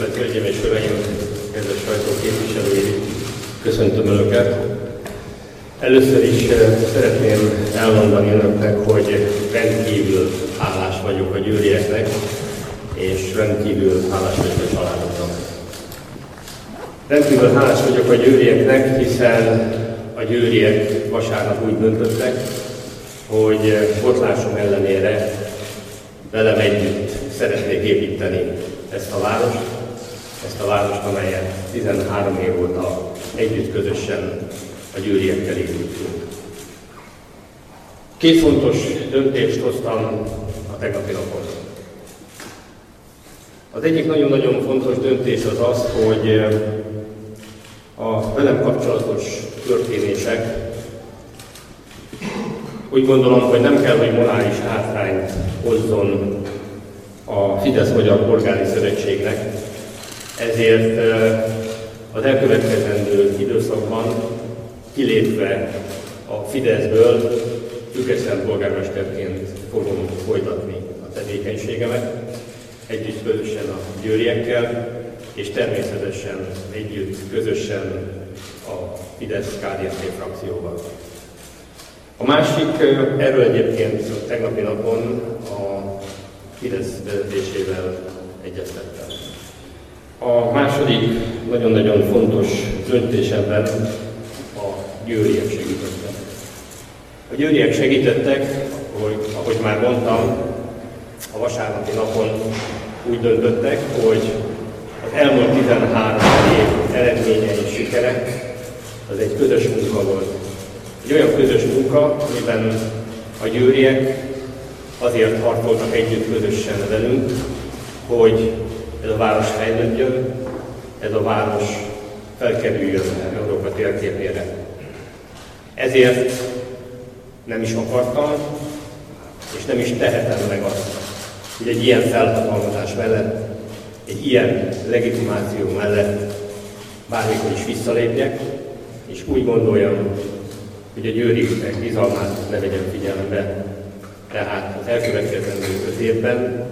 Tisztelt Hölgyeim és Uraim, kedves sajtó képviselői, köszöntöm Önöket. Először is eh, szeretném elmondani Önöknek, hogy rendkívül hálás vagyok a győrieknek, és rendkívül hálás vagyok a családoknak. Rendkívül hálás vagyok a győrieknek, hiszen a győriek vasárnap úgy döntöttek, hogy eh, botlásom ellenére velem együtt szeretnék építeni ezt a várost, ezt a várost, amelyet 13 év óta együtt közösen a győriekkel építünk. Két fontos döntést hoztam a tegnapi napon. Az egyik nagyon-nagyon fontos döntés az az, hogy a velem kapcsolatos történések úgy gondolom, hogy nem kell, hogy morális hátrányt hozzon a Fidesz Magyar Polgári Szövetségnek, ezért az elkövetkezendő időszakban kilépve a Fideszből Tükeszent polgármesterként fogom folytatni a tevékenységemet, együtt közösen a győriekkel, és természetesen együtt közösen a Fidesz KDNP frakcióval. A másik, erről egyébként tegnapi napon a Fidesz vezetésével egyeztettem. A második nagyon-nagyon fontos döntésemben a győriek segítettek. A győriek segítettek, hogy, ahogy már mondtam, a vasárnapi napon úgy döntöttek, hogy az elmúlt 13 év eredménye és sikere az egy közös munka volt. Egy olyan közös munka, amiben a győriek azért harcoltak együtt közösen velünk, hogy ez a város fejlődjön, ez a város felkerüljön Európa térképére. Ezért nem is akartam, és nem is tehetem meg azt, hogy egy ilyen felhatalmazás mellett, egy ilyen legitimáció mellett bármikor is visszalépjek, és úgy gondoljam, hogy a győriek bizalmát ne vegyem figyelembe, tehát az elkövetkezendő öt évben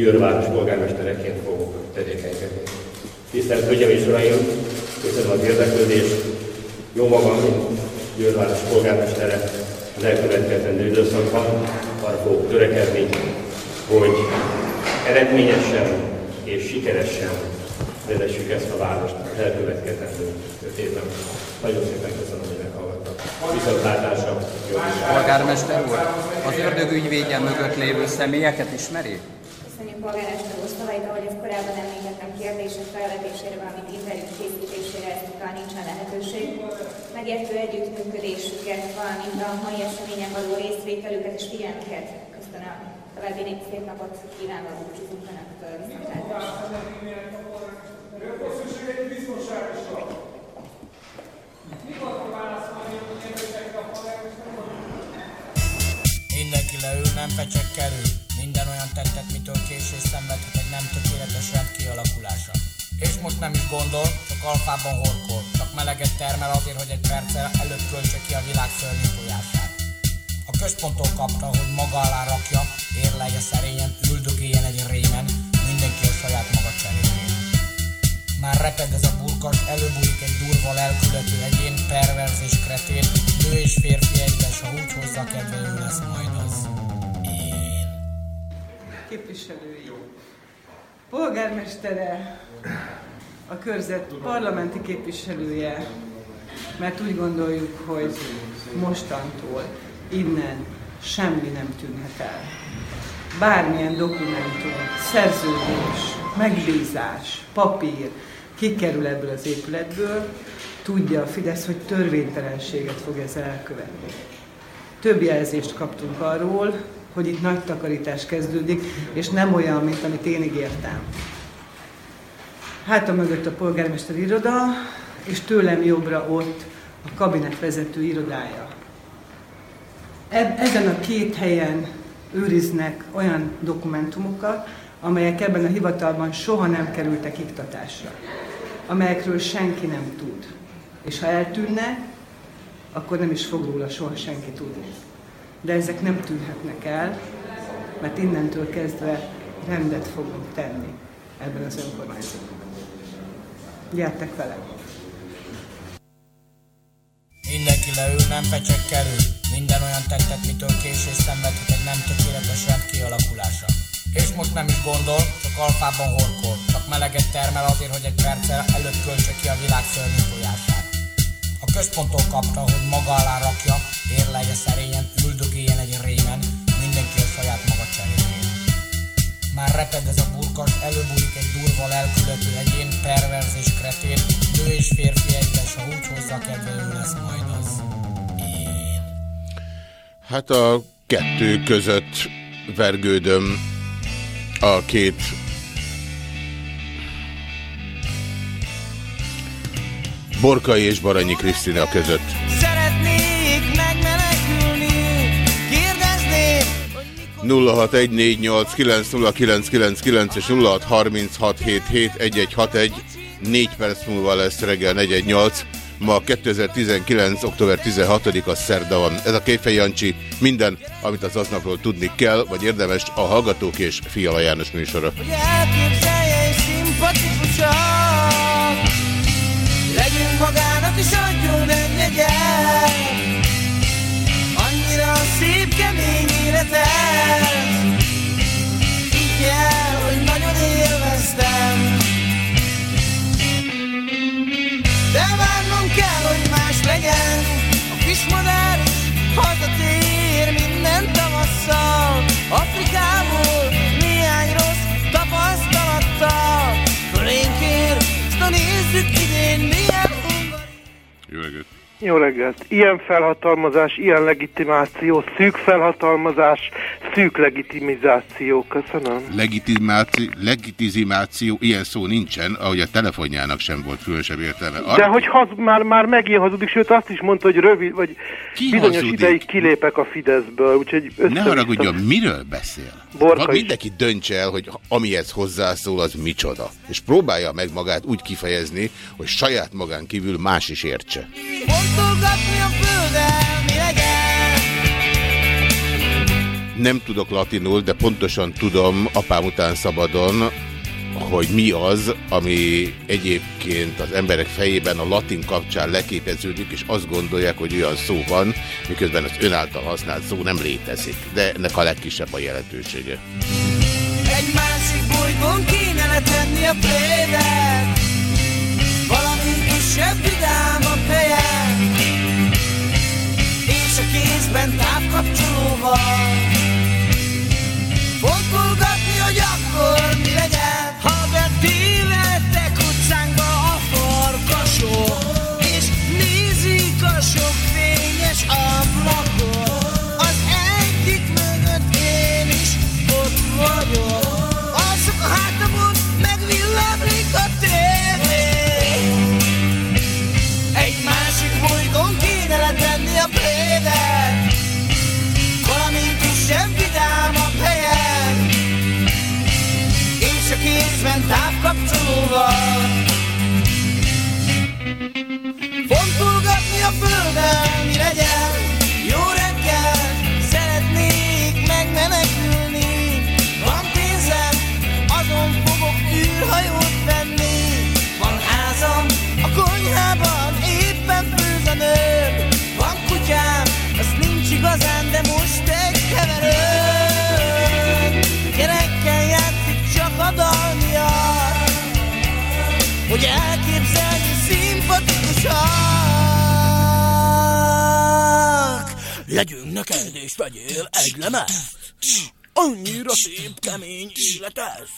Győrváros polgármestereként fogok tevékenykedni. Tisztelt Hölgyeim és Uraim, köszönöm az érdeklődést, jó magam, mint Győrváros polgármestere az elkövetkezendő időszakban arra fogok törekedni, hogy eredményesen és sikeresen vezessük ezt a várost az elkövetkezendő öt évben. Nagyon szépen köszönöm, hogy meghallgattak. Viszontlátásra! Polgármester úr, az ördögügyvédje mögött lévő személyeket ismeri? Köszönjük polgármester úr szavait, ahogy ezt korábban említettem, kérdések felvetésére, valamint interjút készítésére ezután nincsen lehetőség. Megértő együttműködésüket, valamint a mai eseményen való részvételüket és figyelmüket köszönöm. További négy szép napot kívánva búcsúzunk Önöktől. Viszontlátásra! Mindenki leül, nem fecsek kerül. Minden olyan tettet, mitől késés szenvedhet egy nem tökéletes rend kialakulása. És most nem is gondol, csak alfában horkol. Csak meleget termel azért, hogy egy perccel előbb költse ki a világ szörnyű tojását. A központtól kapta, hogy maga alá rakja, érlelje szerényen, üldögéljen egy rémen, mindenki a saját maga cseréjén. Már reped ez a burkas, előbújik egy durva lelkületű egyén, perverz és kretén, nő és férfi egyes, ha úgy hozza kedve, ő lesz majd az. Képviselői. Polgármestere, a körzet parlamenti képviselője, mert úgy gondoljuk, hogy mostantól innen semmi nem tűnhet el. Bármilyen dokumentum, szerződés, megbízás, papír kikerül ebből az épületből, tudja a Fidesz, hogy törvénytelenséget fog ezzel elkövetni. Több jelzést kaptunk arról, hogy itt nagy takarítás kezdődik, és nem olyan, mint amit én ígértem. Hátam mögött a polgármester iroda, és tőlem jobbra ott a kabinet vezető irodája. Ezen a két helyen őriznek olyan dokumentumokat, amelyek ebben a hivatalban soha nem kerültek iktatásra, amelyekről senki nem tud. És ha eltűnne, akkor nem is fog róla soha senki tudni. De ezek nem tűnhetnek el, mert innentől kezdve rendet fogunk tenni ebben az önkormányzatban. Gyertek vele! Mindenki leül, nem kerül. Minden olyan tettet, mitől késés szenvedhet egy nem tökéletes rend kialakulása. És most nem is gondol, csak alfában horkol. Csak meleget termel azért, hogy egy perccel előtt költse ki a világ szörnyű tojását. A kapta, hogy maga alá rakja, érlelje szerényen, üldögéljen egy rémen, mindenki a saját maga cseréjén. Már reped ez a burkas, előbújik egy durva lelkületű egyén, perverz és kretén, nő és férfi egyes, ha úgy hozza kedve, ő lesz majd az. Én. Hát a kettő között vergődöm a két Borkai és Baranyi Krisztina között. Szeretnék megmenekülni, kérdezném, 0614890999 és 0636771161 4 perc múlva lesz reggel 418. Ma 2019. október 16-a szerda van. Ez a Kéfej Jancsi. Minden, amit az aznapról tudni kell, vagy érdemes a Hallgatók és Fiala János műsora. Hogy elképzelje és szimpatikusak A kis Jó reggelt! Ilyen felhatalmazás, ilyen legitimáció, szűk felhatalmazás, szűk legitimizáció. Köszönöm. Legitimáció, legitimáció, ilyen szó nincsen, ahogy a telefonjának sem volt különösebb értelme. Arra, De hogy haz, már, már megint hazudik, sőt azt is mondta, hogy rövid, vagy Ki bizonyos hazudik? ideig kilépek a Fideszből, úgyhogy Ne haragudjon, miről beszél? Borka mindenki döntse el, hogy amihez hozzászól, az micsoda. És próbálja meg magát úgy kifejezni, hogy saját magán kívül más is értse. Nem tudok latinul, de pontosan tudom apám után szabadon, hogy mi az, ami egyébként az emberek fejében a latin kapcsán leképeződik, és azt gondolják, hogy olyan szó van, miközben az ön által használt szó nem létezik. De ennek a legkisebb a jelentősége. Egy másik bolygón kéne letenni a plédet, valami kisebb, vidámabb helyen, és a kézben távkapcsolóval, fontolgatni, hogy akkor mi legyen. Ha betévedtek utcánkba a farkasok, és nézik a sok fényes ablakot, az egyik mögött én is ott vagyok. Alszok a hátamon, megvillamlik a tévé. Legyünk neked és vegyél egy lemezt Annyira szép, kemény élet ez.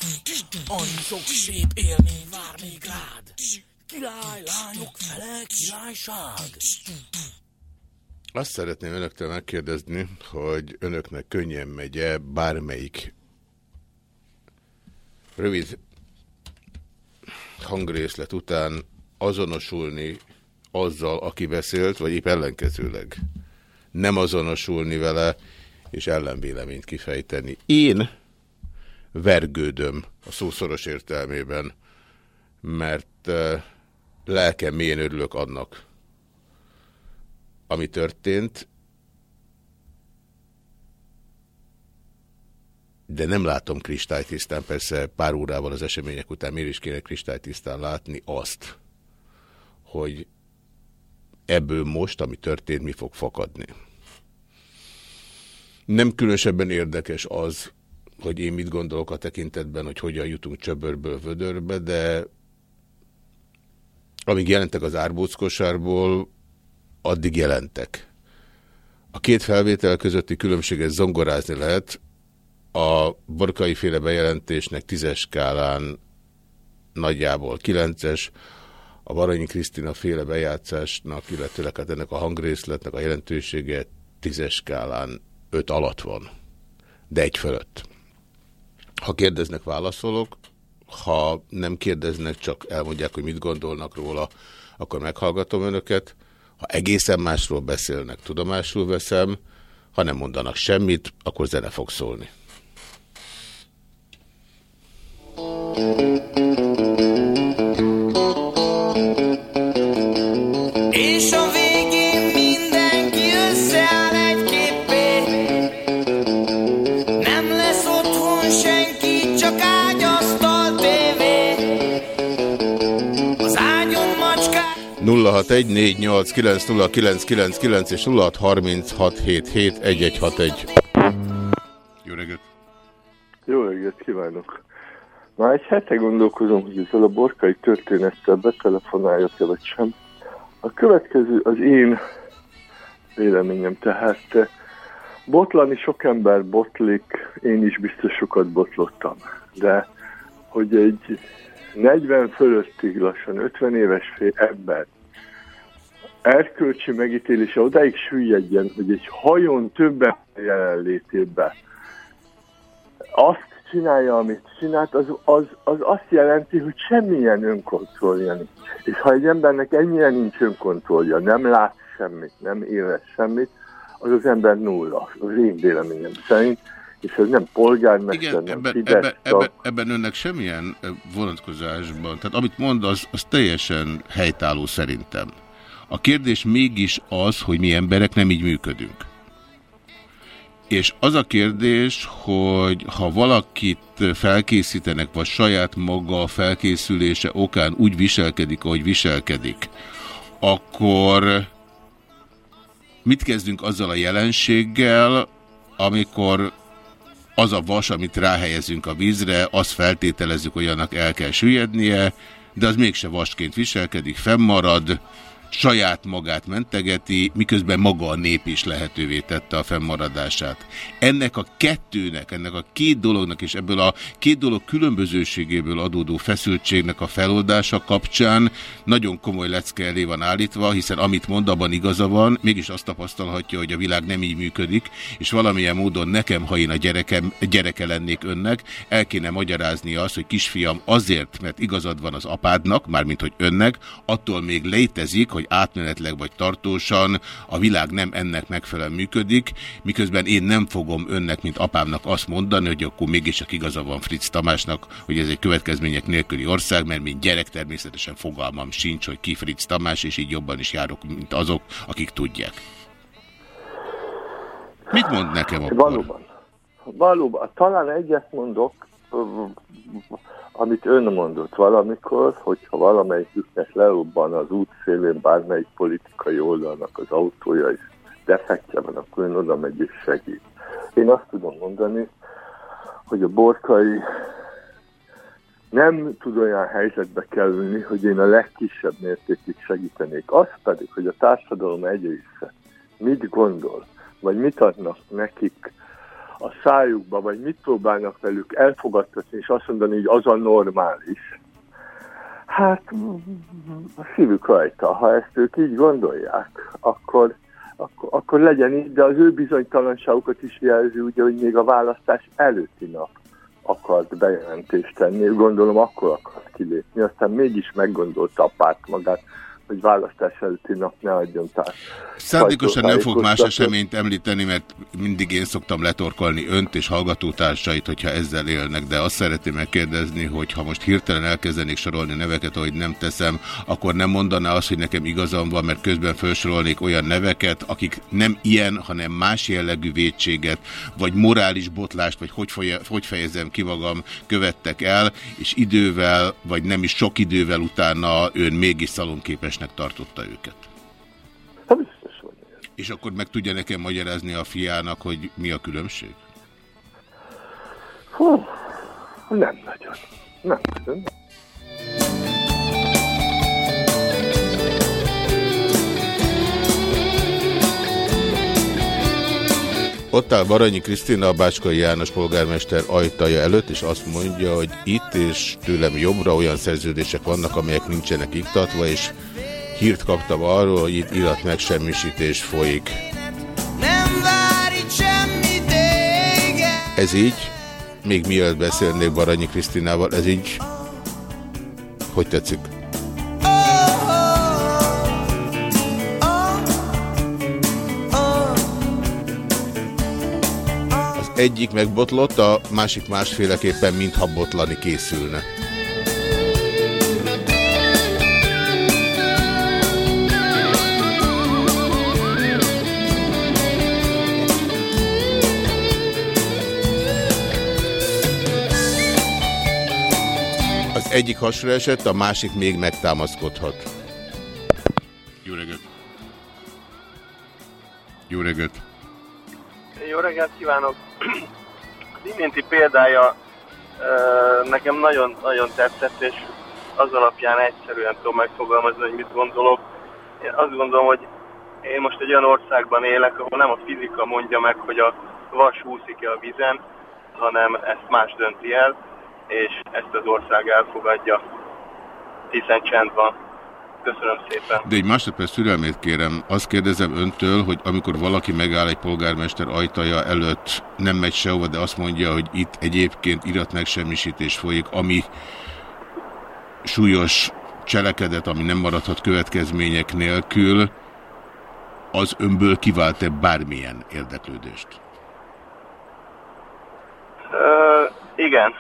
Annyi sok szép élmény vár még rád. Király, lányok fele, királyság. Azt szeretném önöktől megkérdezni, hogy önöknek könnyen megye bármelyik rövid hangrészlet után azonosulni azzal, aki beszélt, vagy épp ellenkezőleg nem azonosulni vele, és ellenvéleményt kifejteni. Én vergődöm a szószoros értelmében, mert uh, lelkem mélyen örülök annak, ami történt, de nem látom kristálytisztán, persze pár órával az események után miért is kéne kristálytisztán látni azt, hogy ebből most, ami történt, mi fog fakadni. Nem különösebben érdekes az, hogy én mit gondolok a tekintetben, hogy hogyan jutunk csöbörből vödörbe, de amíg jelentek az árbóckosárból, addig jelentek. A két felvétel közötti különbséget zongorázni lehet, a borkai féle bejelentésnek tízes skálán nagyjából kilences, a Varanyi Krisztina féle bejátszásnak, illetőleg hát ennek a hangrészletnek a jelentősége tízes skálán öt alatt van, de egy fölött. Ha kérdeznek, válaszolok, ha nem kérdeznek, csak elmondják, hogy mit gondolnak róla, akkor meghallgatom önöket. Ha egészen másról beszélnek, tudomásul veszem, ha nem mondanak semmit, akkor zene fog szólni. És 0614890999 és 0636771161. Jó reggelt! Jó reggelt kívánok! Már egy hete gondolkozom, hogy ezzel a borkai történettel betelefonáljak-e vagy sem. A következő az én véleményem, tehát eh, botlani sok ember botlik, én is biztos sokat botlottam, de hogy egy 40 fölöttig lassan 50 éves ember erkölcsi megítélése odáig süllyedjen, hogy egy hajón többen jelenlétében azt csinálja, amit csinált, az, az, az azt jelenti, hogy semmilyen önkontrollja nincs. És ha egy embernek ennyire nincs önkontrollja, nem lát semmit, nem érez semmit, az az ember nulla, az én véleményem szerint, és ez nem polgármester, Igen, nem ebben, Fidesz, ebben, ebben, ebben önnek semmilyen vonatkozásban, tehát amit mond, az, az teljesen helytálló szerintem. A kérdés mégis az, hogy mi emberek nem így működünk. És az a kérdés, hogy ha valakit felkészítenek, vagy saját maga felkészülése okán úgy viselkedik, ahogy viselkedik, akkor mit kezdünk azzal a jelenséggel, amikor az a vas, amit ráhelyezünk a vízre, azt feltételezzük, hogy annak el kell süllyednie, de az mégse vasként viselkedik, fennmarad, saját magát mentegeti, miközben maga a nép is lehetővé tette a fennmaradását. Ennek a kettőnek, ennek a két dolognak és ebből a két dolog különbözőségéből adódó feszültségnek a feloldása kapcsán nagyon komoly lecke elé van állítva, hiszen amit mond, abban igaza van, mégis azt tapasztalhatja, hogy a világ nem így működik, és valamilyen módon nekem, ha én a gyerekem, gyereke lennék önnek, el kéne magyarázni azt, hogy kisfiam azért, mert igazad van az apádnak, mármint hogy önnek, attól még létezik, hogy átmenetleg vagy tartósan a világ nem ennek megfelelően működik, miközben én nem fogom önnek, mint apámnak azt mondani, hogy akkor mégis csak igaza van Fritz Tamásnak, hogy ez egy következmények nélküli ország, mert mint gyerek természetesen fogalmam sincs, hogy ki Fritz Tamás, és így jobban is járok, mint azok, akik tudják. Mit mond nekem akkor? Valóban. Valóban. Talán egyet mondok, amit ön mondott valamikor, hogyha valamelyiküknek lerobban az út szélén bármelyik politikai oldalnak az autója, és defektje van, akkor ön oda megy és segít. Én azt tudom mondani, hogy a borkai nem tud olyan helyzetbe kerülni, hogy én a legkisebb mértékig segítenék. Az pedig, hogy a társadalom egy része mit gondol, vagy mit adnak nekik a szájukba, vagy mit próbálnak velük elfogadtatni, és azt mondani, hogy az a normális. Hát a szívük rajta, ha ezt ők így gondolják, akkor, akkor, akkor legyen így, de az ő bizonytalanságukat is jelzi, ugye, hogy még a választás előtti nap akart bejelentést tenni, gondolom akkor akart kilépni, aztán mégis meggondolta a párt magát, hogy választás előtti nap ne adjon tár. Szándékosan nem fog más eseményt említeni, mert mindig én szoktam letorkolni önt és hallgatótársait, hogyha ezzel élnek, de azt szeretném megkérdezni, hogy ha most hirtelen elkezdenék sorolni neveket, ahogy nem teszem, akkor nem mondaná azt, hogy nekem igazam van, mert közben felsorolnék olyan neveket, akik nem ilyen, hanem más jellegű vétséget, vagy morális botlást, vagy hogy, hogy fejezem ki magam, követtek el, és idővel, vagy nem is sok idővel utána ön mégis szalonképesnek tartotta őket. Hát biztos van. És akkor meg tudja nekem magyarázni a fiának, hogy mi a különbség? Hú, nem nagyon. Nem nagyon. Ott áll Baranyi Krisztina, a Bácskai János polgármester ajtaja előtt, és azt mondja, hogy itt és tőlem jobbra olyan szerződések vannak, amelyek nincsenek iktatva, és hírt kaptam arról, hogy itt illat megsemmisítés folyik. Ez így, még mielőtt beszélnék Baranyi Krisztinával, ez így, hogy tetszik? Az egyik megbotlott, a másik másféleképpen, mintha botlani készülne. Egyik hasra esett, a másik még megtámaszkodhat. Jó reggelt! Jó reggelt! Jó reggelt kívánok! Az iménti példája nekem nagyon-nagyon tetszett, és az alapján egyszerűen tudom megfogalmazni, hogy mit gondolok. Én azt gondolom, hogy én most egy olyan országban élek, ahol nem a fizika mondja meg, hogy a vas úszik-e a vízen, hanem ezt más dönti el, és ezt az ország elfogadja, hiszen csend van. Köszönöm szépen. De egy másodperc türelmét kérem. Azt kérdezem öntől, hogy amikor valaki megáll egy polgármester ajtaja előtt, nem megy sehova, de azt mondja, hogy itt egyébként iratmegsemmisítés folyik, ami súlyos cselekedet, ami nem maradhat következmények nélkül, az önből kivált-e bármilyen érdeklődést? Ö, igen.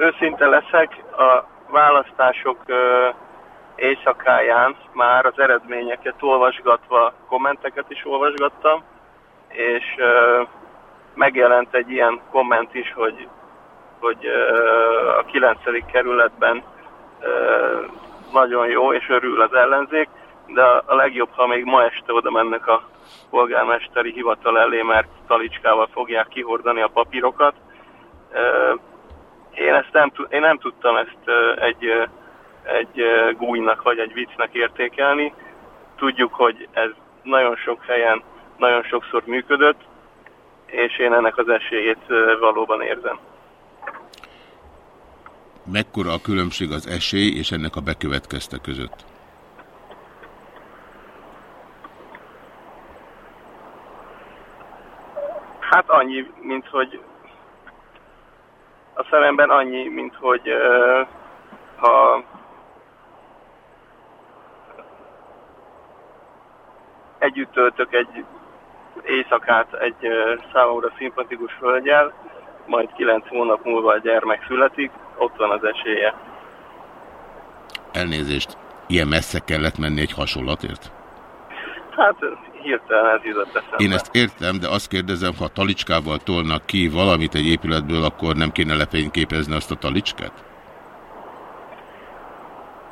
Őszinte leszek, a választások éjszakáján már az eredményeket olvasgatva, kommenteket is olvasgattam, és megjelent egy ilyen komment is, hogy, hogy a 9. kerületben nagyon jó, és örül az ellenzék, de a legjobb, ha még ma este oda mennek a polgármesteri hivatal elé, mert talicskával fogják kihordani a papírokat. Én, ezt nem, én nem tudtam ezt egy, egy gújnak vagy egy viccnek értékelni. Tudjuk, hogy ez nagyon sok helyen, nagyon sokszor működött, és én ennek az esélyét valóban érzem. Mekkora a különbség az esély és ennek a bekövetkezte között? Hát annyi, mint hogy a szememben annyi, mint hogy ö, ha együtt töltök egy éjszakát egy ö, számomra szimpatikus hölgyel, majd kilenc hónap múlva a gyermek születik, ott van az esélye. Elnézést, ilyen messze kellett menni egy hasonlatért? Hát hirtelen ez jutott eszembe. Én ezt értem, de azt kérdezem, ha talicskával tolnak ki valamit egy épületből, akkor nem kéne lefényképezni azt a talicskát?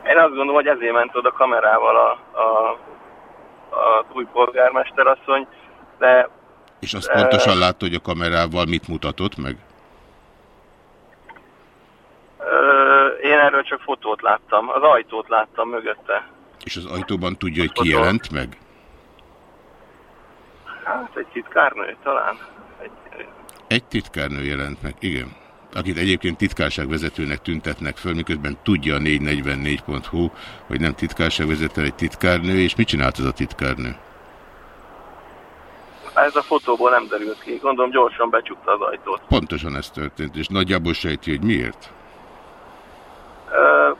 Én azt gondolom, hogy ezért ment oda kamerával a, a, a új polgármesterasszony, de És azt pontosan látta, hogy a kamerával mit mutatott meg? Én erről csak fotót láttam, az ajtót láttam mögötte. És az ajtóban tudja, hogy ki jelent meg? Hát egy titkárnő talán. Egy... Egy titkárnő jelent meg, igen. Akit egyébként titkárságvezetőnek tüntetnek föl, miközben tudja a 444.hu, hogy nem titkárságvezető, egy titkárnő, és mit csinált az a titkárnő? Ez a fotóból nem derült ki. Gondolom gyorsan becsukta az ajtót. Pontosan ez történt, és nagyjából sejti, hogy miért? Ö,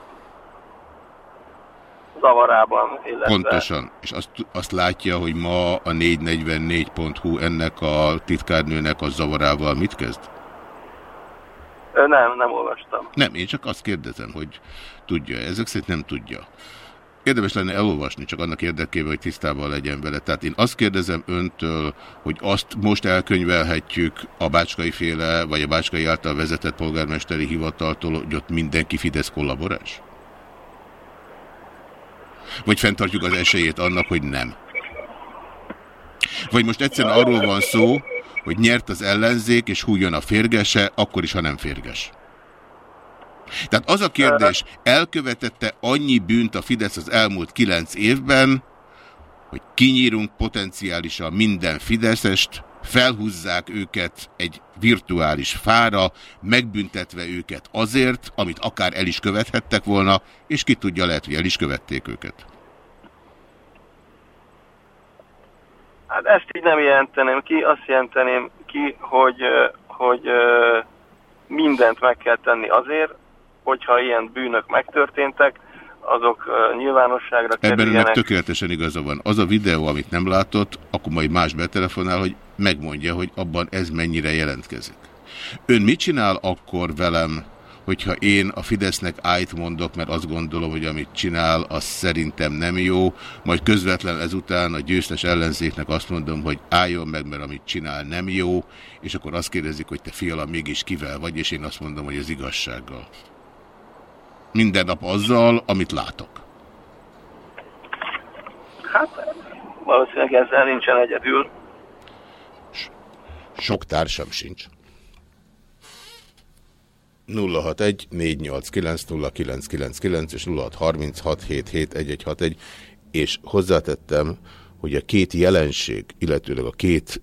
zavarában, illetve... Pontosan. És azt, azt látja, hogy ma a 444.hu ennek a titkárnőnek a zavarával mit kezd? Nem, nem olvastam. Nem, én csak azt kérdezem, hogy tudja. Ezek szerint nem tudja. Érdemes lenne elolvasni, csak annak érdekében, hogy tisztában legyen vele. Tehát én azt kérdezem öntől, hogy azt most elkönyvelhetjük a Bácskai féle, vagy a Bácskai által vezetett polgármesteri hivataltól, hogy ott mindenki Fidesz kollaborás? Vagy fenntartjuk az esélyét annak, hogy nem? Vagy most egyszerűen arról van szó, hogy nyert az ellenzék, és hújjon a férgese, akkor is, ha nem férges. Tehát az a kérdés, elkövetette annyi bűnt a Fidesz az elmúlt kilenc évben, hogy kinyírunk potenciálisan minden Fideszest, felhúzzák őket egy virtuális fára, megbüntetve őket azért, amit akár el is követhettek volna, és ki tudja, lehet, hogy el is követték őket. Hát ezt így nem jelenteném ki, azt jelenteném ki, hogy, hogy mindent meg kell tenni azért, hogyha ilyen bűnök megtörténtek, azok nyilvánosságra Ebben kerüljenek. önnek tökéletesen igaza van. Az a videó, amit nem látott, akkor majd más betelefonál, hogy megmondja, hogy abban ez mennyire jelentkezik. Ön mit csinál akkor velem, hogyha én a Fidesznek ájt mondok, mert azt gondolom, hogy amit csinál, az szerintem nem jó, majd közvetlen ezután a győztes ellenzéknek azt mondom, hogy álljon meg, mert amit csinál nem jó, és akkor azt kérdezik, hogy te fiala mégis kivel vagy, és én azt mondom, hogy az igazsággal. Minden nap azzal, amit látok. Hát valószínűleg ezzel nincsen egyedül. Sok társam sincs. 061 489 0999 és 0636771161 és hozzátettem, hogy a két jelenség, illetőleg a két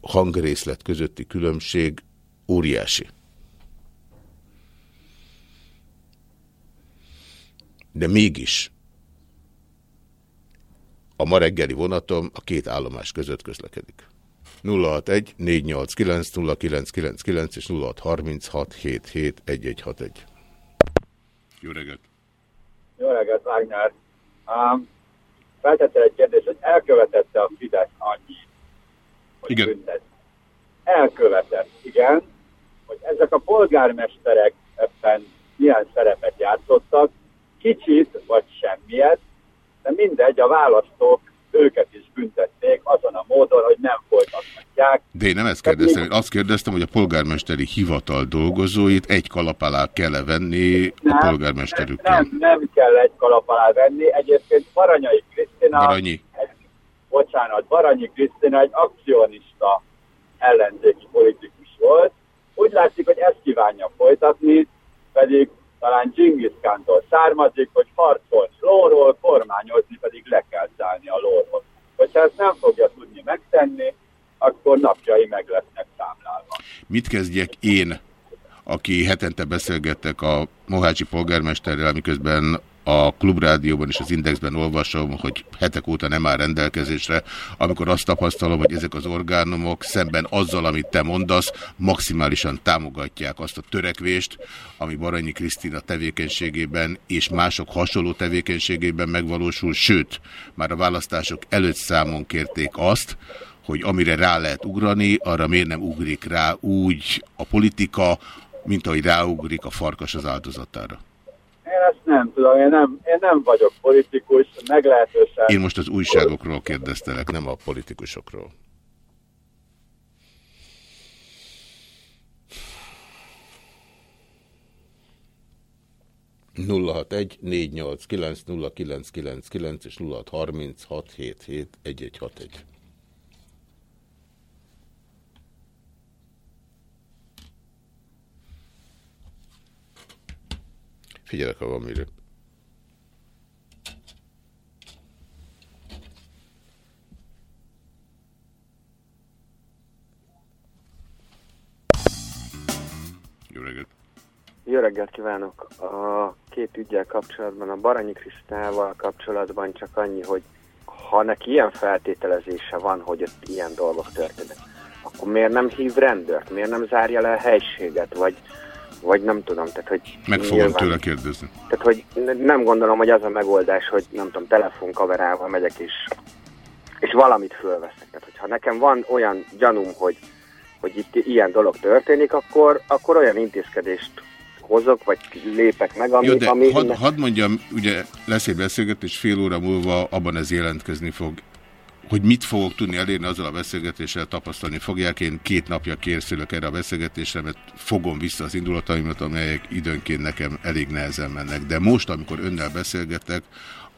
hangrészlet közötti különbség óriási. De mégis a ma reggeli vonatom a két állomás között közlekedik. 061 489 0999 és 0636 771161. Jó reggelt! Jó reggelt, Wagner! Um, feltette egy kérdést, hogy elkövetette a Fidesz annyit, hogy igen. büntet. Elkövetett, igen, hogy ezek a polgármesterek ebben milyen szerepet játszottak, kicsit vagy semmiet, de mindegy, a választók őket is büntették azon a módon, hogy nem folytathatják. De én nem ezt kérdeztem, én azt kérdeztem, hogy a polgármesteri hivatal dolgozóit egy kalap alá kell -e venni a polgármesterükkel. Nem, nem kell egy kalap alá venni. Egyébként Baranyai Krisztina... Baranyi. Egy, bocsánat, Baranyi Krisztina egy akcionista ellenzéki politikus volt. Úgy látszik, hogy ezt kívánja folytatni, pedig talán Genghis Khántól származik, hogy harcolni lóról, kormányozni pedig le kell szállni a lóról. Hogyha ezt nem fogja tudni megtenni, akkor napjai meg lesznek számlálva. Mit kezdjek én, aki hetente beszélgettek a Mohácsi polgármesterrel, miközben a Klubrádióban és az Indexben olvasom, hogy hetek óta nem áll rendelkezésre, amikor azt tapasztalom, hogy ezek az orgánumok szemben azzal, amit te mondasz, maximálisan támogatják azt a törekvést, ami Baranyi Krisztina tevékenységében és mások hasonló tevékenységében megvalósul, sőt, már a választások előtt számon kérték azt, hogy amire rá lehet ugrani, arra miért nem ugrik rá úgy a politika, mint ahogy ráugrik a farkas az áldozatára. Én ezt nem tudom, én nem, én nem vagyok politikus, meglehetősen... Én most az újságokról kérdeztelek, nem a politikusokról. nulla egy négy nyolc kilenc nulla kilenc kilenc kilenc és nulla harminc hat hét hét egy hat egy. Figyelek, ha van mire. Jó reggelt! Jó reggelt kívánok! A két ügyel kapcsolatban, a Baranyi Krisztával kapcsolatban csak annyi, hogy ha neki ilyen feltételezése van, hogy ott ilyen dolgok történnek, akkor miért nem hív rendőrt? Miért nem zárja le a helységet? Vagy, vagy nem tudom, tehát hogy... Meg fogom nyilván, tőle kérdezni. Tehát, hogy nem gondolom, hogy az a megoldás, hogy nem tudom, telefonkamerával megyek és, és valamit fölveszek. Tehát, hogyha nekem van olyan gyanúm, hogy, hogy itt ilyen dolog történik, akkor, akkor olyan intézkedést hozok, vagy lépek meg, ami... Jó, de ami hadd had mondjam, ugye lesz egy beszélgetés, fél óra múlva abban ez jelentkezni fog. Hogy mit fogok tudni elérni azzal a beszélgetéssel, tapasztalni fogják. Én két napja készülök erre a beszélgetésre, mert fogom vissza az indulataimat, amelyek időnként nekem elég nehezen mennek. De most, amikor önnel beszélgetek,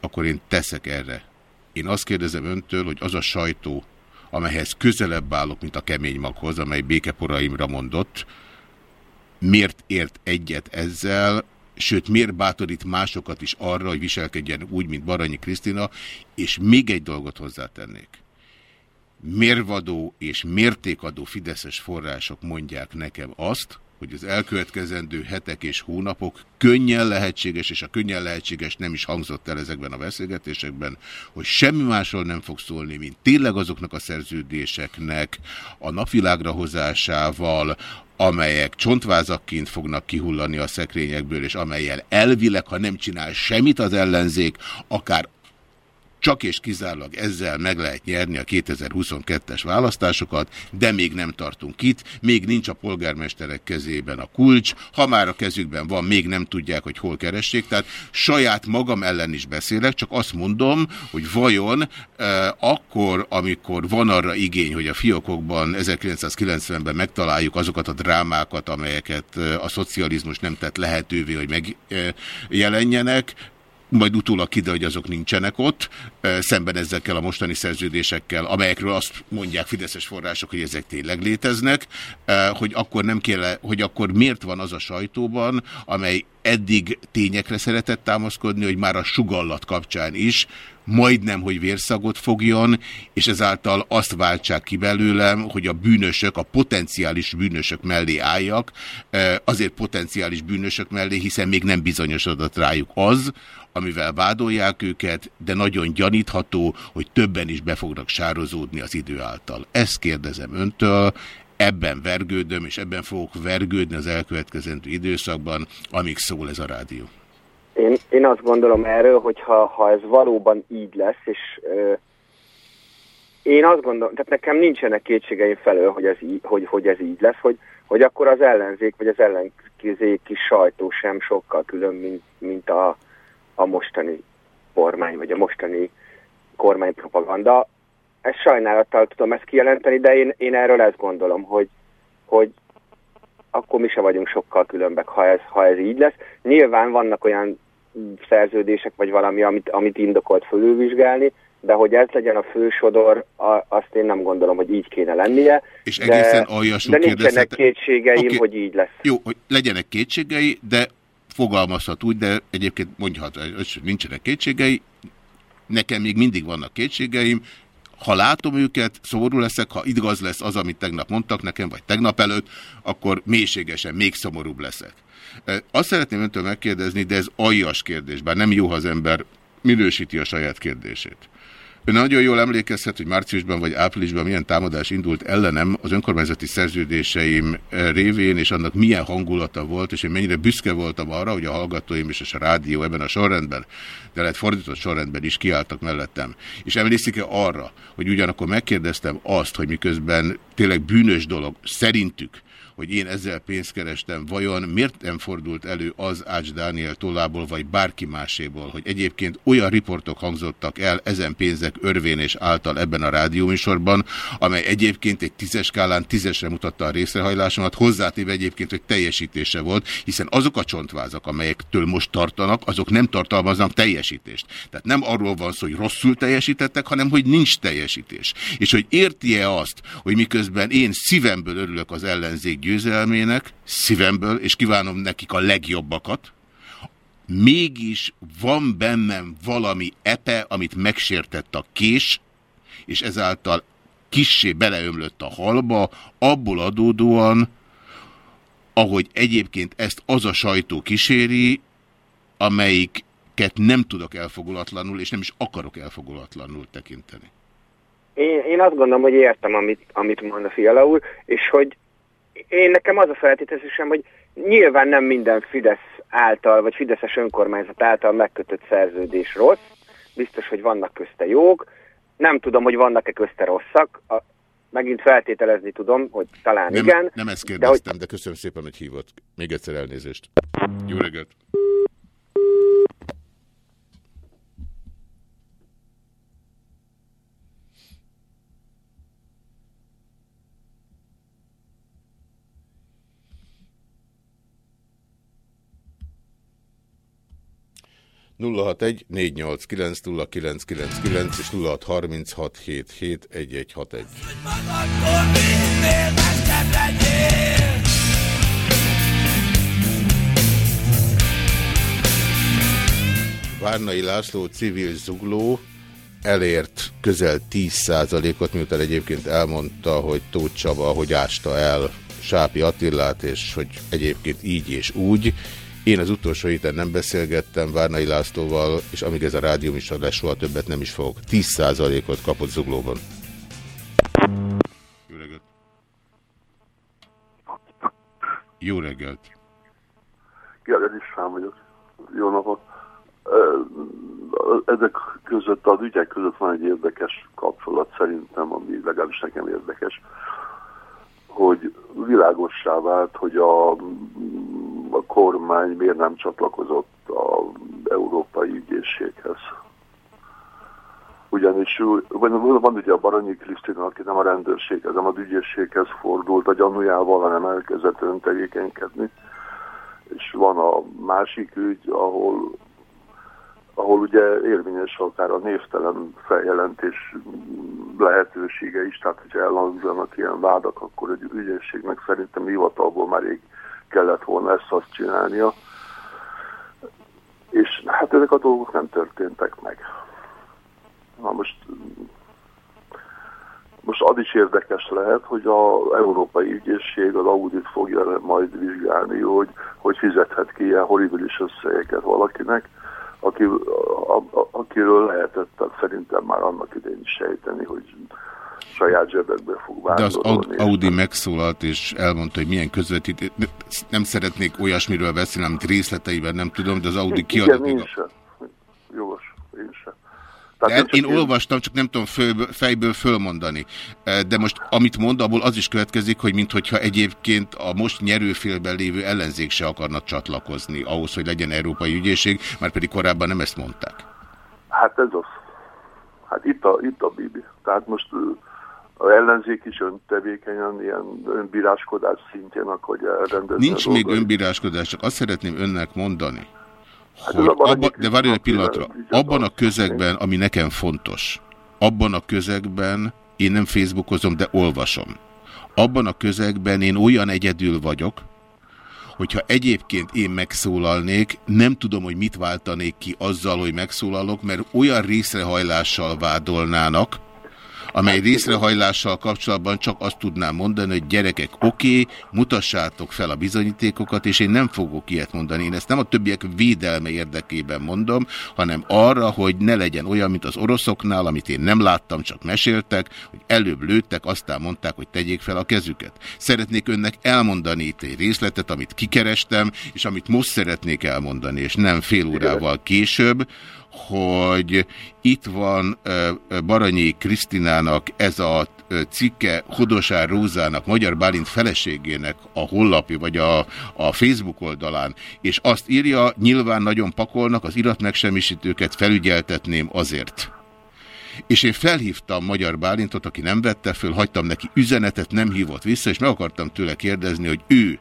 akkor én teszek erre. Én azt kérdezem öntől, hogy az a sajtó, amelyhez közelebb állok, mint a kemény maghoz, amely békeporaimra mondott, miért ért egyet ezzel, sőt miért bátorít másokat is arra, hogy viselkedjen úgy, mint Baranyi Krisztina, és még egy dolgot hozzátennék. Mérvadó és mértékadó fideszes források mondják nekem azt, hogy az elkövetkezendő hetek és hónapok könnyen lehetséges, és a könnyen lehetséges nem is hangzott el ezekben a beszélgetésekben, hogy semmi másról nem fog szólni, mint tényleg azoknak a szerződéseknek a napvilágra hozásával, amelyek csontvázakként fognak kihullani a szekrényekből, és amelyel elvileg, ha nem csinál semmit az ellenzék, akár csak és kizárólag ezzel meg lehet nyerni a 2022-es választásokat, de még nem tartunk itt, még nincs a polgármesterek kezében a kulcs, ha már a kezükben van, még nem tudják, hogy hol keressék, tehát saját magam ellen is beszélek, csak azt mondom, hogy vajon eh, akkor, amikor van arra igény, hogy a fiókokban 1990-ben megtaláljuk azokat a drámákat, amelyeket a szocializmus nem tett lehetővé, hogy megjelenjenek, majd utólag kiderül, hogy azok nincsenek ott, szemben ezekkel a mostani szerződésekkel, amelyekről azt mondják fideszes források, hogy ezek tényleg léteznek, hogy akkor nem kell, hogy akkor miért van az a sajtóban, amely eddig tényekre szeretett támaszkodni, hogy már a sugallat kapcsán is majdnem, hogy vérszagot fogjon, és ezáltal azt váltsák ki belőlem, hogy a bűnösök, a potenciális bűnösök mellé álljak, azért potenciális bűnösök mellé, hiszen még nem bizonyosodott rájuk az, amivel vádolják őket, de nagyon gyanítható, hogy többen is be fognak sározódni az idő által. Ezt kérdezem öntől, ebben vergődöm, és ebben fogok vergődni az elkövetkezendő időszakban, amíg szól ez a rádió. Én, én azt gondolom erről, hogy ha, ha ez valóban így lesz, és ö, én azt gondolom, tehát nekem nincsenek kétségeim felől, hogy ez, így, hogy, hogy ez így lesz, hogy, hogy akkor az ellenzék, vagy az ellenzéki sajtó sem sokkal külön, mint, mint a, a mostani kormány, vagy a mostani kormánypropaganda. Ez sajnálattal tudom ezt kijelenteni, de én, én erről ezt gondolom, hogy, hogy akkor mi se vagyunk sokkal különbek, ha ez, ha ez így lesz. Nyilván vannak olyan szerződések, vagy valami, amit, amit indokolt fölülvizsgálni, de hogy ez legyen a fősodor, a, azt én nem gondolom, hogy így kéne lennie. És egészen de, de nincsenek kétségeim, okay. hogy így lesz. Jó, hogy legyenek kétségei, de fogalmazhat úgy, de egyébként mondhat, hogy nincsenek kétségei, nekem még mindig vannak kétségeim, ha látom őket, szomorú leszek, ha igaz lesz az, amit tegnap mondtak nekem, vagy tegnap előtt, akkor mélységesen még szomorúbb leszek. Azt szeretném öntől megkérdezni, de ez aljas kérdés, bár nem jó, ha az ember minősíti a saját kérdését. Ön nagyon jól emlékezhet, hogy márciusban vagy áprilisban milyen támadás indult ellenem az önkormányzati szerződéseim eh, révén, és annak milyen hangulata volt, és én mennyire büszke voltam arra, hogy a hallgatóim és a rádió ebben a sorrendben, de lehet fordított sorrendben is kiálltak mellettem. És emlékszik-e arra, hogy ugyanakkor megkérdeztem azt, hogy miközben tényleg bűnös dolog szerintük, hogy én ezzel pénzt kerestem, vajon miért nem fordult elő az Ács Dániel tollából, vagy bárki máséból, hogy egyébként olyan riportok hangzottak el ezen pénzek örvén és által ebben a rádióműsorban, amely egyébként egy tízes skálán tízesre mutatta a részrehajlásomat, hozzátéve egyébként, hogy teljesítése volt, hiszen azok a csontvázak, amelyektől most tartanak, azok nem tartalmaznak teljesítést. Tehát nem arról van szó, hogy rosszul teljesítettek, hanem hogy nincs teljesítés. És hogy érti-e azt, hogy miközben én szívemből örülök az ellenzék győzelmének, szívemből, és kívánom nekik a legjobbakat, mégis van bennem valami epe, amit megsértett a kés, és ezáltal kissé beleömlött a halba, abból adódóan, ahogy egyébként ezt az a sajtó kíséri, amelyiket nem tudok elfogulatlanul, és nem is akarok elfogulatlanul tekinteni. Én, én azt gondolom, hogy értem, amit, amit mond a Fiala úr, és hogy én nekem az a feltételezésem, hogy nyilván nem minden Fidesz által, vagy Fideszes önkormányzat által megkötött szerződés rossz, biztos, hogy vannak közte jók, nem tudom, hogy vannak-e közte rosszak, a, megint feltételezni tudom, hogy talán nem, igen. Nem ezt kérdeztem, de, hogy... de köszönöm szépen, hogy hívott. Még egyszer elnézést. Jó reggelt! 061 489 és 0636771161. Várnai László civil zugló elért közel 10%-ot, miután egyébként elmondta, hogy Tóth Csaba, hogy ásta el Sápi Attillát, és hogy egyébként így és úgy. Én az utolsó héten nem beszélgettem Várnai Lászlóval, és amíg ez a rádió lesz, soha többet nem is fogok. 10%-ot kapott zuglóban. Jó reggelt! Jó reggelt! Gergely István vagyok. Jó napot! Ezek között, az ügyek között van egy érdekes kapcsolat szerintem, ami legalábbis nekem érdekes hogy világossá vált, hogy a, a kormány miért nem csatlakozott az Európai Ügyészséghez. Ugyanis van, van ugye a Baranyi Krisztina, aki nem a rendőrséghez, nem az ügyészséghez fordult a gyanújával, hanem elkezdett öntevékenykedni. És van a másik ügy, ahol ahol ugye érvényes akár a névtelen feljelentés lehetősége is, tehát hogyha elhangzanak ilyen vádak, akkor egy ügyészségnek szerintem hivatalból már rég kellett volna ezt azt csinálnia. És hát ezek a dolgok nem történtek meg. Na most, most az is érdekes lehet, hogy az Európai Ügyészség az audit fogja majd vizsgálni, hogy, hogy fizethet ki ilyen horribilis összegeket valakinek, aki, a, a, akiről lehetett szerintem már annak idején is sejteni, hogy saját zsebekbe fog vándorolni. De az Audi megszólalt és elmondta, hogy milyen közvetít. Nem szeretnék olyasmiről beszélni, amit részleteiben nem tudom, de az Audi kiadott. Igen. Tehát én, én olvastam, csak nem tudom fölből, fejből fölmondani. De most, amit mond, abból az is következik, hogy minthogyha egyébként a most nyerőfélben lévő ellenzék se akarnak csatlakozni ahhoz, hogy legyen európai ügyészség, már pedig korábban nem ezt mondták. Hát ez az. Hát itt a, itt a Bibi. Tehát most az ellenzék is öntevékenyen, ilyen önbíráskodás szintjén, hogy elrendezni. Nincs még önbíráskodás, csak azt szeretném önnek mondani, hogy abba, de várj egy pillanatra, abban a közegben, ami nekem fontos, abban a közegben én nem Facebookozom, de olvasom. Abban a közegben én olyan egyedül vagyok, hogyha egyébként én megszólalnék, nem tudom, hogy mit váltanék ki azzal, hogy megszólalok, mert olyan részrehajlással vádolnának, amely részrehajlással kapcsolatban csak azt tudnám mondani, hogy gyerekek, oké, okay, mutassátok fel a bizonyítékokat, és én nem fogok ilyet mondani. Én ezt nem a többiek védelme érdekében mondom, hanem arra, hogy ne legyen olyan, mint az oroszoknál, amit én nem láttam, csak meséltek, hogy előbb lőttek, aztán mondták, hogy tegyék fel a kezüket. Szeretnék önnek elmondani itt egy részletet, amit kikerestem, és amit most szeretnék elmondani, és nem fél órával később, hogy itt van Baranyi Krisztinának ez a cikke Hodosár Rózának, Magyar Bálint feleségének a hollapi vagy a, a Facebook oldalán, és azt írja, nyilván nagyon pakolnak, az iratmegsemmisítőket felügyeltetném azért. És én felhívtam Magyar Bálintot, aki nem vette föl, hagytam neki üzenetet, nem hívott vissza, és meg akartam tőle kérdezni, hogy ő,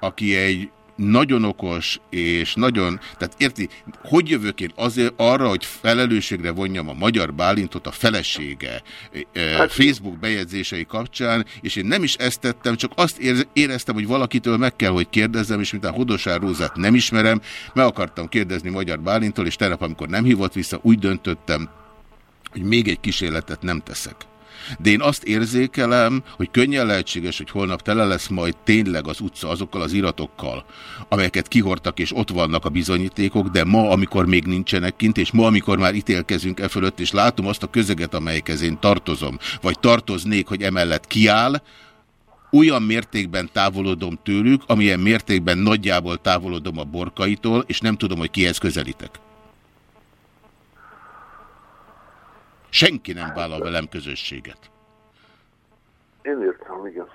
aki egy nagyon okos, és nagyon, tehát érti, hogy jövök én azért arra, hogy felelősségre vonjam a Magyar Bálintot a felesége hát, Facebook bejegyzései kapcsán, és én nem is ezt tettem, csak azt éreztem, hogy valakitől meg kell, hogy kérdezzem, és mint a Hodosár Rózát nem ismerem, meg akartam kérdezni Magyar Bálintól, és tegnap, amikor nem hívott vissza, úgy döntöttem, hogy még egy kísérletet nem teszek. De én azt érzékelem, hogy könnyen lehetséges, hogy holnap tele lesz majd tényleg az utca azokkal az iratokkal, amelyeket kihortak és ott vannak a bizonyítékok, de ma, amikor még nincsenek kint, és ma, amikor már ítélkezünk e fölött, és látom azt a közeget, amelyekhez én tartozom, vagy tartoznék, hogy emellett kiáll, olyan mértékben távolodom tőlük, amilyen mértékben nagyjából távolodom a borkaitól, és nem tudom, hogy kihez közelítek. Senki nem vállal velem közösséget. Én értem, igen.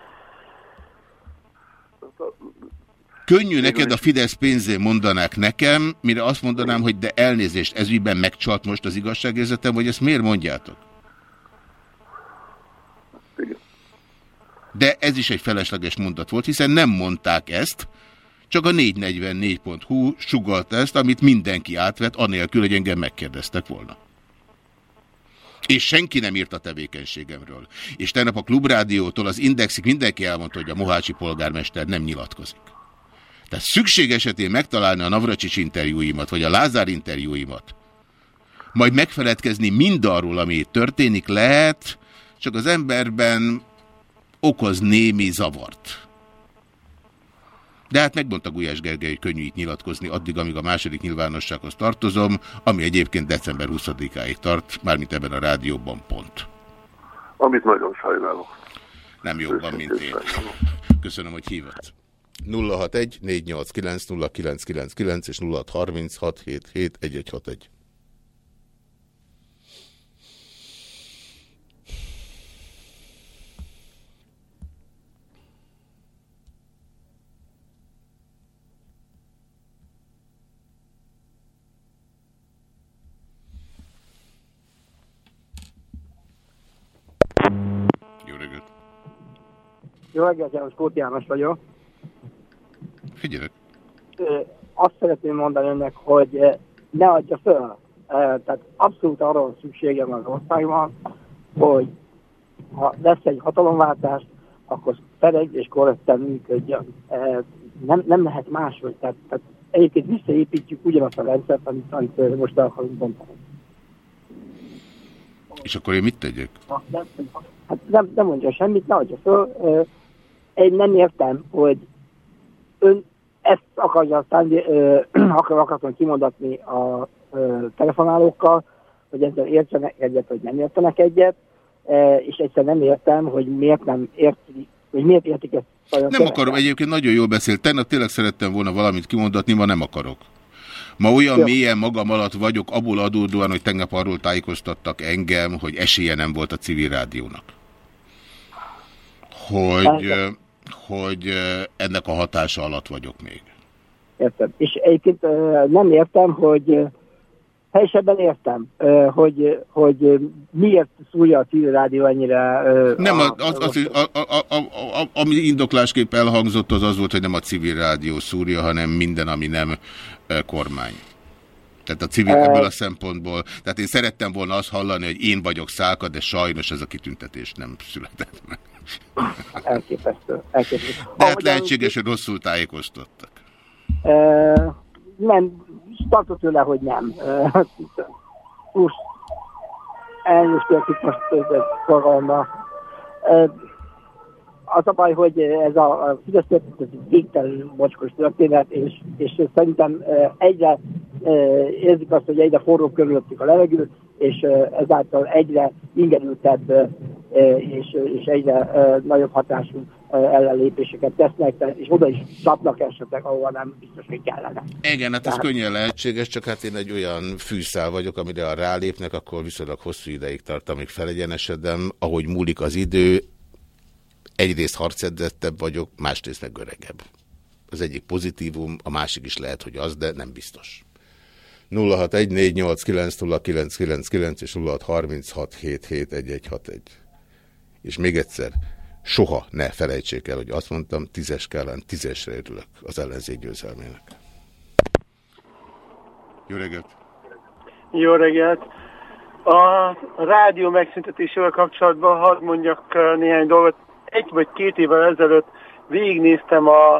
Könnyű neked a Fidesz pénzén mondanák nekem, mire azt mondanám, hogy de elnézést, ezügyben megcsalt most az igazságérzetem, vagy ezt miért mondjátok? De ez is egy felesleges mondat volt, hiszen nem mondták ezt, csak a 444.hu sugalt ezt, amit mindenki átvett, anélkül, hogy engem megkérdeztek volna. És senki nem írt a tevékenységemről. És tegnap a Klubrádiótól az Indexig mindenki elmondta, hogy a Mohácsi polgármester nem nyilatkozik. Tehát szükség esetén megtalálni a Navracsics interjúimat, vagy a Lázár interjúimat, majd megfeledkezni mindarról, ami itt történik, lehet, csak az emberben okoz némi zavart. De hát megmondta Gulyás Gergely, hogy könnyű itt nyilatkozni addig, amíg a második nyilvánossághoz tartozom, ami egyébként december 20-áig tart, mármint ebben a rádióban pont. Amit nagyon sajnálok. Nem jobban, mint én. Köszönöm, hogy hívott. 061 489 0999 és 0636 77 1161. Jó reggelt, János Kóti János vagyok. Figyelek. Azt szeretném mondani önnek, hogy ne adja föl. Tehát abszolút arra van szükségem az országban, hogy ha lesz egy hatalomváltás, akkor felegy és korrekten működjön. Nem, nem lehet máshogy. Tehát, tehát egyébként visszaépítjük ugyanazt a rendszert, amit, amit most el akarunk bontani. És akkor én mit tegyek? Hát nem, nem mondja semmit, ne adja föl én nem értem, hogy ön ezt akarja aztán, ö, akar, akartam kimondatni a ö, telefonálókkal, hogy ezzel értsenek egyet, vagy nem értenek egyet, e, és egyszer nem értem, hogy miért nem értik, hogy miért értik ezt. Nem kevesen. akarom, egyébként nagyon jól beszélt. Tegnap tényleg szerettem volna valamit kimondatni, ma nem akarok. Ma olyan Jó. mélyen magam alatt vagyok, abból adódóan, hogy tegnap arról tájékoztattak engem, hogy esélye nem volt a civil rádiónak. Hogy hogy ennek a hatása alatt vagyok még. Értem. És egyébként nem értem, hogy helyesebben értem, hogy, hogy miért szúrja a civil rádió ennyire... Nem, a, az, az, a, a, a, a, ami indoklásképp elhangzott, az az volt, hogy nem a civil rádió szúrja, hanem minden, ami nem kormány. Tehát a civil ebből a szempontból. Tehát én szerettem volna azt hallani, hogy én vagyok szálka, de sajnos ez a kitüntetés nem született meg. Elképesztő. elképesztő. De hát lehetséges, hogy rosszul tájékoztattak. E, nem, tartott tőle, hogy nem. E, Plusz elnézést most. E, az a baj, hogy ez a, a Fidesz történet, ez végtelen mocskos történet, és, és szerintem egyre érzik azt, hogy egyre forróbb körülöttük a levegő, és ezáltal egyre ingerültebb és, és egyre nagyobb hatású ellenlépéseket tesznek, és oda is csapnak esetleg, ahova nem biztos, hogy kellene. Igen, hát ez Tehát... könnyen lehetséges, csak hát én egy olyan fűszál vagyok, amire a rálépnek, akkor viszonylag hosszú ideig tart, amíg felegyenesedem. Ahogy múlik az idő, egyrészt harcedzettebb vagyok, másrészt meg öregebb. Az egyik pozitívum, a másik is lehet, hogy az, de nem biztos. 0614890999 és 0636771161. És még egyszer, Soha ne felejtsék el, hogy azt mondtam, tízes kellene, tízesre örülök az ellenzék győzelmének. Jó reggelt! Jó reggelt! A rádió megszüntetésével kapcsolatban hadd mondjak néhány dolgot. Egy vagy két évvel ezelőtt végignéztem a,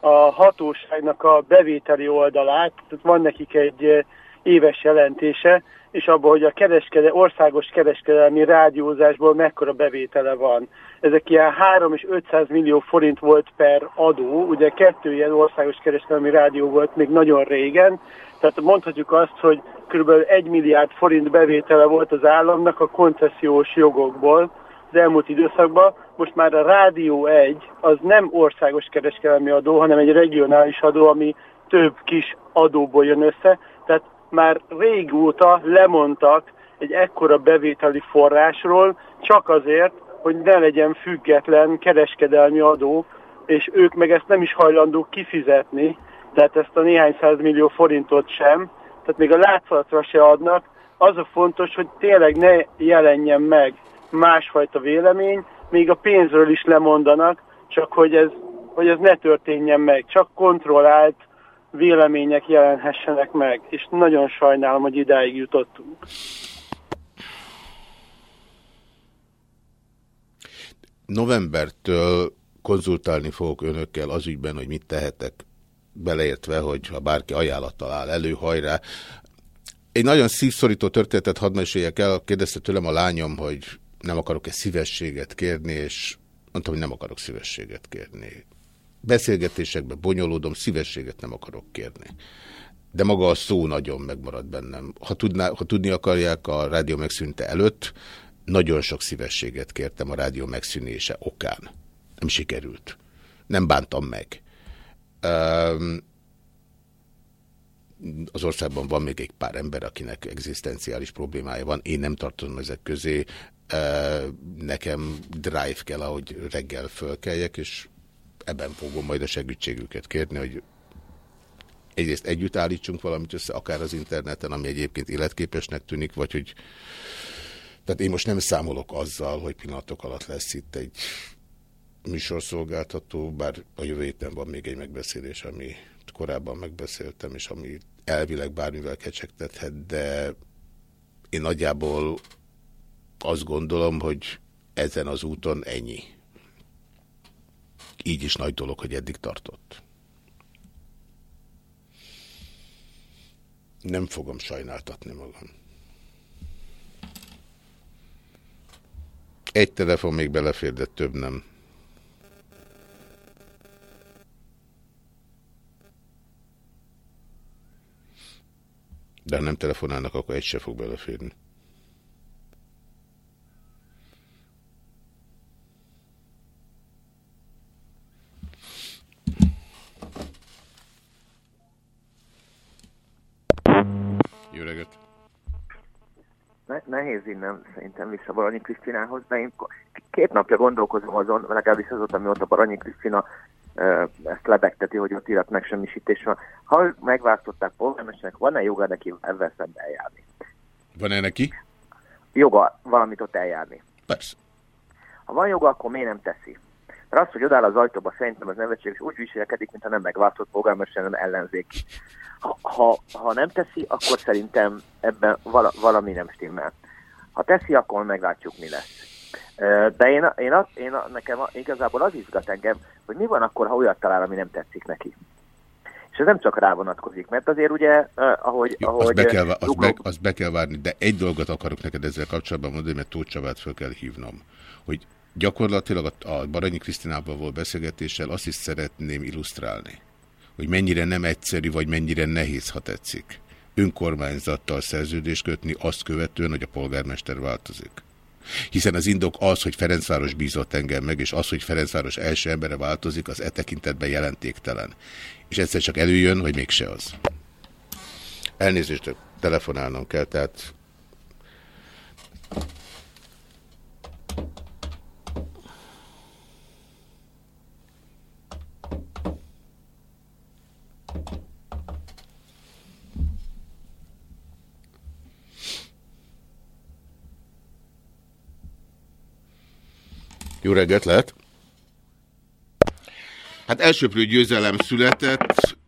a hatóságnak a bevételi oldalát, tehát van nekik egy éves jelentése, és abban, hogy a kereskede, országos kereskedelmi rádiózásból mekkora bevétele van. Ezek ilyen 3 és 500 millió forint volt per adó, ugye kettő ilyen országos kereskedelmi rádió volt még nagyon régen, tehát mondhatjuk azt, hogy kb. 1 milliárd forint bevétele volt az államnak a koncesziós jogokból az elmúlt időszakban. Most már a Rádió 1 az nem országos kereskedelmi adó, hanem egy regionális adó, ami több kis adóból jön össze. Tehát már régóta lemondtak egy ekkora bevételi forrásról, csak azért, hogy ne legyen független kereskedelmi adó, és ők meg ezt nem is hajlandók kifizetni, tehát ezt a néhány millió forintot sem, tehát még a látszatra se adnak. Az a fontos, hogy tényleg ne jelenjen meg másfajta vélemény, még a pénzről is lemondanak, csak hogy ez, hogy ez ne történjen meg, csak kontrollált vélemények jelenhessenek meg, és nagyon sajnálom, hogy idáig jutottunk. Novembertől konzultálni fogok önökkel az ügyben, hogy mit tehetek, beleértve, hogy ha bárki ajánlattal áll elő, hajrá. Egy nagyon szívszorító történetet hadd meséljek el, kérdezte tőlem a lányom, hogy nem akarok-e szívességet kérni, és mondtam, hogy nem akarok szívességet kérni beszélgetésekbe bonyolódom, szívességet nem akarok kérni. De maga a szó nagyon megmarad bennem. Ha, tudná, ha tudni akarják, a rádió megszűnte előtt nagyon sok szívességet kértem a rádió megszűnése okán. Nem sikerült. Nem bántam meg. Az országban van még egy pár ember, akinek egzisztenciális problémája van. Én nem tartom ezek közé. Nekem drive kell, ahogy reggel fölkeljek, és ebben fogom majd a segítségüket kérni, hogy egyrészt együtt állítsunk valamit össze, akár az interneten, ami egyébként életképesnek tűnik, vagy hogy tehát én most nem számolok azzal, hogy pillanatok alatt lesz itt egy műsorszolgáltató, bár a jövő héten van még egy megbeszélés, ami korábban megbeszéltem, és ami elvileg bármivel kecsegtethet, de én nagyjából azt gondolom, hogy ezen az úton ennyi így is nagy dolog, hogy eddig tartott. Nem fogom sajnáltatni magam. Egy telefon még belefér, de több nem. De ha nem telefonálnak, akkor egy se fog beleférni. Jó reggelt! Ne, nehéz innen szerintem vissza Baranyi Krisztinához, de én két napja gondolkozom azon, legalábbis azóta, amióta Baranyi Krisztina ezt lebegteti, hogy ott irat megsemmisítés van. Ha megválasztották polgármesternek, van-e joga neki ebben szembe eljárni? Van-e neki? Joga valamit ott eljárni. Persze. Ha van joga, akkor miért nem teszi? Mert az, hogy odáll az ajtóba, szerintem az nevetséges úgy viselkedik, mintha nem megváltott polgármester, hanem ellenzék. Ha, ha, ha nem teszi, akkor szerintem ebben vala, valami nem stimmel. Ha teszi, akkor meglátjuk, mi lesz. De én, én, én, nekem igazából az izgat engem, hogy mi van akkor, ha olyat talál, ami nem tetszik neki. És ez nem csak rá vonatkozik, mert azért ugye, ahogy... Jó, ahogy azt, be kell, azt, be, azt be kell várni, de egy dolgot akarok neked ezzel kapcsolatban mondani, mert Tóth Csabát fel kell hívnom, hogy gyakorlatilag a Baranyi Krisztinával volt beszélgetéssel azt is szeretném illusztrálni, hogy mennyire nem egyszerű, vagy mennyire nehéz, ha tetszik, önkormányzattal szerződést kötni azt követően, hogy a polgármester változik. Hiszen az indok az, hogy Ferencváros bízott engem meg, és az, hogy Ferencváros első embere változik, az e tekintetben jelentéktelen. És egyszer csak előjön, hogy mégse az. Elnézést, telefonálnom kell, tehát Jó reggelt lehet! Hát elsőprő győzelem született,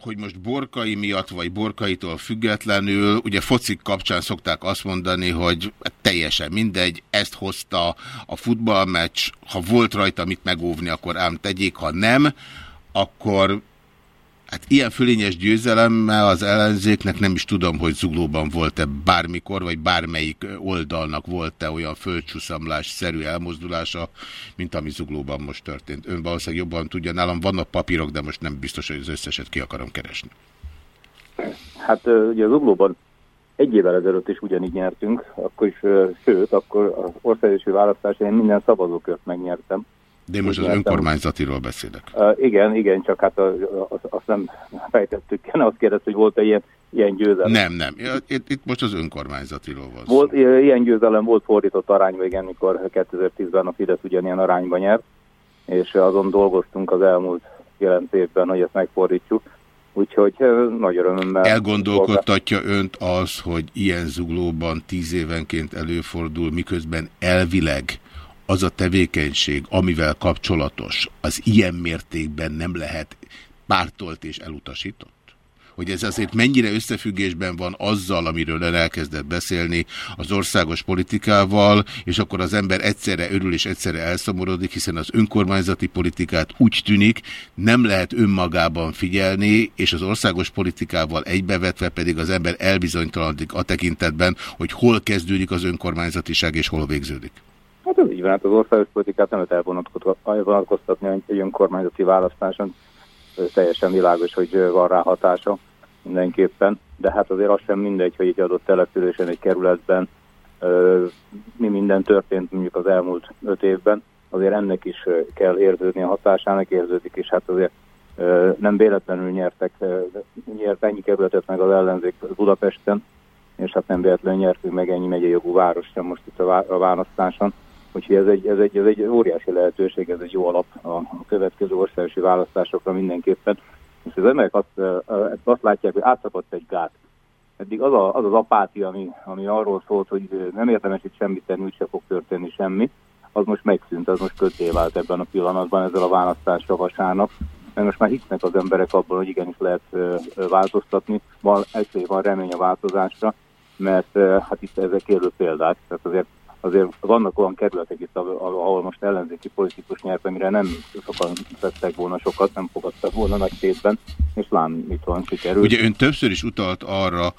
hogy most Borkai miatt, vagy Borkaitól függetlenül, ugye focik kapcsán szokták azt mondani, hogy teljesen mindegy, ezt hozta a futballmeccs, ha volt rajta mit megóvni, akkor ám tegyék, ha nem, akkor Hát ilyen fölényes győzelemmel az ellenzéknek nem is tudom, hogy zuglóban volt-e bármikor, vagy bármelyik oldalnak volt-e olyan földcsúszamlás-szerű elmozdulása, mint ami zuglóban most történt. Ön valószínűleg jobban tudja, nálam vannak papírok, de most nem biztos, hogy az összeset ki akarom keresni. Hát ugye zuglóban egy évvel ezelőtt is ugyanígy nyertünk, akkor is, sőt, akkor az országosi választáson én minden szavazókört megnyertem. De én most az önkormányzatiról beszélek. Uh, igen, igen, csak hát azt, azt nem fejtettük ki, azt kérdezt, hogy volt-e ilyen, ilyen győzelem. Nem, nem. Itt, itt most az önkormányzatiról van Volt, ilyen győzelem volt fordított arányban, igen, mikor 2010-ben a Fidesz ugyanilyen arányban nyert, és azon dolgoztunk az elmúlt 9 évben, hogy ezt megfordítsuk. Úgyhogy nagy örömmel... Elgondolkodtatja önt az, hogy ilyen zuglóban tíz évenként előfordul, miközben elvileg az a tevékenység, amivel kapcsolatos, az ilyen mértékben nem lehet pártolt és elutasított? Hogy ez azért mennyire összefüggésben van azzal, amiről ön elkezdett beszélni az országos politikával, és akkor az ember egyszerre örül és egyszerre elszomorodik, hiszen az önkormányzati politikát úgy tűnik, nem lehet önmagában figyelni, és az országos politikával egybevetve pedig az ember elbizonytalanodik a tekintetben, hogy hol kezdődik az önkormányzatiság és hol végződik. Hát ez így van, hát az országos politikát nem lehet elvonatkoztatni egy önkormányzati választáson. Ez teljesen világos, hogy van rá hatása mindenképpen, de hát azért az sem mindegy, hogy egy adott településen, egy kerületben mi minden történt mondjuk az elmúlt öt évben, azért ennek is kell érződni a hatásának, érződik, és hát azért nem véletlenül nyertek, nyert ennyi kerületet meg az ellenzék Budapesten, és hát nem véletlenül nyertünk meg ennyi megyei jogú város sem most itt a választáson. Úgyhogy ez egy, ez, egy, ez egy óriási lehetőség, ez egy jó alap a, következő országosi választásokra mindenképpen. És az emberek azt, azt látják, hogy átszakadt egy gát. Eddig az, a, az az apátia, ami, ami arról szólt, hogy nem érdemes itt semmit tenni, úgyse fog történni semmi, az most megszűnt, az most köté vált ebben a pillanatban ezzel a választással vasárnap. Mert most már hisznek az emberek abban, hogy igenis lehet változtatni. Van, egyszer van remény a változásra, mert hát itt ezek élő példák, tehát azért azért vannak olyan kerületek itt, ahol most ellenzéki politikus nyert, amire nem sokan tettek volna sokat, nem fogadtak volna nagy tétben, és lám mit van sikerült. Ugye ön többször is utalt arra,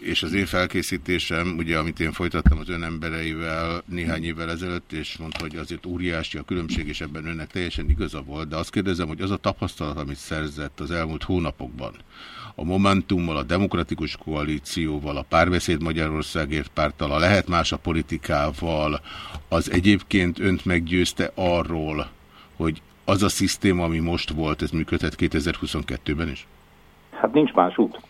és az én felkészítésem, ugye amit én folytattam az ön embereivel néhány évvel ezelőtt, és mondta, hogy azért óriási a különbség, és ebben önnek teljesen igaza volt, de azt kérdezem, hogy az a tapasztalat, amit szerzett az elmúlt hónapokban, a Momentummal, a Demokratikus Koalícióval, a Párbeszéd Magyarországért párttal, a Lehet Más a politikával, az egyébként önt meggyőzte arról, hogy az a szisztéma, ami most volt, ez működhet 2022-ben is? Hát nincs más út.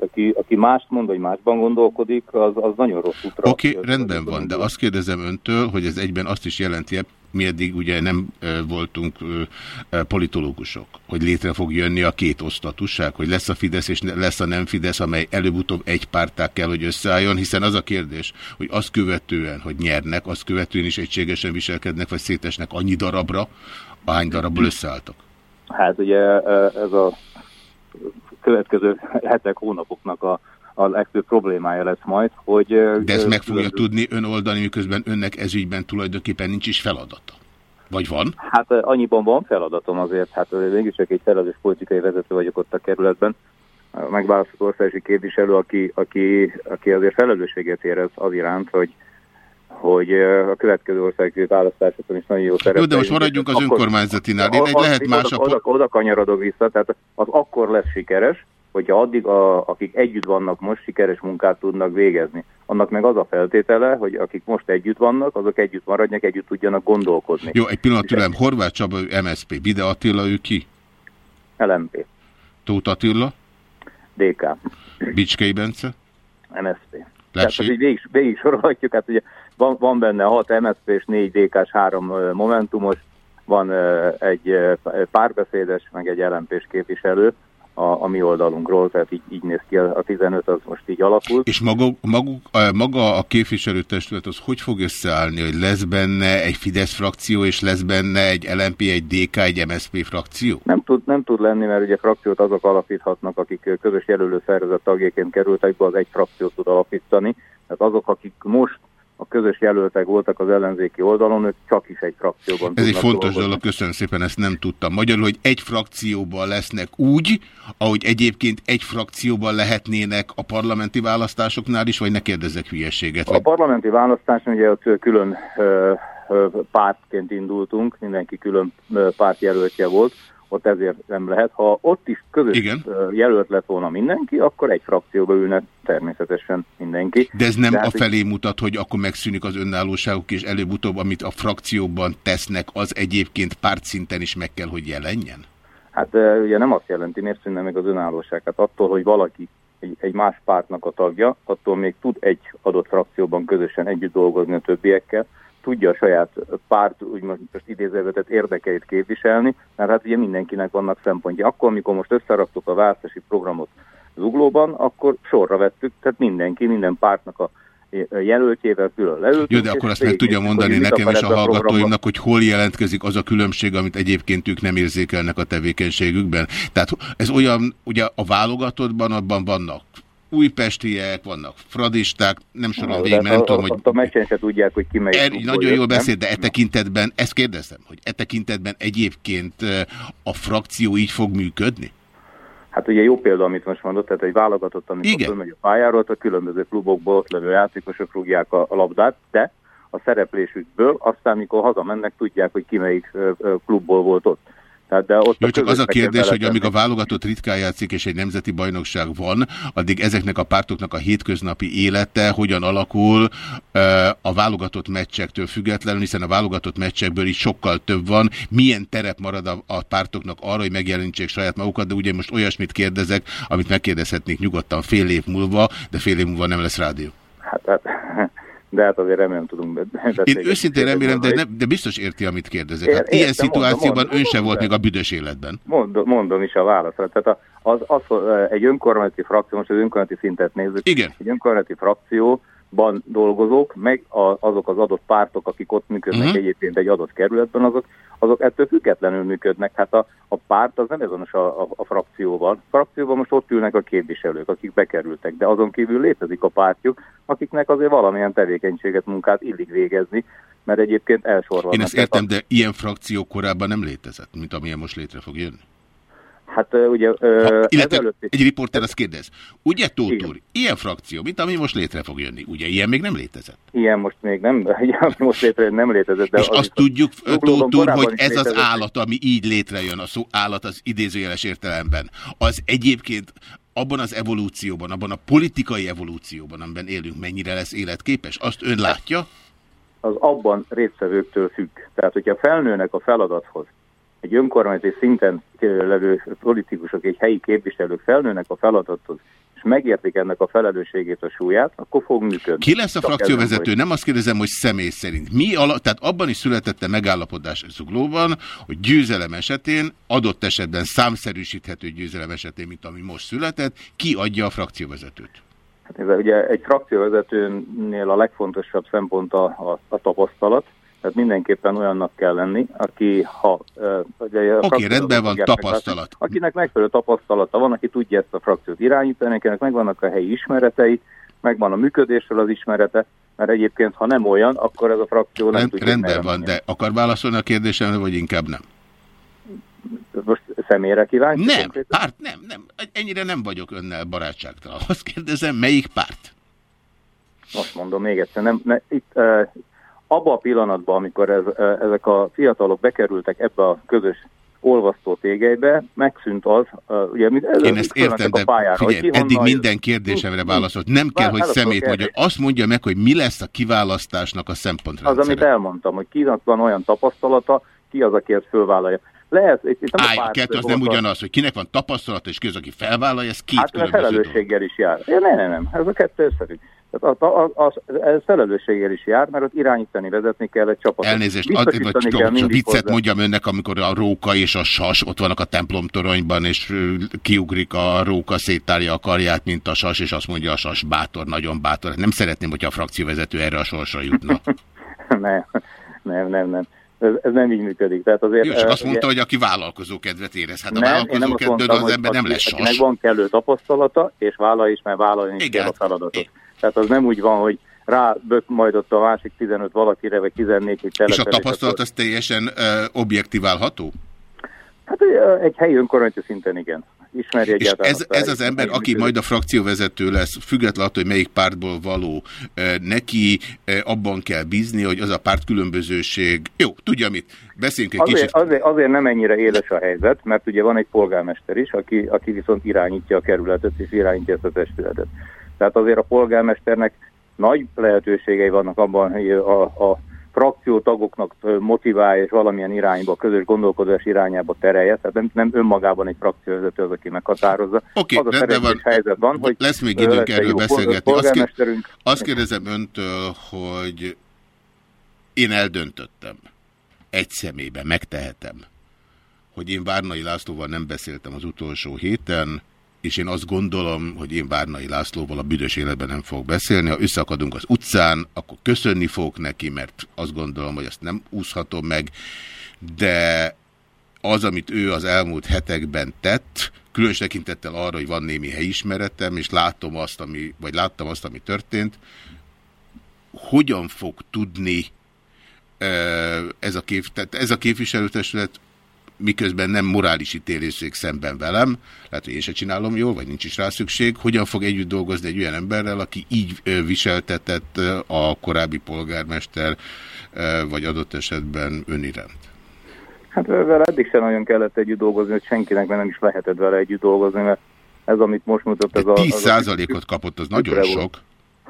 Aki, aki mást mond, vagy másban gondolkodik, az, az nagyon rossz útra. Oké, okay, rendben van, de azt kérdezem öntől, hogy ez egyben azt is jelenti, mi eddig ugye nem voltunk politológusok, hogy létre fog jönni a két osztatúság, hogy lesz a Fidesz és lesz a nem Fidesz, amely előbb-utóbb egy párták kell, hogy összeálljon, hiszen az a kérdés, hogy azt követően, hogy nyernek, azt követően is egységesen viselkednek, vagy szétesnek annyi darabra, ahány darabból összeálltak. Hát ugye ez a következő hetek, hónapoknak a a legfőbb problémája lesz majd, hogy... De ezt meg fogja tudni ön oldani, miközben önnek ezügyben tulajdonképpen nincs is feladata. Vagy van? Hát annyiban van feladatom azért, hát mégis egy feladatos politikai vezető vagyok ott a kerületben, megválasztott országosi képviselő, aki, aki, aki azért felelősséget érez az iránt, hogy, hogy a következő országközi választásokon is nagyon jó szerepel. Jó, de most maradjunk az önkormányzatinál. Én egy lehet más oda, oda, oda kanyarodok vissza, tehát az akkor lesz sikeres, hogyha addig, a, akik együtt vannak most, sikeres munkát tudnak végezni. Annak meg az a feltétele, hogy akik most együtt vannak, azok együtt maradják, együtt tudjanak gondolkodni. Jó, egy pillanat türelem. Horváth Csaba, MSZP. Bide Attila, ő ki? LMP. Tóth Attila? DK. Bicskei Bence? MSZP. Tehát hogy végig, végig sorolhatjuk, hát ugye van, van benne 6 MSZP és 4 DK-s, 3 Momentumos, van egy párbeszédes, meg egy lmp képviselő, a, a mi oldalunkról, tehát így, így néz ki a, a 15, az most így alakult. És maguk, a- maga a képviselőtestület az hogy fog összeállni, hogy lesz benne egy Fidesz frakció, és lesz benne egy LMP, egy DK, egy MSZP frakció? Nem tud, nem tud lenni, mert ugye frakciót azok alapíthatnak, akik közös jelölő szervezet tagjaként kerültek be, az egy frakciót tud alapítani. Tehát azok, akik most a közös jelöltek voltak az ellenzéki oldalon, ők csak is egy frakcióban Ez egy fontos dolgozni. dolog, köszönöm szépen, ezt nem tudtam. Magyarul, hogy egy frakcióban lesznek úgy, ahogy egyébként egy frakcióban lehetnének a parlamenti választásoknál is, vagy ne kérdezzek hülyeséget? A Vagy... parlamenti választáson ugye ott külön ö, ö, pártként indultunk, mindenki külön pártjelöltje volt, ott ezért nem lehet. Ha ott is közös Igen. jelölt lett volna mindenki, akkor egy frakcióba ülne természetesen mindenki. De ez nem hát a felé mutat, hogy akkor megszűnik az önállóságuk, és előbb-utóbb, amit a frakcióban tesznek, az egyébként pártszinten is meg kell, hogy jelenjen? Hát ugye nem azt jelenti, miért szűnne meg az önállóság. Hát attól, hogy valaki egy, egy más pártnak a tagja, attól még tud egy adott frakcióban közösen együtt dolgozni a többiekkel, tudja a saját párt, úgymond most idézővetett érdekeit képviselni, mert hát ugye mindenkinek vannak szempontja. Akkor, amikor most összeraktuk a választási programot Zuglóban, akkor sorra vettük, tehát mindenki, minden pártnak a jelöltjével külön leültünk. Jó, de akkor azt meg tudja mondani nekem és a hallgatóimnak, hogy hol jelentkezik az a különbség, amit egyébként ők nem érzékelnek a tevékenységükben. Tehát ez olyan, ugye a válogatottban abban vannak újpestiek, vannak fradisták, nem sorolom végig, mert nem a- tudom, hogy a meccsen se tudják, hogy ki melyik Er, nagyon jól beszél, de e tekintetben, ezt kérdezem, hogy e tekintetben egyébként a frakció így fog működni? Hát ugye jó példa, amit most mondott, tehát egy válogatott, amikor Igen. fölmegy a pályáról, a különböző klubokból ott levő játékosok rúgják a, a labdát, de a szereplésükből aztán, mikor hazamennek, tudják, hogy ki melyik klubból volt ott. Tehát, de ott Jó, csak az a kérdés, hogy amíg a válogatott ritkán játszik és egy nemzeti bajnokság van, addig ezeknek a pártoknak a hétköznapi élete hogyan alakul a válogatott meccsektől függetlenül, hiszen a válogatott meccsekből is sokkal több van. Milyen terep marad a, a pártoknak arra, hogy megjelenítsék saját magukat, de ugye most olyasmit kérdezek, amit megkérdezhetnék nyugodtan fél év múlva, de fél év múlva nem lesz rádió. Hát, hát, de hát azért remélem tudunk be- Én őszintén remélem, de, nem, de biztos érti, amit kérdezek. Ér- Hát ilyen értem, szituációban mondom, ön sem volt még a büdös életben. Mondom, mondom is a válaszra. Tehát a, az, az, egy önkormányzati frakció, most az önkormányzati szintet nézzük, Igen. egy önkormányzati frakcióban dolgozók, meg a, azok az adott pártok, akik ott működnek Mhm. uh-huh. egyébként egy adott kerületben, azok, azok ettől függetlenül működnek. Hát a, a párt az nem azonos a, a, a frakcióval. A frakcióban most ott ülnek a képviselők, akik bekerültek, de azon kívül létezik a pártjuk, akiknek azért valamilyen tevékenységet, munkát illik végezni, mert egyébként elsorolnak. Én ezt Tehát a- értem, de ilyen frakció korábban nem létezett, mint amilyen most létre fog jönni. Hát ugye ö, Ha, illetve ezelőtt egy riporter azt kérdez, ugye Tóth úr, ilyen frakció, mint ami most létre fog jönni, ugye ilyen még nem létezett? Ilyen most még nem, ilyen most létre nem létezett. De És az azt tudjuk, Tóth úr, hogy ez az létezett. állat, ami így létrejön, a szó állat az idézőjeles értelemben, az egyébként abban az evolúcióban, abban a politikai evolúcióban, amiben élünk, mennyire lesz életképes? Azt ön látja? az abban résztvevőktől függ. Tehát, hogyha felnőnek a feladathoz, egy önkormányzati szinten levő politikusok, egy helyi képviselők felnőnek a feladathoz, és megértik ennek a felelősségét, a súlyát, akkor fog működni. Ki lesz a Csak frakcióvezető? ezen, Nem azt kérdezem, hogy személy szerint. Mi ala, tehát abban is született a megállapodás Zuglóban, hogy győzelem esetén, adott esetben számszerűsíthető győzelem esetén, mint ami most született, ki adja a frakcióvezetőt? Hát ez ugye egy frakcióvezetőnél a legfontosabb szempont a, a, a tapasztalat, tehát mindenképpen olyannak kell lenni, aki ha... Oké, Oké, rendben van, tapasztalat. Akinek megfelelő tapasztalata van, aki tudja ezt a frakciót irányítani, akinek megvannak a helyi ismeretei, megvan a működésről az ismerete, mert egyébként, ha nem olyan, akkor ez a frakció nem Rend, tudja rendben van, de akar válaszolni a kérdésemre, vagy inkább nem? Most személyre kíváncsi? Nem, konkrétan? párt nem, nem. Ennyire nem vagyok önnel barátságtalan. Azt kérdezem, melyik párt? Most mondom még egyszer, nem, ne, itt uh, abban a pillanatban, amikor ez, uh, ezek a fiatalok bekerültek ebbe a közös olvasztó tégelybe, megszűnt az, uh, ugye, ez, Én ezt értem, de a pályára, figyelj, eddig minden kérdésemre válaszolt. Nem kell, hogy válaszol szemét mondja. Azt mondja meg, hogy mi lesz a kiválasztásnak a Az, szempontrendszere. amit elmondtam, hogy kinek van olyan tapasztalata, ki az, aki ezt fölvállalja. Lehet, itt itt nem a Állj, a párt kettő az nem ugyanaz, hogy kinek van tapasztalata és ki az, aki felvállalja, ez két Hát különböző felelősséggel is jár. Ja, nem, nem, nem, ez a kettő összefügg. Tehát a, a, a, ez felelősséggel is jár, mert ott irányítani, vezetni kell egy csapatot. Elnézést, addig vagy tudom, csak viccet hozzá. mondjam önnek, amikor a róka és a sas ott vannak a templomtoronyban, és kiugrik a róka, széttárja a karját, mint a sas, és azt mondja a sas bátor, nagyon bátor. Nem szeretném, hogyha a frakcióvezető erre a sorsra jutna. nem, nem, nem, nem. Ez, ez nem így működik. Tehát azért, Jó, csak azt mondta, ugye, hogy aki vállalkozó kedvet érez. Hát a nem, vállalkozó kedvet az ember nem lesz sas. van kellő tapasztalata, és vállal is, mert vállalni is kell a feladatot. Tehát az nem úgy van, hogy rá bök majd ott a másik 15 valakire, vagy 14 hogy És a tapasztalat az teljesen uh, objektiválható? Hát egy helyi önkormányzati szinten igen. Ismeri és ez, ez az ember, aki majd a frakcióvezető lesz, függetlenül attól, hogy melyik pártból való, neki abban kell bízni, hogy az a párt különbözőség... Jó, tudja mit, beszéljünk egy azért, kicsit. Azért, azért nem ennyire éles a helyzet, mert ugye van egy polgármester is, aki, aki viszont irányítja a kerületet és irányítja ezt a testületet. Tehát azért a polgármesternek nagy lehetőségei vannak abban, hogy a, a frakciótagoknak motiválja és valamilyen irányba, közös gondolkodás irányába terelje, tehát nem, nem önmagában egy frakcióvezető az, aki meghatározza. Oké, okay, az a van, helyzet van, hogy lesz még időnk erről beszélgetni. Azt, kér, azt kérdezem öntől, hogy én eldöntöttem, egy személyben megtehetem, hogy én Várnai Lászlóval nem beszéltem az utolsó héten, és én azt gondolom, hogy én Várnai Lászlóval a büdös életben nem fogok beszélni. Ha összeakadunk az utcán, akkor köszönni fogok neki, mert azt gondolom, hogy ezt nem úszhatom meg, de az, amit ő az elmúlt hetekben tett, különös tekintettel arra, hogy van némi helyismeretem, és látom azt, ami, vagy láttam azt, ami történt, hogyan fog tudni ez a, kép, tehát ez a képviselőtestület miközben nem morális ítélészék szemben velem, lehet, hogy én se csinálom jól, vagy nincs is rá szükség, hogyan fog együtt dolgozni egy olyan emberrel, aki így viseltetett a korábbi polgármester, vagy adott esetben öniránt? Hát vele eddig sem nagyon kellett együtt dolgozni, hogy senkinek nem is lehetett vele együtt dolgozni, mert ez, amit most mutat, ez a... 10%-ot kapott, az nagyon sok.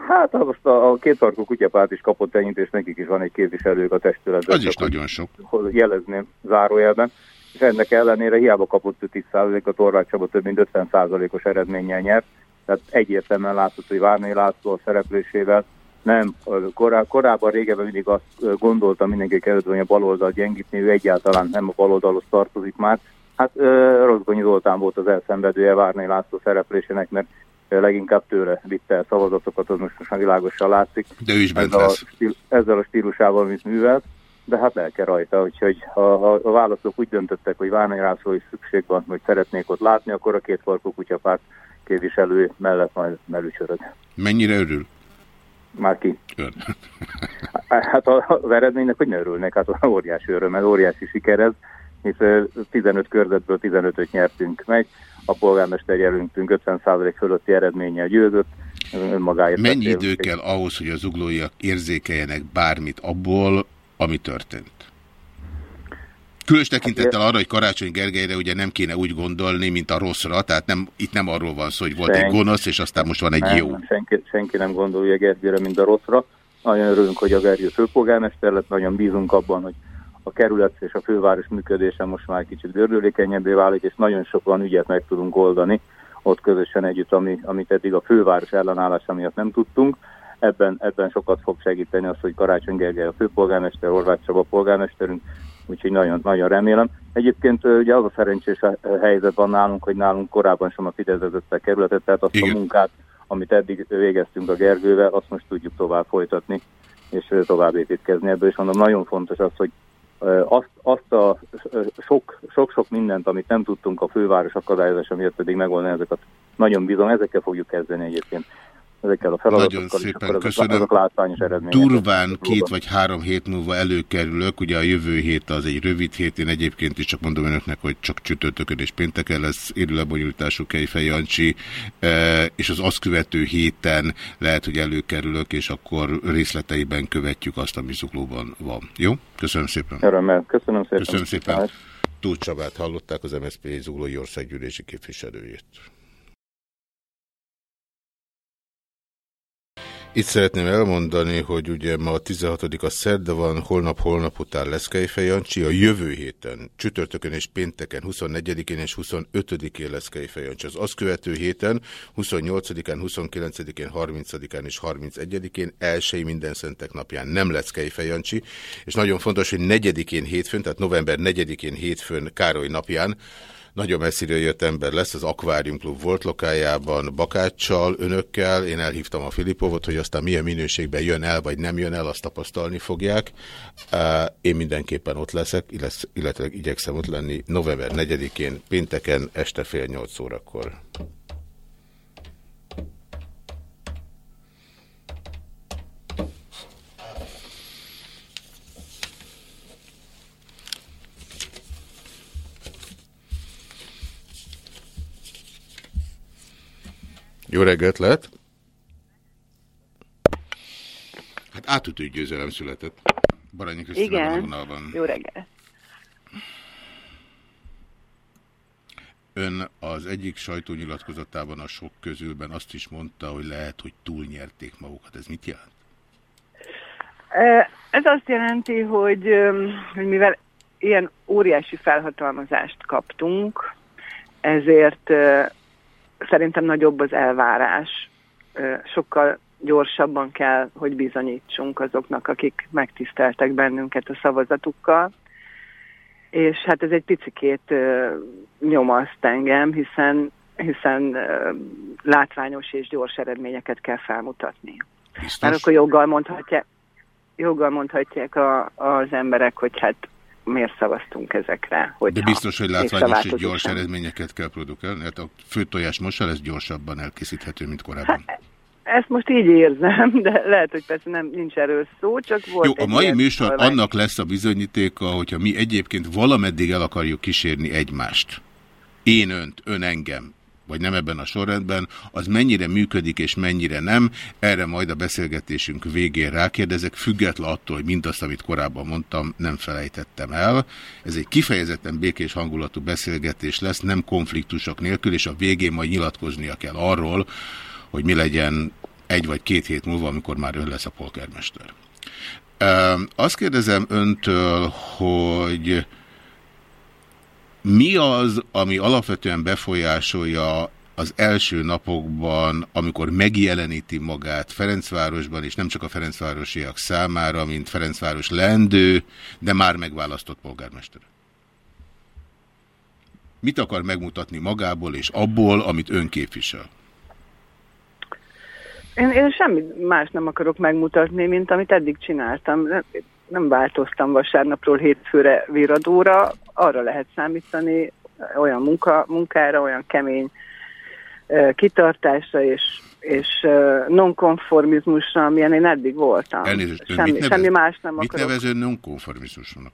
Hát most a, a két tarkó kutyapárt is kapott ennyit, és nekik is van egy képviselők a testületben. Az is nagyon sok. Jelezném zárójelben és ennek ellenére hiába kapott 10%-a, Torvács Csaba több mint 50%-os eredménnyel nyert, tehát egyértelműen látszott, hogy Várnai László a szereplésével nem, korá, korábban régebben mindig azt gondolta mindenki kerülő, hogy a baloldal gyengítni, ő egyáltalán nem a baloldalhoz tartozik már. Hát Rozgonyi Zoltán volt az elszenvedője Várnai László szereplésének, mert leginkább tőle vitte el szavazatokat, az most most világosan látszik. De ő is bent ezzel, a stíl, ezzel a stílusával, mint művelt de hát el kell rajta, úgyhogy ha, a választók úgy döntöttek, hogy Várnai László is szükség van, hogy szeretnék ott látni, akkor a két farkú kutyapárt képviselő mellett majd melücsörög. Mennyire örül? Már ki? Ön. hát az eredménynek, hogy ne örülnek, hát óriási öröm, mert óriási siker ez, hisz 15 körzetből 15-öt nyertünk meg, a polgármester jelöntünk 50% fölötti eredménnyel győzött, önmagáért. Mennyi idő kell ahhoz, hogy az uglóiak érzékeljenek bármit abból, ami történt. Különös tekintettel arra, hogy Karácsony Gergelyre ugye nem kéne úgy gondolni, mint a rosszra, tehát nem, itt nem arról van szó, hogy volt senki, egy gonosz, és aztán most van egy nem, jó. Senki, senki nem gondolja Gergelyre, mint a rosszra. Nagyon örülünk, hogy a Gergely főpolgármester lett, nagyon bízunk abban, hogy a kerület és a főváros működése most már kicsit gördülékenyebbé válik, és nagyon sok van ügyet meg tudunk oldani ott közösen együtt, ami, amit eddig a főváros ellenállása miatt nem tudtunk ebben, ebben sokat fog segíteni az, hogy Karácsony Gergely a főpolgármester, Horváth Csaba polgármesterünk, úgyhogy nagyon, nagyon remélem. Egyébként ugye az a szerencsés helyzet van nálunk, hogy nálunk korábban sem a Fidesz vezettek kerületet, tehát azt Igen. a munkát, amit eddig végeztünk a Gergővel, azt most tudjuk tovább folytatni, és tovább építkezni ebből, és mondom, nagyon fontos az, hogy azt, azt a sok-sok mindent, amit nem tudtunk a főváros akadályozása miatt pedig megoldani, ezeket nagyon bizony, ezekkel fogjuk kezdeni egyébként ezekkel a feladatokkal. Nagyon szépen azok, köszönöm. Azok látványos Durván két vagy három hét múlva előkerülök, ugye a jövő hét az egy rövid hét, én egyébként is csak mondom önöknek, hogy csak csütörtökön és pénteken lesz élőlebonyolítású Kejfej Jancsi, e, és az azt követő héten lehet, hogy előkerülök, és akkor részleteiben követjük azt, ami zuglóban van. Jó? Köszönöm szépen. Örömmel. Köszönöm szépen. Köszönöm szépen. Túl Csabát hallották az MSZP zuglói országgyűlési képviselőjét. Itt szeretném elmondani, hogy ugye ma a 16 a szerda van, holnap-holnap után lesz Kejfej Jancsi, a jövő héten, csütörtökön és pénteken, 24-én és 25-én lesz Kejfej Jancsi. Az azt követő héten, 28-án, 29-én, 30-án és 31-én, elsői minden szentek napján nem lesz Kejfej Jancsi, és nagyon fontos, hogy 4-én hétfőn, tehát november 4-én hétfőn Károly napján, nagyon messziről jött ember lesz, az Aquarium Club volt lokájában Bakáccsal, önökkel. Én elhívtam a Filipovot, hogy aztán milyen minőségben jön el, vagy nem jön el, azt tapasztalni fogják. Én mindenképpen ott leszek, illetve igyekszem ott lenni november 4-én, pénteken, este fél nyolc órakor. Jó reggelt lehet? Hát átütő győzelem született. Baranyi Krisztina Igen, vonalban. jó reggelt. Ön az egyik sajtónyilatkozatában a sok közülben azt is mondta, hogy lehet, hogy túlnyerték magukat. Ez mit jelent? Ez azt jelenti, hogy, hogy mivel ilyen óriási felhatalmazást kaptunk, ezért szerintem nagyobb az elvárás. Sokkal gyorsabban kell, hogy bizonyítsunk azoknak, akik megtiszteltek bennünket a szavazatukkal. És hát ez egy picikét nyomaszt engem, hiszen, hiszen látványos és gyors eredményeket kell felmutatni. Biztos? Mert akkor joggal mondhatják, joggal mondhatják a, az emberek, hogy hát miért szavaztunk ezekre. De biztos, hogy látványos és gyors sem. eredményeket kell produkálni? Hát a főtojás most lesz gyorsabban elkészíthető, mint korábban. Hát, ezt most így érzem, de lehet, hogy persze nem, nincs erről szó, csak volt Jó, a mai műsor szolvány. annak lesz a bizonyítéka, hogyha mi egyébként valameddig el akarjuk kísérni egymást. Én önt, ön engem, vagy nem ebben a sorrendben, az mennyire működik és mennyire nem, erre majd a beszélgetésünk végén rákérdezek, független attól, hogy mindazt, amit korábban mondtam, nem felejtettem el. Ez egy kifejezetten békés hangulatú beszélgetés lesz, nem konfliktusok nélkül, és a végén majd nyilatkoznia kell arról, hogy mi legyen egy vagy két hét múlva, amikor már ön lesz a polgármester. Azt kérdezem öntől, hogy mi az, ami alapvetően befolyásolja az első napokban, amikor megjeleníti magát Ferencvárosban, és nem csak a Ferencvárosiak számára, mint Ferencváros lendő, de már megválasztott polgármester? Mit akar megmutatni magából és abból, amit ön képvisel? Én, én semmi más nem akarok megmutatni, mint amit eddig csináltam nem változtam vasárnapról hétfőre viradóra, arra lehet számítani olyan munka, munkára, olyan kemény kitartásra és, és nonkonformizmusra, amilyen én eddig voltam. Elnézést, semmi, mit nevez, semmi más nem mit akarok. Mit nevező nonkonformizmusnak?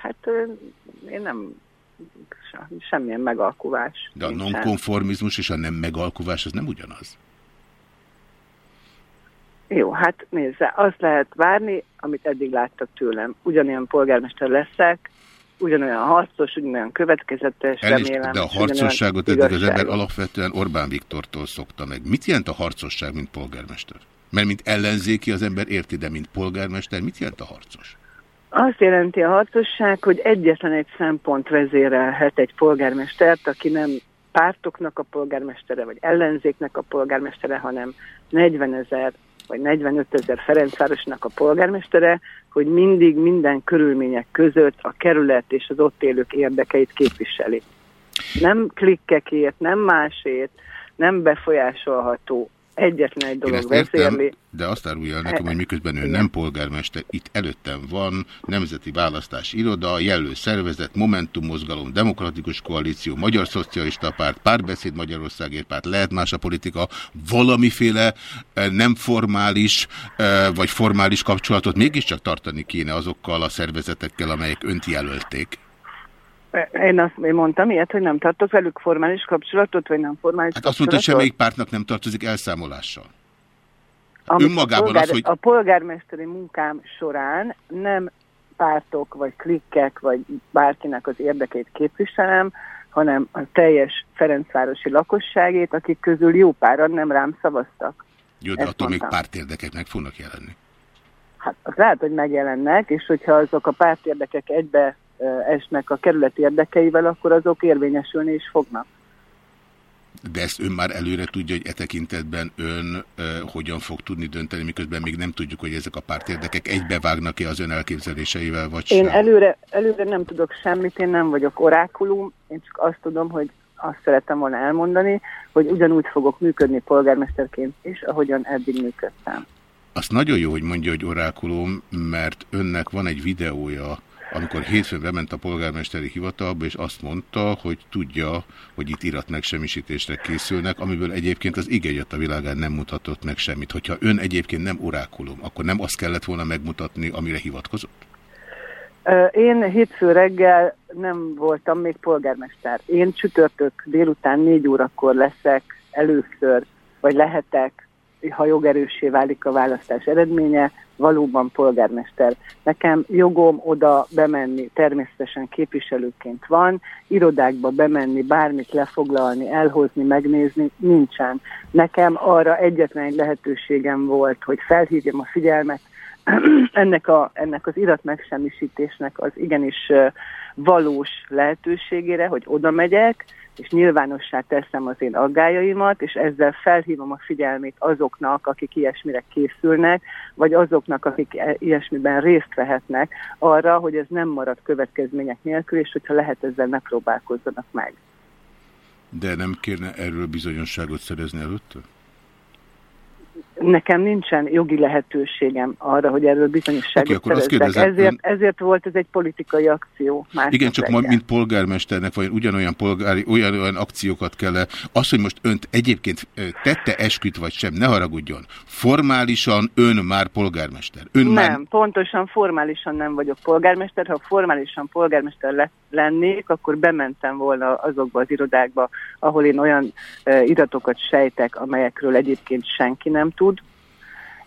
Hát én nem semmilyen megalkuvás. De a nonkonformizmus és a nem megalkuvás az nem ugyanaz? Jó, hát nézze, azt lehet várni, amit eddig láttak tőlem. Ugyanilyen polgármester leszek, ugyanolyan harcos, ugyanolyan következetes, Elnézést, remélem. De a harcosságot eddig az ember alapvetően Orbán Viktortól szokta meg. Mit jelent a harcosság, mint polgármester? Mert mint ellenzéki az ember érti, de mint polgármester, mit jelent a harcos? Azt jelenti a harcosság, hogy egyetlen egy szempont vezérelhet egy polgármestert, aki nem pártoknak a polgármestere, vagy ellenzéknek a polgármestere, hanem 40 ezer vagy 45 ezer Ferencvárosnak a polgármestere, hogy mindig minden körülmények között a kerület és az ott élők érdekeit képviseli. Nem klikkekért, nem másért, nem befolyásolható egyetlen egy dolog vezérli. De azt árulja el nekem, hogy miközben ő nem polgármester, itt előttem van Nemzeti Választási Iroda, jelölő szervezet, Momentum Mozgalom, Demokratikus Koalíció, Magyar Szocialista Párt, Párbeszéd Magyarországért Párt, lehet más a politika, valamiféle eh, nem formális eh, vagy formális kapcsolatot mégiscsak tartani kéne azokkal a szervezetekkel, amelyek önt jelölték. Én azt én mondtam ilyet, hogy nem tartok velük formális kapcsolatot, vagy nem formális Hát azt mondta, hogy semmelyik pártnak nem tartozik elszámolással. Önmagában a, polgár, az, hogy... a polgármesteri munkám során nem pártok, vagy klikkek, vagy bárkinek az érdekét képviselem, hanem a teljes Ferencvárosi lakosságét, akik közül jó páran nem rám szavaztak. Jó, de Ezt attól még pártérdekek meg fognak jelenni. Hát az lehet, hogy megjelennek, és hogyha azok a pártérdekek egybe esnek a kerület érdekeivel, akkor azok érvényesülni is fognak. De ezt ön már előre tudja, hogy e tekintetben ön uh, hogyan fog tudni dönteni, miközben még nem tudjuk, hogy ezek a pártérdekek egybevágnak-e az ön elképzeléseivel, vagy Én sem. előre, előre nem tudok semmit, én nem vagyok orákulum, én csak azt tudom, hogy azt szerettem volna elmondani, hogy ugyanúgy fogok működni polgármesterként is, ahogyan eddig működtem. Azt nagyon jó, hogy mondja, hogy orákulum, mert önnek van egy videója, amikor hétfőn bement a polgármesteri hivatalba, és azt mondta, hogy tudja, hogy itt irat megsemmisítésre készülnek, amiből egyébként az igényet a világán nem mutatott meg semmit. Hogyha ön egyébként nem orákulum, akkor nem azt kellett volna megmutatni, amire hivatkozott? Én hétfő reggel nem voltam még polgármester. Én csütörtök délután négy órakor leszek először, vagy lehetek, ha jogerőssé válik a választás eredménye, valóban polgármester. Nekem jogom oda bemenni, természetesen képviselőként van, irodákba bemenni, bármit lefoglalni, elhozni, megnézni, nincsen. Nekem arra egyetlen egy lehetőségem volt, hogy felhívjam a figyelmet ennek, a, ennek az irat megsemmisítésnek az igenis valós lehetőségére, hogy oda megyek, és nyilvánossá teszem az én aggájaimat, és ezzel felhívom a figyelmét azoknak, akik ilyesmire készülnek, vagy azoknak, akik e- ilyesmiben részt vehetnek, arra, hogy ez nem marad következmények nélkül, és hogyha lehet ezzel ne próbálkozzanak meg. De nem kérne erről bizonyosságot szerezni előtte? Nekem nincsen jogi lehetőségem arra, hogy erről bizonyosságot azt szerezzek. ezért, ezért volt ez egy politikai akció. Igen, csak ma, reggel. mint polgármesternek, vagy ugyanolyan polgári, olyan, olyan akciókat kell -e. Az, hogy most önt egyébként tette esküt, vagy sem, ne haragudjon. Formálisan ön már polgármester. Ön nem, már pontosan formálisan nem vagyok polgármester. Ha formálisan polgármester le- lennék, akkor bementem volna azokba az irodákba, ahol én olyan uh, iratokat sejtek, amelyekről egyébként senki nem tud,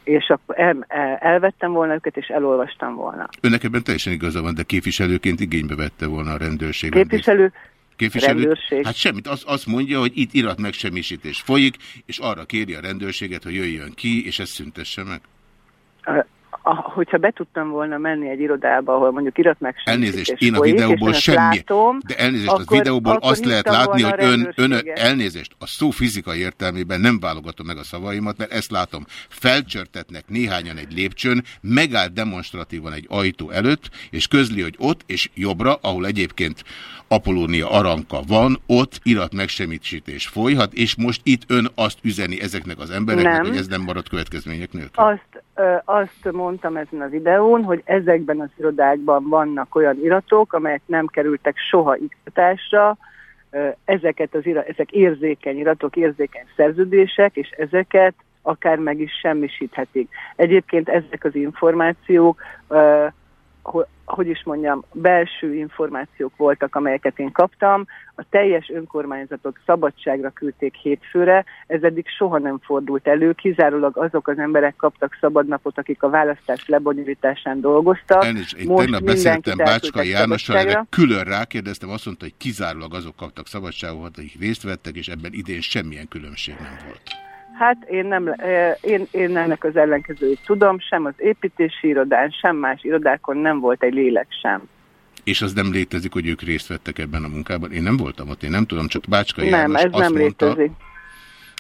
és akkor el, el, elvettem volna őket, és elolvastam volna. önnek ebben teljesen igaza van, de képviselőként igénybe vette volna a rendőrség. Képviselő, Képviselő? rendőrség. Hát semmit, az, azt mondja, hogy itt irat megsemmisítés folyik, és arra kéri a rendőrséget, hogy jöjjön ki, és ezt szüntesse meg. A, hogyha be tudtam volna menni egy irodába, ahol mondjuk irat Elnézést, én a videóból semmi, látom, de elnézést, akkor, a videóból akkor azt lehet látni, hogy ön, ön, elnézést, a szó fizikai értelmében nem válogatom meg a szavaimat, mert ezt látom. Felcsörtetnek néhányan egy lépcsőn, megáll demonstratívan egy ajtó előtt, és közli, hogy ott és jobbra, ahol egyébként Apolónia Aranka van, ott irat megsemmisítés folyhat, és most itt ön azt üzeni ezeknek az embereknek, Nem. hogy ez nem marad következmények nélkül. Azt, azt mondtam ezen a videón, hogy ezekben az irodákban vannak olyan iratok, amelyek nem kerültek soha iktatásra, ezeket az ira, ezek érzékeny iratok, érzékeny szerződések, és ezeket akár meg is semmisíthetik. Egyébként ezek az információk, hogy is mondjam, belső információk voltak, amelyeket én kaptam. A teljes önkormányzatot szabadságra küldték hétfőre, ez eddig soha nem fordult elő, kizárólag azok az emberek kaptak szabadnapot, akik a választás lebonyolításán dolgoztak. Elnézést, én Most tegnap beszéltem elküldtek Jánossal, erre külön rákérdeztem, azt mondta, hogy kizárólag azok kaptak szabadságokat, akik részt vettek, és ebben idén semmilyen különbség nem volt. Hát én nem, én, én ennek az ellenkezőjét tudom, sem az építési irodán, sem más irodákon nem volt egy lélek sem. És az nem létezik, hogy ők részt vettek ebben a munkában. Én nem voltam ott, én nem tudom, csak Bácskai nem, János ez azt nem mondta, létezik.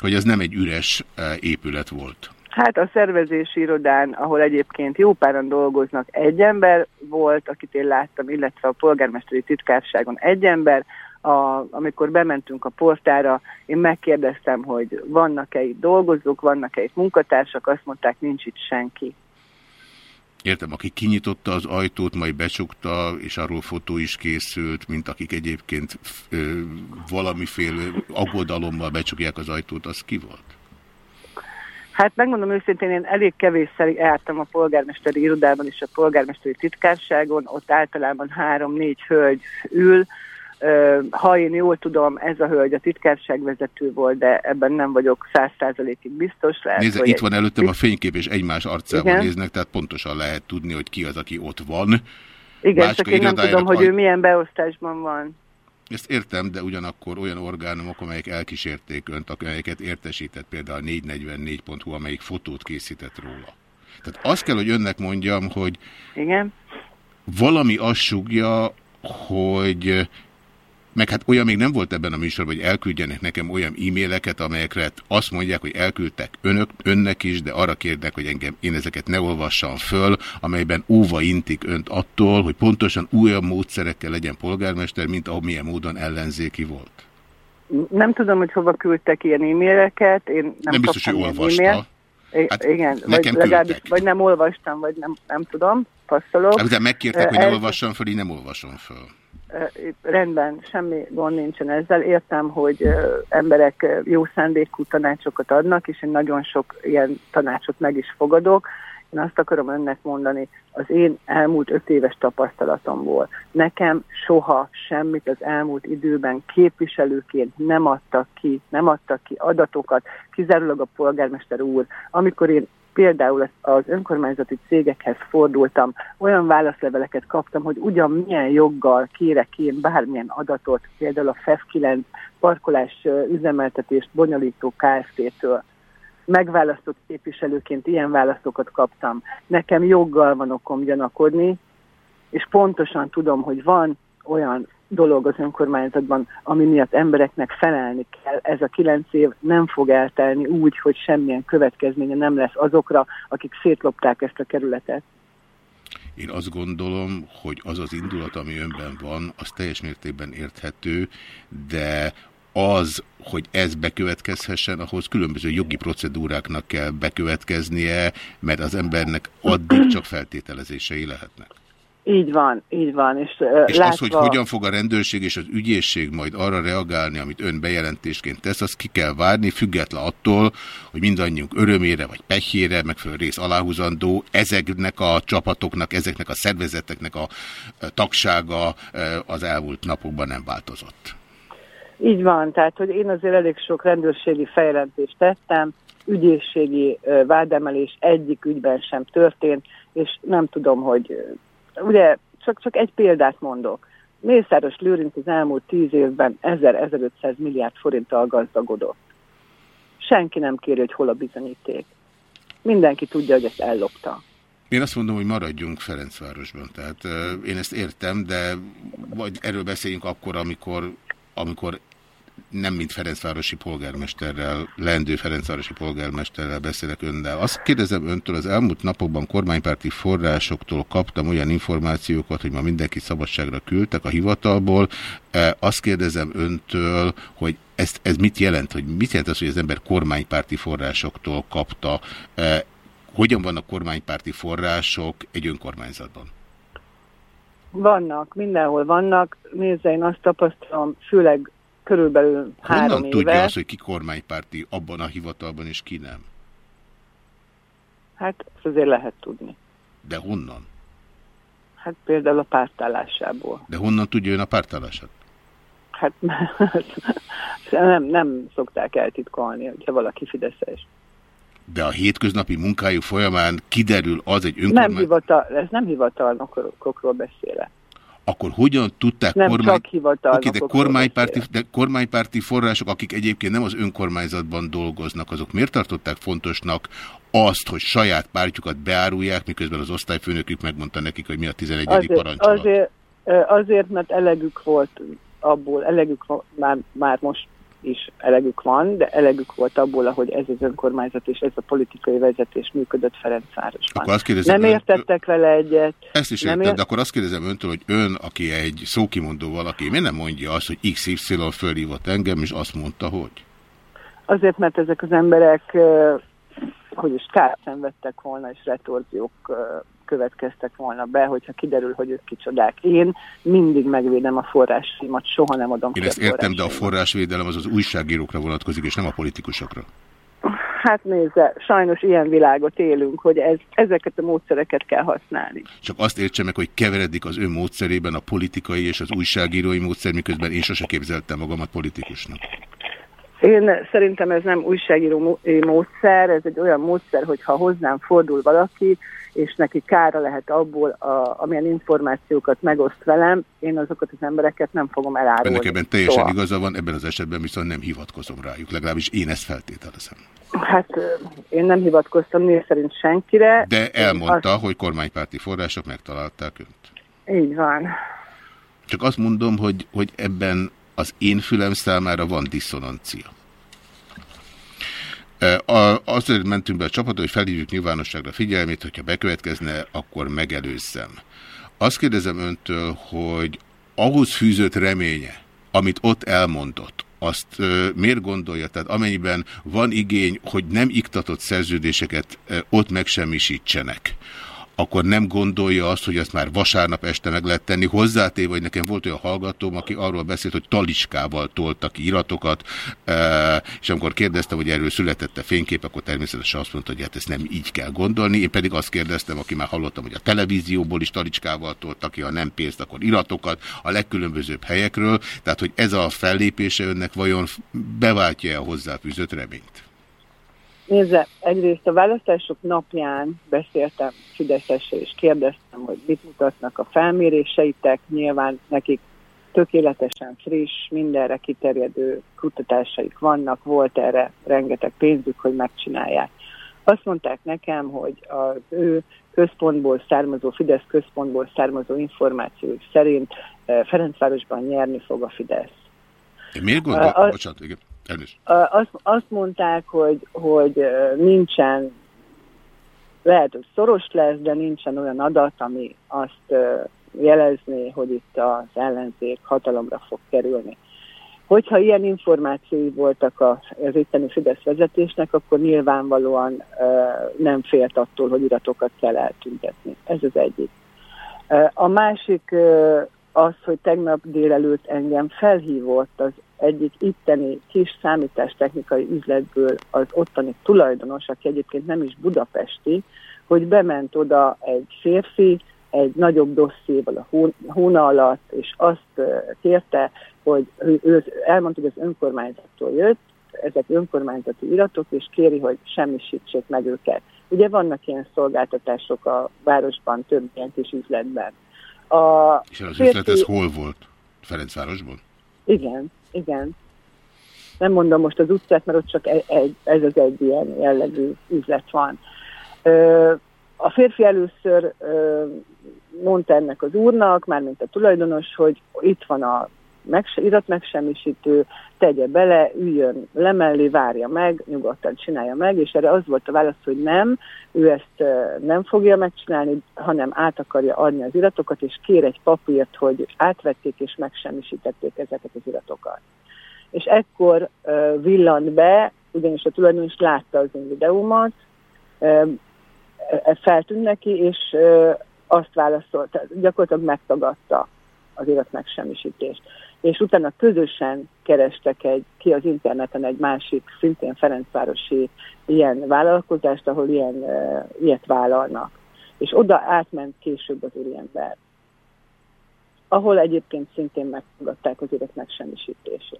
hogy ez nem egy üres épület volt. Hát a szervezési irodán, ahol egyébként jó páran dolgoznak, egy ember volt, akit én láttam, illetve a polgármesteri titkárságon egy ember. A, amikor bementünk a portára, én megkérdeztem, hogy vannak-e itt dolgozók, vannak-e itt munkatársak, azt mondták, nincs itt senki. Értem, aki kinyitotta az ajtót, majd becsukta, és arról fotó is készült, mint akik egyébként ö, valamiféle aggodalommal becsukják az ajtót, az ki volt? Hát megmondom őszintén, én elég kevésszer jártam a polgármesteri irodában és a polgármesteri titkárságon, ott általában három-négy hölgy ül. Ha én jól tudom, ez a hölgy a titkárságvezető volt, de ebben nem vagyok száz százalékig biztos. Lehet, Nézze, itt van előttem a fénykép, és egymás arcával Igen. néznek, tehát pontosan lehet tudni, hogy ki az, aki ott van. Igen, Bácska csak én nem tudom, hogy ő milyen beosztásban van. Ezt értem, de ugyanakkor olyan orgánumok, amelyek elkísérték önt, amelyeket értesített például a 444.hu, amelyik fotót készített róla. Tehát azt kell, hogy önnek mondjam, hogy Igen. valami azt sugja, hogy meg hát olyan még nem volt ebben a műsorban, hogy elküldjenek nekem olyan e-maileket, amelyekre azt mondják, hogy elküldtek önök, önnek is, de arra kérdek, hogy engem én ezeket ne olvassam föl, amelyben óva intik önt attól, hogy pontosan újabb módszerekkel legyen polgármester, mint amilyen módon ellenzéki volt. Nem tudom, hogy hova küldtek ilyen e-maileket. Én nem, Nem biztos, hogy olvasta. I- Hát igen, vagy nekem legalábbis, küldtek. vagy nem olvastam, vagy nem, nem tudom, passzolok. Hát, de megkértek, hogy ne Ez- olvassam föl, így nem olvasom föl. Rendben, semmi gond nincsen ezzel. Értem, hogy emberek jó szándékú tanácsokat adnak, és én nagyon sok ilyen tanácsot meg is fogadok. Én azt akarom önnek mondani, az én elmúlt öt éves tapasztalatomból nekem soha semmit az elmúlt időben képviselőként nem adtak ki, nem adtak ki adatokat, kizárólag a polgármester úr. Amikor én például az- önkormányzati cégekhez fordultam, olyan válaszleveleket kaptam, hogy ugyan milyen joggal kérek én bármilyen adatot, például a FEF9 parkolás ö, üzemeltetést bonyolító Kft-től. Megválasztott képviselőként ilyen válaszokat kaptam. Nekem joggal van okom gyanakodni, és pontosan tudom, hogy van olyan dolog az önkormányzatban, ami miatt embereknek felelni kell. Ez a kilenc év nem fog eltelni úgy, hogy semmilyen következménye nem lesz azokra, akik szétlopták ezt a kerületet. Én azt gondolom, hogy az az indulat, ami önben van, az teljes mértékben érthető, de az, hogy ez bekövetkezhessen, ahhoz különböző jogi procedúráknak kell bekövetkeznie, mert az embernek addig csak feltételezései lehetnek. Így van, így van. És, És látva... az, hogy hogyan fog a rendőrség és az ügyészség majd arra reagálni, amit ön bejelentésként tesz, azt ki kell várni, független attól, hogy mindannyiunk örömére vagy pehjére, megfelelő rész aláhúzandó, ezeknek a csapatoknak, ezeknek a szervezeteknek a tagsága az elmúlt napokban nem változott. Így van, tehát hogy én azért elég sok rendőrségi feljelentést tettem, ügyészségi vádemelés egyik ügyben sem történt, és nem tudom, hogy ugye csak, csak egy példát mondok. Mészáros Lőrinc az elmúlt tíz évben 1000-1500 milliárd forinttal gazdagodott. Senki nem kéri, hogy hol a bizonyíték. Mindenki tudja, hogy ezt ellopta. Én azt mondom, hogy maradjunk Ferencvárosban. Tehát ö, én ezt értem, de vagy erről beszéljünk akkor, amikor, amikor nem mint Ferencvárosi polgármesterrel, lendő Ferencvárosi polgármesterrel beszélek önnel. Azt kérdezem öntől, az elmúlt napokban kormánypárti forrásoktól kaptam olyan információkat, hogy ma mindenki szabadságra küldtek a hivatalból. E, Azt kérdezem öntől, hogy ezt, ez mit jelent? Hogy mit jelent az, hogy az ember kormánypárti forrásoktól kapta? E, Hogyan vannak kormánypárti források egy önkormányzatban? Vannak, mindenhol vannak. Nézze, én azt tapasztalom, főleg körülbelül három Honnan éve. tudja azt, hogy ki kormánypárti abban a hivatalban, és ki nem? Hát ezt azért lehet tudni. De honnan? Hát például a pártállásából. De honnan tudja ön a pártállását? Hát nem, nem szokták eltitkolni, hogyha valaki fideszes. De a hétköznapi munkájuk folyamán kiderül az egy Nem önkormány... hivatal, ez nem hivatalnokokról beszélek. Akkor hogyan tudták Nem kormány... csak Oké, de kormánypárti, de kormánypárti források, akik egyébként nem az önkormányzatban dolgoznak, azok miért tartották fontosnak azt, hogy saját pártjukat beárulják, miközben az osztályfőnökük megmondta nekik, hogy mi a 11. Azért, parancsolat? azért, azért, mert elegük volt abból, elegük már, már most is elegük van, de elegük volt abból, ahogy ez az önkormányzat és ez a politikai vezetés működött Ferencvárosban. Akkor azt kérdezem, Nem ön- értettek vele egyet. Ezt is értem, ért- de akkor azt kérdezem öntől, hogy ön, aki egy szókimondó valaki, miért nem mondja azt, hogy XY fölhívott engem, és azt mondta, hogy? Azért, mert ezek az emberek, hogy is kárt szenvedtek volna, és retorziók következtek volna be, hogyha kiderül, hogy ők kicsodák. Én mindig megvédem a forrásaimat, soha nem adom Én ezt értem, de a forrásvédelem az az újságírókra vonatkozik, és nem a politikusokra. Hát nézze, sajnos ilyen világot élünk, hogy ez, ezeket a módszereket kell használni. Csak azt értse meg, hogy keveredik az ön módszerében a politikai és az újságírói módszer, miközben én sose képzeltem magamat politikusnak. Én szerintem ez nem újságíró módszer, ez egy olyan módszer, hogy ha hozzám fordul valaki, és neki kára lehet abból, a, amilyen információkat megoszt velem, én azokat az embereket nem fogom elárulni. Ennek ebben teljesen soha. igaza van, ebben az esetben viszont nem hivatkozom rájuk, legalábbis én ezt feltételezem. Hát én nem hivatkoztam név szerint senkire. De elmondta, azt... hogy kormánypárti források megtalálták önt. Így van. Csak azt mondom, hogy, hogy ebben az én fülem számára van diszonancia. Azért mentünk be a csapatot, hogy felhívjuk nyilvánosságra figyelmét, hogyha bekövetkezne, akkor megelőzzem. Azt kérdezem öntől, hogy ahhoz fűzött reménye, amit ott elmondott, azt miért gondolja? Tehát amennyiben van igény, hogy nem iktatott szerződéseket ott megsemmisítsenek, akkor nem gondolja azt, hogy ezt már vasárnap este meg lehet tenni. Hozzátéve, hogy nekem volt olyan hallgatóm, aki arról beszélt, hogy talicskával toltak iratokat, e, és amikor kérdeztem, hogy erről születette fénykép, akkor természetesen azt mondta, hogy hát ezt nem így kell gondolni. Én pedig azt kérdeztem, aki már hallottam, hogy a televízióból is talicskával toltak ki, ha nem pénzt, akkor iratokat a legkülönbözőbb helyekről. Tehát, hogy ez a fellépése önnek vajon beváltja-e a hozzáfűzött reményt? Nézze, egyrészt a választások napján beszéltem Fideszessel, és kérdeztem, hogy mit mutatnak a felméréseitek. Nyilván nekik tökéletesen friss, mindenre kiterjedő kutatásaik vannak, volt erre rengeteg pénzük, hogy megcsinálják. Azt mondták nekem, hogy az ő központból származó, Fidesz központból származó információk szerint eh, Ferencvárosban nyerni fog a Fidesz. De miért gondolok? Uh, Bocsánat, igen. Azt, azt mondták, hogy, hogy nincsen, lehet, hogy szoros lesz, de nincsen olyan adat, ami azt jelezné, hogy itt az ellenzék hatalomra fog kerülni. Hogyha ilyen információi voltak az itteni Fidesz vezetésnek, akkor nyilvánvalóan nem félt attól, hogy iratokat kell eltüntetni. Ez az egyik. A másik az, hogy tegnap délelőtt engem felhívott az egyik itteni kis számítástechnikai üzletből az ottani tulajdonos, aki egyébként nem is budapesti, hogy bement oda egy férfi, egy nagyobb dosszéval a hóna alatt, és azt kérte, hogy ő elmondta, hogy az önkormányzattól jött, ezek önkormányzati iratok, és kéri, hogy semmisítsék meg őket. Ugye vannak ilyen szolgáltatások a városban, több ilyen kis üzletben. A és az férfi... üzlet ez hol volt? Ferencvárosban? Igen, igen. Nem mondom most az utcát, mert ott csak egy, ez az egy ilyen jellegű üzlet van. A férfi először mondta ennek az úrnak, mármint a tulajdonos, hogy itt van a irat megsemmisítő, tegye bele, üljön lemellé, várja meg, nyugodtan csinálja meg, és erre az volt a válasz, hogy nem, ő ezt nem fogja megcsinálni, hanem át akarja adni az iratokat, és kér egy papírt, hogy átvették és megsemmisítették ezeket az iratokat. És ekkor villant be, ugyanis a tulajdonos látta az én videómat, e, feltűnt neki, és azt válaszolta, gyakorlatilag megtagadta az irat megsemmisítést és utána közösen kerestek egy, ki az interneten egy másik, szintén Ferencvárosi ilyen vállalkozást, ahol ilyen, uh, ilyet vállalnak. És oda átment később az úriember, ahol egyébként szintén megfogadták az élet megsemmisítését.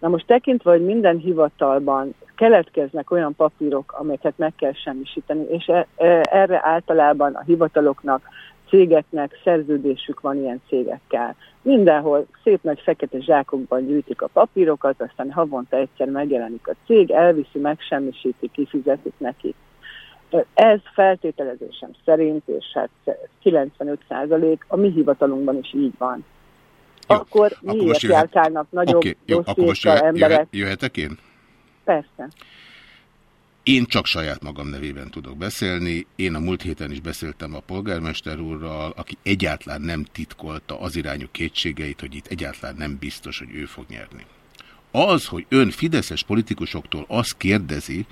Na most tekintve, hogy minden hivatalban keletkeznek olyan papírok, amelyeket meg kell semmisíteni, és e, e, erre általában a hivataloknak cégeknek szerződésük van ilyen cégekkel. Mindenhol szép nagy fekete zsákokban gyűjtik a papírokat, aztán havonta egyszer megjelenik a cég, elviszi, megsemmisíti, kifizetik neki. Ez feltételezésem szerint, és hát 95 százalék a mi hivatalunkban is így van. Jó, akkor miért járkálnak nagyobb okay, jó, akkor most jöhet, emberek? Jöhet, jöhetek én? Persze. Én csak saját magam nevében tudok beszélni. Én a múlt héten is beszéltem a polgármester úrral, aki egyáltalán nem titkolta az irányú kétségeit, hogy itt egyáltalán nem biztos, hogy ő fog nyerni. Az, hogy ön fideszes politikusoktól azt kérdezi,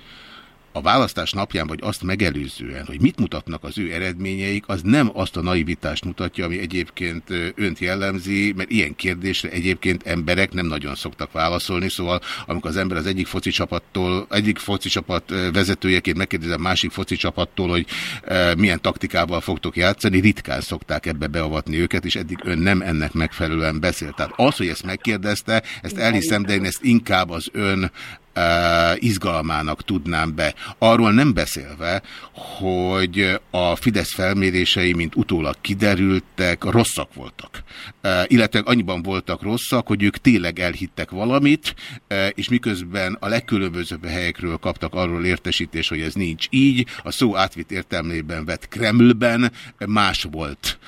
a választás napján, vagy azt megelőzően, hogy mit mutatnak az ő eredményeik, az nem azt a naivitást mutatja, ami egyébként önt jellemzi, mert ilyen kérdésre egyébként emberek nem nagyon szoktak válaszolni, szóval amikor az ember az egyik foci csapattól, egyik foci csapat vezetőjeként megkérdezi a másik foci csapattól, hogy milyen taktikával fogtok játszani, ritkán szokták ebbe beavatni őket, és eddig ön nem ennek megfelelően beszélt. Tehát az, hogy ezt megkérdezte, ezt elhiszem, de én ezt inkább az ön izgalmának tudnám be. Arról nem beszélve, hogy a Fidesz felmérései, mint utólag kiderültek, rosszak voltak. Illetve annyiban voltak rosszak, hogy ők tényleg elhittek valamit, és miközben a legkülönbözőbb helyekről kaptak arról értesítés, hogy ez nincs így, a szó átvitt értelmében vett Kremlben más volt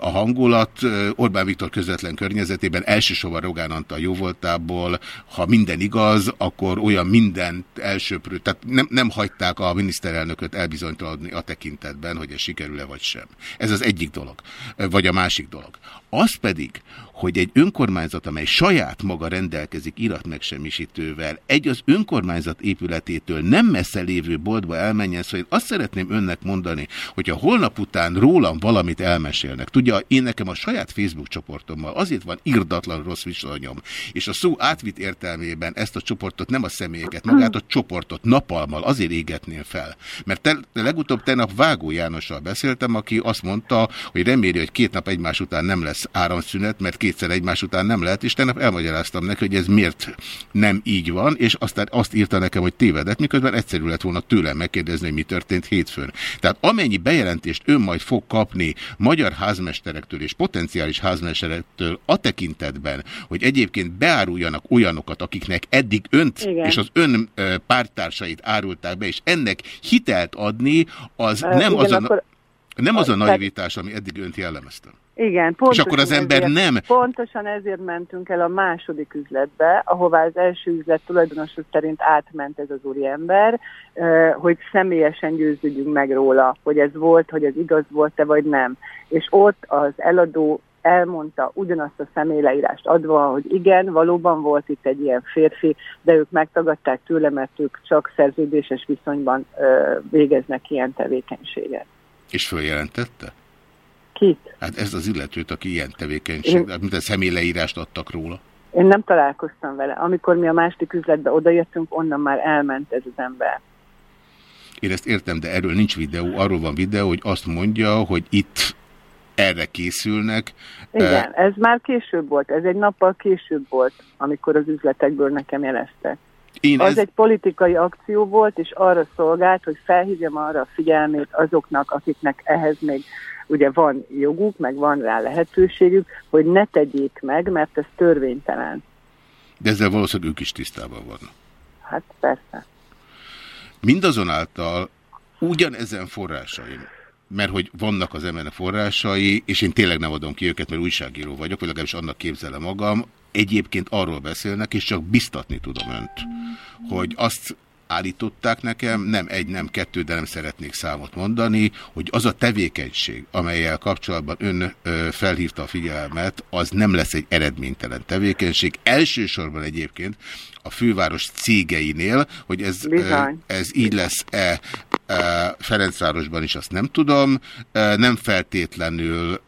a hangulat. Orbán Viktor közvetlen környezetében elsősorban Rogán Antal jóvoltából, ha minden igaz, akkor olyan mindent elsőprő, tehát nem, nem hagyták a miniszterelnököt elbizonytalanodni a tekintetben, hogy ez sikerül-e vagy sem. Ez az egyik dolog, vagy a másik dolog. Az pedig, hogy egy önkormányzat, amely saját maga rendelkezik iratmegsemmisítővel, egy az önkormányzat épületétől nem messze lévő boltba elmenjen, szóval én azt szeretném önnek mondani, hogyha holnap után rólam valamit elmesélnek, tudja, én nekem a saját Facebook csoportommal azért van irdatlan rossz viszonyom, és a szó átvitt értelmében ezt a csoportot, nem a személyeket, magát a csoportot napalmal azért égetném fel. Mert te, legutóbb tegnap Vágó Jánossal beszéltem, aki azt mondta, hogy reméli, hogy két nap egymás után nem lesz áramszünet, mert kétszer egymás után nem lehet, és tegnap elmagyaráztam neki, hogy ez miért nem így van, és aztán azt írta nekem, hogy tévedett, miközben egyszerű lett volna tőlem megkérdezni, hogy mi történt hétfőn. Tehát amennyi bejelentést ön majd fog kapni magyar házmesterektől és potenciális házmesterektől a tekintetben, hogy egyébként beáruljanak olyanokat, akiknek eddig önt Igen. és az ön pártársait árulták be, és ennek hitelt adni, az nem, igen, az a, akkor... nem az a naivitás, ami eddig önt jellemezte. Igen, pontosan És akkor az ember ezért, nem... Pontosan ezért mentünk el a második üzletbe, ahová az első üzlet tulajdonosok szerint átment ez az úriember, hogy személyesen győződjünk meg róla, hogy ez volt, hogy ez igaz volt-e vagy nem. És ott az eladó elmondta ugyanazt a személyleírást adva, hogy igen, valóban volt itt egy ilyen férfi, de ők megtagadták tőle, mert ők csak szerződéses viszonyban végeznek ilyen tevékenységet. És följelentette? Kit? Hát ez az illetőt, aki ilyen tevékenység, Én... mint a személyleírást adtak róla. Én nem találkoztam vele. Amikor mi a másik üzletbe odajöttünk, onnan már elment ez az ember. Én ezt értem, de erről nincs videó. Arról van videó, hogy azt mondja, hogy itt erre készülnek. Igen, ez már később volt. Ez egy nappal később volt, amikor az üzletekből nekem jeleztek. Én az ez... egy politikai akció volt, és arra szolgált, hogy felhívjam arra a figyelmét azoknak, akiknek ehhez még ugye van joguk, meg van rá lehetőségük, hogy ne tegyék meg, mert ez törvénytelen. De ezzel valószínűleg ők is tisztában vannak. Hát persze. Mindazonáltal ugyanezen forrásaim, mert hogy vannak az ember forrásai, és én tényleg nem adom ki őket, mert újságíró vagyok, vagy legalábbis annak képzelem magam, egyébként arról beszélnek, és csak biztatni tudom önt, hogy azt állították nekem, nem egy, nem kettő, de nem szeretnék számot mondani, hogy az a tevékenység, amelyel kapcsolatban ön ö, felhívta a figyelmet, az nem lesz egy eredménytelen tevékenység. Elsősorban egyébként a főváros cégeinél, hogy ez, ö, ez így lesz-e Ferencvárosban is azt nem tudom, nem feltétlenül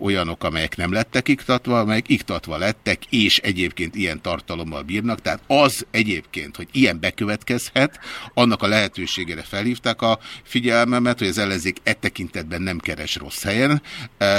olyanok, amelyek nem lettek iktatva, amelyek iktatva lettek, és egyébként ilyen tartalommal bírnak, tehát az egyébként, hogy ilyen bekövetkezhet, annak a lehetőségére felhívták a figyelmemet, hogy az ellenzék e tekintetben nem keres rossz helyen,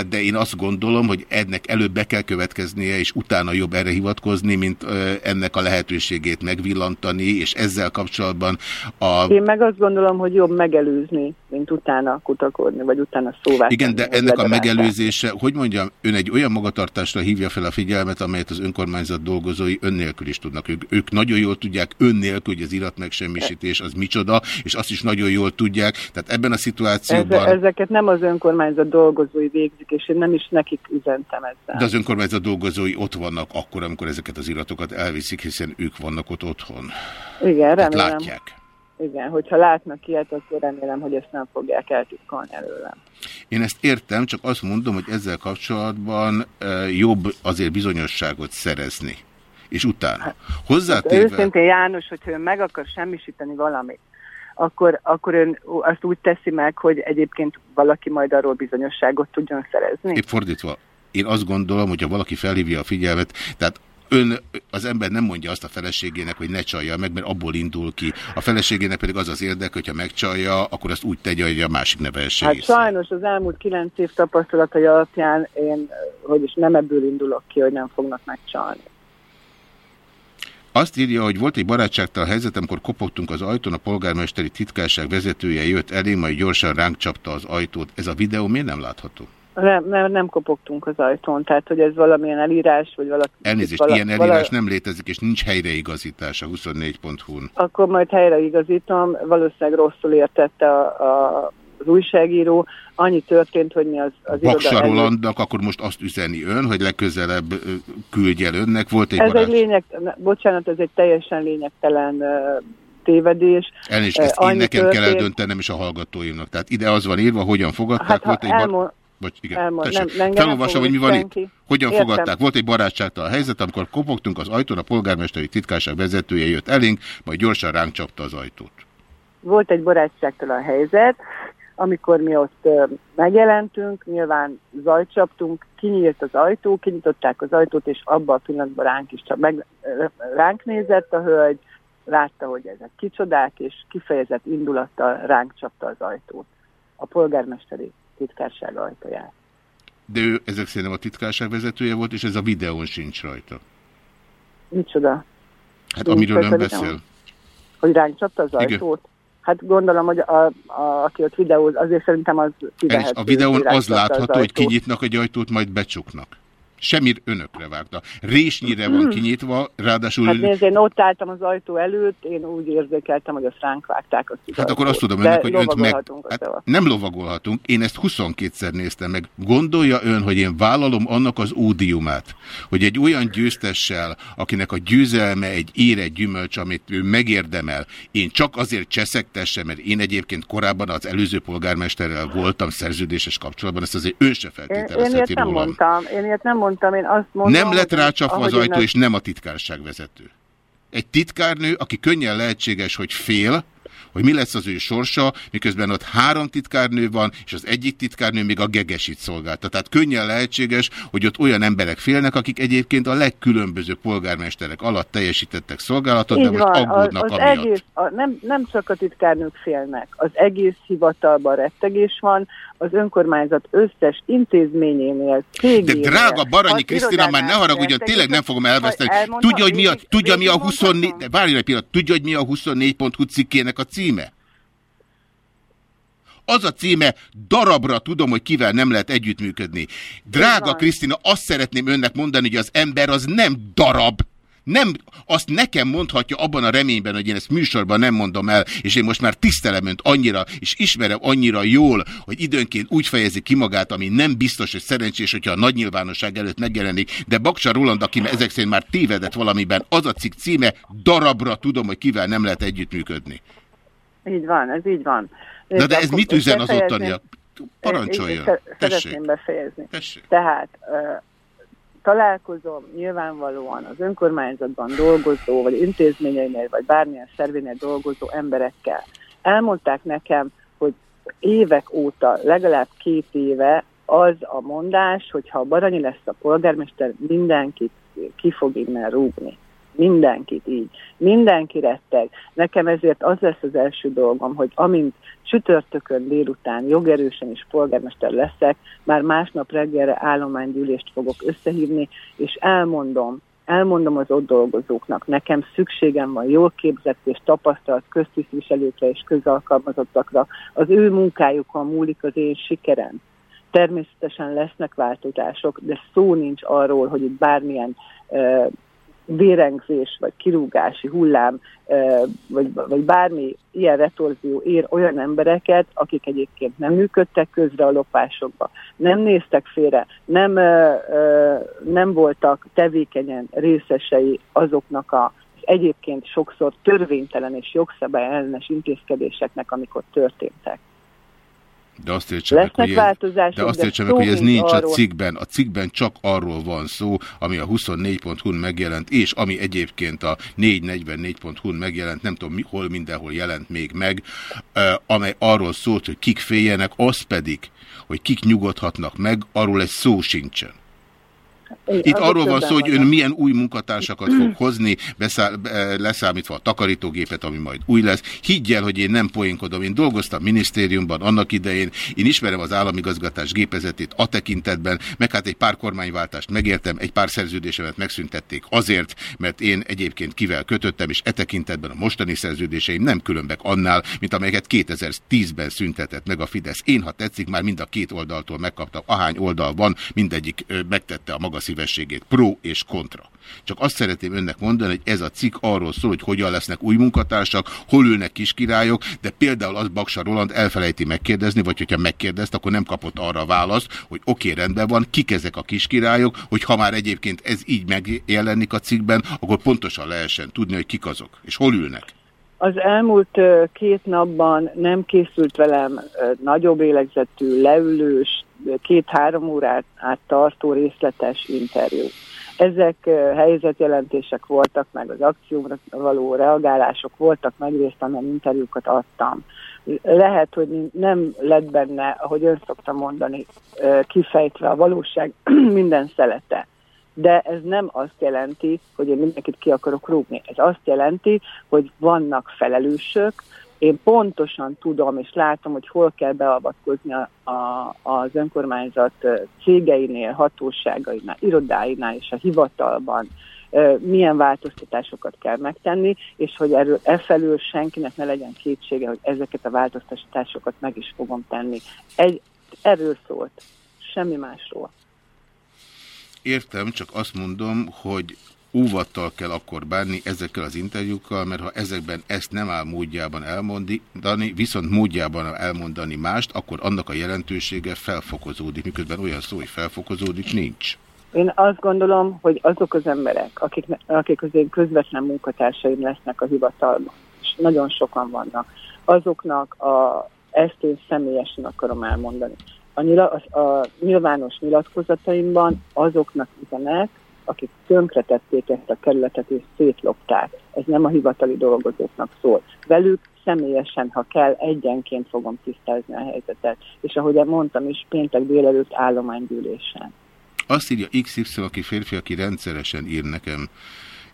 de én azt gondolom, hogy ennek előbb be kell következnie, és utána jobb erre hivatkozni, mint ennek a lehetőségét megvillantani, és ezzel kapcsolatban a... Én meg azt gondolom, hogy jobb meg megelőzni, mint utána kutakodni, vagy utána szóvá. Igen, de ennek a megelőzése, hogy mondjam, ön egy olyan magatartásra hívja fel a figyelmet, amelyet az önkormányzat dolgozói önnélkül is tudnak. Ők, ők nagyon jól tudják önnélkül, hogy az iratmegsemmisítés az micsoda, és azt is nagyon jól tudják. Tehát ebben a szituációban... Eze, ezeket nem az önkormányzat dolgozói végzik, és én nem is nekik üzentem ezzel. De az önkormányzat dolgozói ott vannak akkor, amikor ezeket az iratokat elviszik, hiszen ők vannak ott otthon. Igen, remélem. Tehát látják. Igen, hogyha látnak ilyet, akkor remélem, hogy ezt nem fogják eltitkolni előlem. Én ezt értem, csak azt mondom, hogy ezzel kapcsolatban jobb azért bizonyosságot szerezni. És utána. Hát, Hozzátéve... Hát őszintén János, hogyha ő meg akar semmisíteni valamit, akkor, akkor ön azt úgy teszi meg, hogy egyébként valaki majd arról bizonyosságot tudjon szerezni. Épp fordítva, én azt gondolom, hogyha valaki felhívja a figyelmet, tehát ön, az ember nem mondja azt a feleségének, hogy ne csalja meg, mert abból indul ki. A feleségének pedig az az érdek, hogyha megcsalja, akkor azt úgy tegye, hogy a másik ne vehesse Hát észre. sajnos az elmúlt kilenc év tapasztalatai alapján én, hogy is nem ebből indulok ki, hogy nem fognak megcsalni. Azt írja, hogy volt egy barátságtal helyzet, amikor kopogtunk az ajtón, a polgármesteri titkárság vezetője jött elé, majd gyorsan ránk csapta az ajtót. Ez a videó miért nem látható? Nem, nem, nem kopogtunk az ajtón, tehát hogy ez valamilyen elírás, vagy valaki... Elnézést, vala, ilyen elírás nem létezik, és nincs helyreigazítás a 24.hu-n. Akkor majd helyreigazítom, valószínűleg rosszul értette a, a, az újságíró. Annyi történt, hogy mi az, az Baksa Rolandnak akkor most azt üzeni ön, hogy legközelebb küldje el önnek. Volt egy Ez barát... egy lényeg, bocsánat, ez egy teljesen lényegtelen tévedés. Elnézést, ezt én nekem kell történt- eldöntenem, és a hallgatóimnak. Tehát ide az van írva, hogyan fogadták, Hát, volt egy bar... Bocs, igen, elmond- tessék. nem- Felolvasom, hogy mi van senki. itt. Hogyan Értem. fogadták? Volt egy barátságtal helyzet, amikor kopogtunk az ajtón, a polgármesteri titkárság vezetője jött elénk, majd gyorsan ránk csapta az ajtót. volt egy barátságtalan helyzet, amikor mi ott megjelentünk, nyilván zajt csaptunk, kinyílt az ajtó, kinyitották az ajtót, és abban a pillanatban ránk is csak meg, ránk nézett a hölgy, látta, hogy ezek kicsodák, és kifejezett indulattal ránk csapta az ajtót, a polgármesteri titkárság ajtaját. De ő ezek szerintem a titkárság vezetője volt, és ez a videón sincs rajta. Micsoda? Hát Nincs amiről ön rajta videón? beszél. Hogy ránk csapta az Igen. ajtót? Hát gondolom, hogy a, a, aki ott videóz, azért szerintem az kivehető. a videón hogy az látható, hogy ajtót. kinyitnak egy ajtót, majd becsuknak. Semmi önökre vágta. Résnyire van Hmm. kinyitva, ráadásul... Hát nézd, én ott álltam az ajtó előtt, én úgy érzékeltem, hogy azt ránk vágták. Azt Hát akkor azt tudom önnek, hogy önt meg... Hát nem lovagolhatunk, én ezt 22-szer néztem meg. Gondolja ön, hogy én vállalom annak az ódiumát, hogy egy olyan győztessel, akinek a győzelme egy érett gyümölcs, amit ő megérdemel, én csak azért cseszegtessem, mert én egyébként korábban az előző polgármesterrel voltam szerződéses kapcsolatban, ezt azért ön se Én, én feltételezheti ilyet nem mondtam, én ilyet nem mondtam, én azt mondom, Nem lett rácsapva az ajtó, és nem a titkárság vezető. Egy titkárnő, aki könnyen lehetséges, hogy fél, hogy mi lesz az ő sorsa, miközben ott három titkárnő van, és az egyik titkárnő még a gegesit szolgálta. Tehát könnyen lehetséges, hogy ott olyan emberek félnek, akik egyébként a legkülönbözőbb polgármesterek alatt teljesítettek szolgálatot, de Így most van, aggódnak az, az amiatt. egész, a, nem, nem csak a titkárnők félnek, az egész hivatalban rettegés van, az önkormányzat összes intézményénél, De drága Baranyi Krisztina, már ne haragudjon, tényleg nem fogom elveszteni. Tudja, hogy mi a, tudja, mi a végig 24, de várjon egy pillanat, tudja, hogy mi a 24.hu cikkének a címe? Az a címe, darabra tudom, hogy kivel nem lehet együttműködni. Drága Krisztina, azt szeretném önnek mondani, hogy az ember az nem darab. Nem, azt nekem mondhatja abban a reményben, hogy én ezt műsorban nem mondom el, és én most már tisztelem önt annyira, és ismerem annyira jól, hogy időnként úgy fejezi ki magát, ami nem biztos, hogy szerencsés, hogyha a nagy nyilvánosság előtt megjelenik, de Baksa Roland, aki ezek szerint már tévedett valamiben, az a cikk címe, darabra tudom, hogy kivel nem lehet együttműködni. Így van, ez így van. Na de ez mit üzen az ottaniak? Parancsoljon. Szeretném befejezni. Tessék. Tehát találkozom nyilvánvalóan az önkormányzatban dolgozó, vagy intézményeinél, vagy bármilyen szervénél dolgozó emberekkel. Elmondták nekem, hogy évek óta, legalább két éve az a mondás, hogy ha Baranyi lesz a polgármester, mindenkit ki fog innen rúgni. Mindenkit így. Mindenki retteg. Nekem ezért az lesz az első dolgom, hogy amint csütörtökön délután jogerősen is polgármester leszek, már másnap reggelre állománygyűlést fogok összehívni, és elmondom, elmondom az ott dolgozóknak, nekem szükségem van jól képzett és tapasztalt köztisztviselőkre és közalkalmazottakra. Az ő munkájukon múlik az én sikerem. Természetesen lesznek változások, de szó nincs arról, hogy itt bármilyen vérengzés, vagy kirúgási hullám, vagy, vagy bármi ilyen retorzió ér olyan embereket, akik egyébként nem működtek közre a lopásokba, nem néztek félre, nem, nem voltak tevékenyen részesei azoknak a egyébként sokszor törvénytelen és jogszabály ellenes intézkedéseknek, amikor történtek. De azt értsem meg, hogy, de azt értsem meg, hogy ez nincs arról. a cikkben. A cikkben csak arról van szó, ami a 24.hu-n megjelent, és ami egyébként a 444.hu-n megjelent, nem tudom hol mindenhol jelent még meg, amely arról szólt, hogy kik féljenek, az pedig, hogy kik nyugodhatnak meg, arról egy szó sincsen. Itt arról van szó, hogy ön milyen új munkatársakat fog hozni, beszáll, be- leszámítva a takarítógépet, ami majd új lesz. Higgyel, hogy én nem poénkodom. Én dolgoztam minisztériumban annak idején, én ismerem az államigazgatás gépezetét a tekintetben, meg hát egy pár kormányváltást megértem, egy pár szerződésemet megszüntették azért, mert én egyébként kivel kötöttem, és e tekintetben a mostani szerződéseim nem különbek annál, mint amelyeket 2010-ben szüntetett meg a Fidesz. Én, ha tetszik, már mind a két oldaltól megkaptam, ahány oldal van, mindegyik megtette a maga szívességét, pro és kontra. Csak azt szeretném önnek mondani, hogy ez a cikk arról szól, hogy hogyan lesznek új munkatársak, hol ülnek kiskirályok, de például az Baksa Roland elfelejti megkérdezni, vagy hogyha megkérdezt, akkor nem kapott arra választ, hogy oké, okay, rendben van, kik ezek a kiskirályok, hogy ha már egyébként ez így megjelenik a cikkben, akkor pontosan lehessen tudni, hogy kik azok, és hol ülnek. Az elmúlt két napban nem készült velem nagyobb lélegzetű, leülős, két-három órát át tartó részletes interjú. Ezek helyzetjelentések voltak, meg az akcióra való reagálások voltak, meg részt, amilyen interjúkat adtam. Lehet, hogy nem lett benne, ahogy ön szokta mondani, kifejtve a valóság minden szelete de ez nem azt jelenti, hogy én mindenkit ki akarok rúgni. Ez azt jelenti, hogy vannak felelősök, én pontosan tudom és látom, hogy hol kell beavatkozni a, a, az önkormányzat cégeinél, hatóságainál, irodáinál és a hivatalban, milyen változtatásokat kell megtenni, és hogy erről efelől senkinek ne legyen kétsége, hogy ezeket a változtatásokat meg is fogom tenni. Egy, erről szólt, semmi másról. Értem, csak azt mondom, hogy óvattal kell akkor bánni ezekkel az interjúkkal, mert ha ezekben ezt nem áll módjában elmondani, viszont módjában elmondani mást, akkor annak a jelentősége felfokozódik, miközben olyan szó, hogy felfokozódik, nincs. Én azt gondolom, hogy azok az emberek, akik, akik az én közvetlen munkatársaim lesznek a hivatalban, és nagyon sokan vannak, azoknak a, ezt én személyesen akarom elmondani. A, nyila, a, a nyilvános nyilatkozataimban azoknak üzenek, akik tönkretették ezt a kerületet és szétlopták. Ez nem a hivatali dolgozóknak szól. Velük személyesen, ha kell, egyenként fogom tisztázni a helyzetet. És ahogy mondtam is, péntek délelőtt állománygyűlésen. Azt írja XY, aki férfi, aki rendszeresen ír nekem,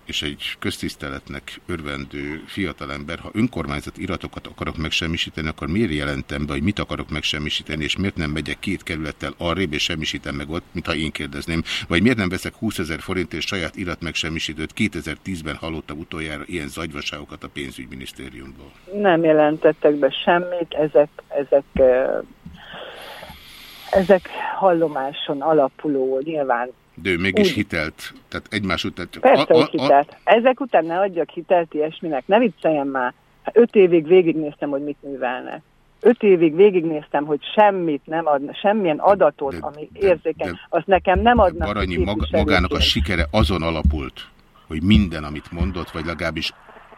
és egy köztiszteletnek örvendő fiatalember, ha önkormányzat iratokat akarok megsemmisíteni, akkor miért jelentem be, hogy mit akarok megsemmisíteni, és miért nem megyek két kerülettel arrébb, és semmisítem meg ott, mintha én kérdezném, vagy miért nem veszek 20 ezer forint és saját irat megsemmisítőt, 2010-ben hallottam utoljára ilyen zagyvaságokat a pénzügyminisztériumból. Nem jelentettek be semmit, ezek, ezek, eh, ezek hallomáson alapuló, nyilván De ő mégis Úgy. hitelt, tehát egymás után... Persze, hogy hitelt. Ezek után ne adjak hitelt ilyesminek. Ne vicceljen már. Hát öt évig végignéztem, hogy mit művelnek. Öt évig végignéztem, hogy semmit nem adna, semmilyen adatot, ami érzékeny, azt nekem nem adnak. Baranyi maga, magának a sikere azon alapult, hogy minden, amit mondott, vagy legalábbis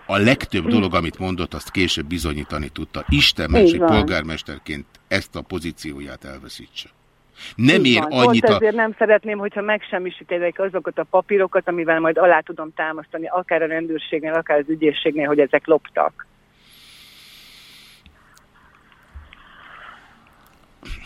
a legtöbb dolog, amit mondott, azt később bizonyítani tudta. Isten van. polgármesterként ezt a pozícióját elveszítse. Nem Így ér van. annyit Pont a... ezért nem szeretném, hogyha megsemmisítenek azokat a papírokat, amivel majd alá tudom támasztani, akár a rendőrségnél, akár az ügyészségnél, hogy ezek loptak.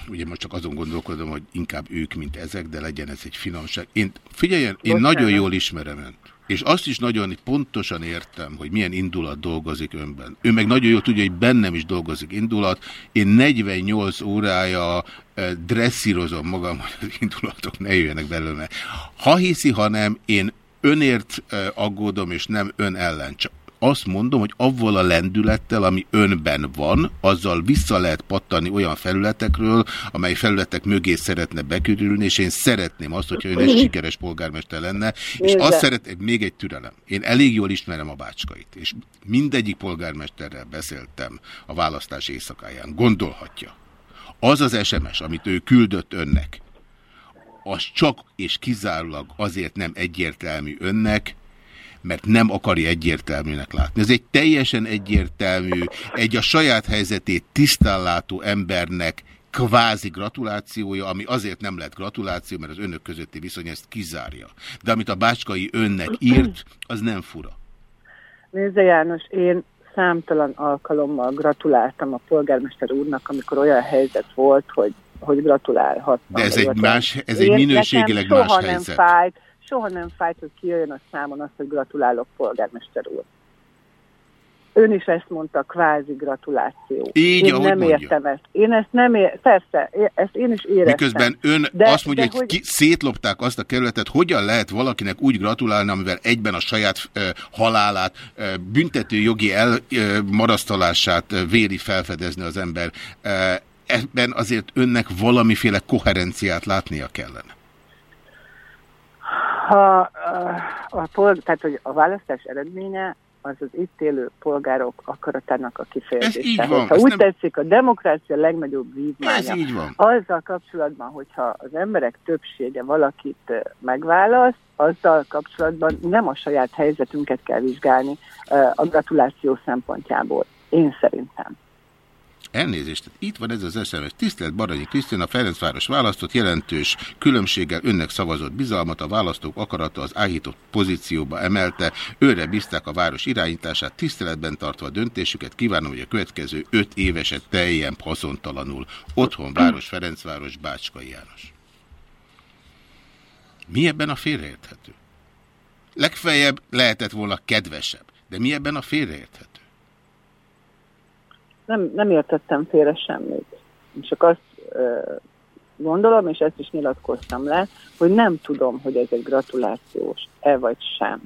Ugye most csak azon gondolkodom, hogy inkább ők, mint ezek, de legyen ez egy finomság. Én, figyeljen, én Bocsánat. nagyon jól ismerem önt. És azt is nagyon pontosan értem, hogy milyen indulat dolgozik önben. Ő meg nagyon jól tudja, hogy bennem is dolgozik indulat. Én 48 órája eh, dresszírozom magam, hogy az indulatok ne jöjjenek belőle. Ha hiszi, ha nem, én önért eh, aggódom, és nem ön ellen. Csak azt mondom, hogy avval a lendülettel, ami önben van, azzal vissza lehet pattani olyan felületekről, amely felületek mögé szeretne bekörülni, és én szeretném azt, hogyha ön egy sikeres polgármester lenne, és azt szeretném, még egy türelem. Én elég jól ismerem a bácskait, és mindegyik polgármesterrel beszéltem a választás éjszakáján. Gondolhatja. Az az SMS, amit ő küldött önnek, az csak és kizárólag azért nem egyértelmű önnek, mert nem akarja egyértelműnek látni. Ez egy teljesen egyértelmű, egy a saját helyzetét tisztánlátó embernek kvázi gratulációja, ami azért nem lett gratuláció, mert az önök közötti viszony ezt kizárja. De amit a bácskai önnek írt, az nem fura. Nézze János, én számtalan alkalommal gratuláltam a polgármester úrnak, amikor olyan helyzet volt, hogy, hogy gratulálhattam. De ez egy, más, ez egy minőségileg soha más nem helyzet. Fájt, soha nem fájt, hogy kijöjjön a számon azt, hogy gratulálok polgármester úr. Ön is ezt mondta, kvázi gratuláció. Így, én nem mondja. értem ezt. Én ezt nem ér... Persze, ezt én is éreztem. Miközben ön De- azt mondja, de hogy, ki, szétlopták azt a kerületet, hogyan lehet valakinek úgy gratulálni, amivel egyben a saját ö, halálát, ö, büntető jogi elmarasztalását ö, véli felfedezni az ember. Ö, ebben azért önnek valamiféle koherenciát látnia kellene. Ha uh, a, polg- tehát, hogy a választás eredménye az az itt élő polgárok akaratának a kifejezése. Ez így van, Ha úgy nem- tetszik, a demokrácia legnagyobb vívmánya. Ez így van. Azzal kapcsolatban, hogyha az emberek többsége valakit ö, megválaszt, azzal kapcsolatban nem a saját helyzetünket kell vizsgálni ö, a gratuláció szempontjából. Én szerintem. Elnézést, itt van ez az SMS. Tisztelt Baranyi Krisztina, Ferencváros választott jelentős különbséggel önnek szavazott bizalmat, a választók akarata az áhított pozícióba emelte, őre bízták a város irányítását, tiszteletben tartva a döntésüket, kívánom, hogy a következő öt éveset teljen haszontalanul. Otthon, város, Ferencváros, Bácskai János. Mi ebben a félreérthető? Legfeljebb lehetett volna kedvesebb, de mi ebben a félreérthető? Nem, nem értettem félre semmit. Csak azt gondolom, és ezt is nyilatkoztam le, hogy nem tudom, hogy ez egy gratulációs-e vagy sem.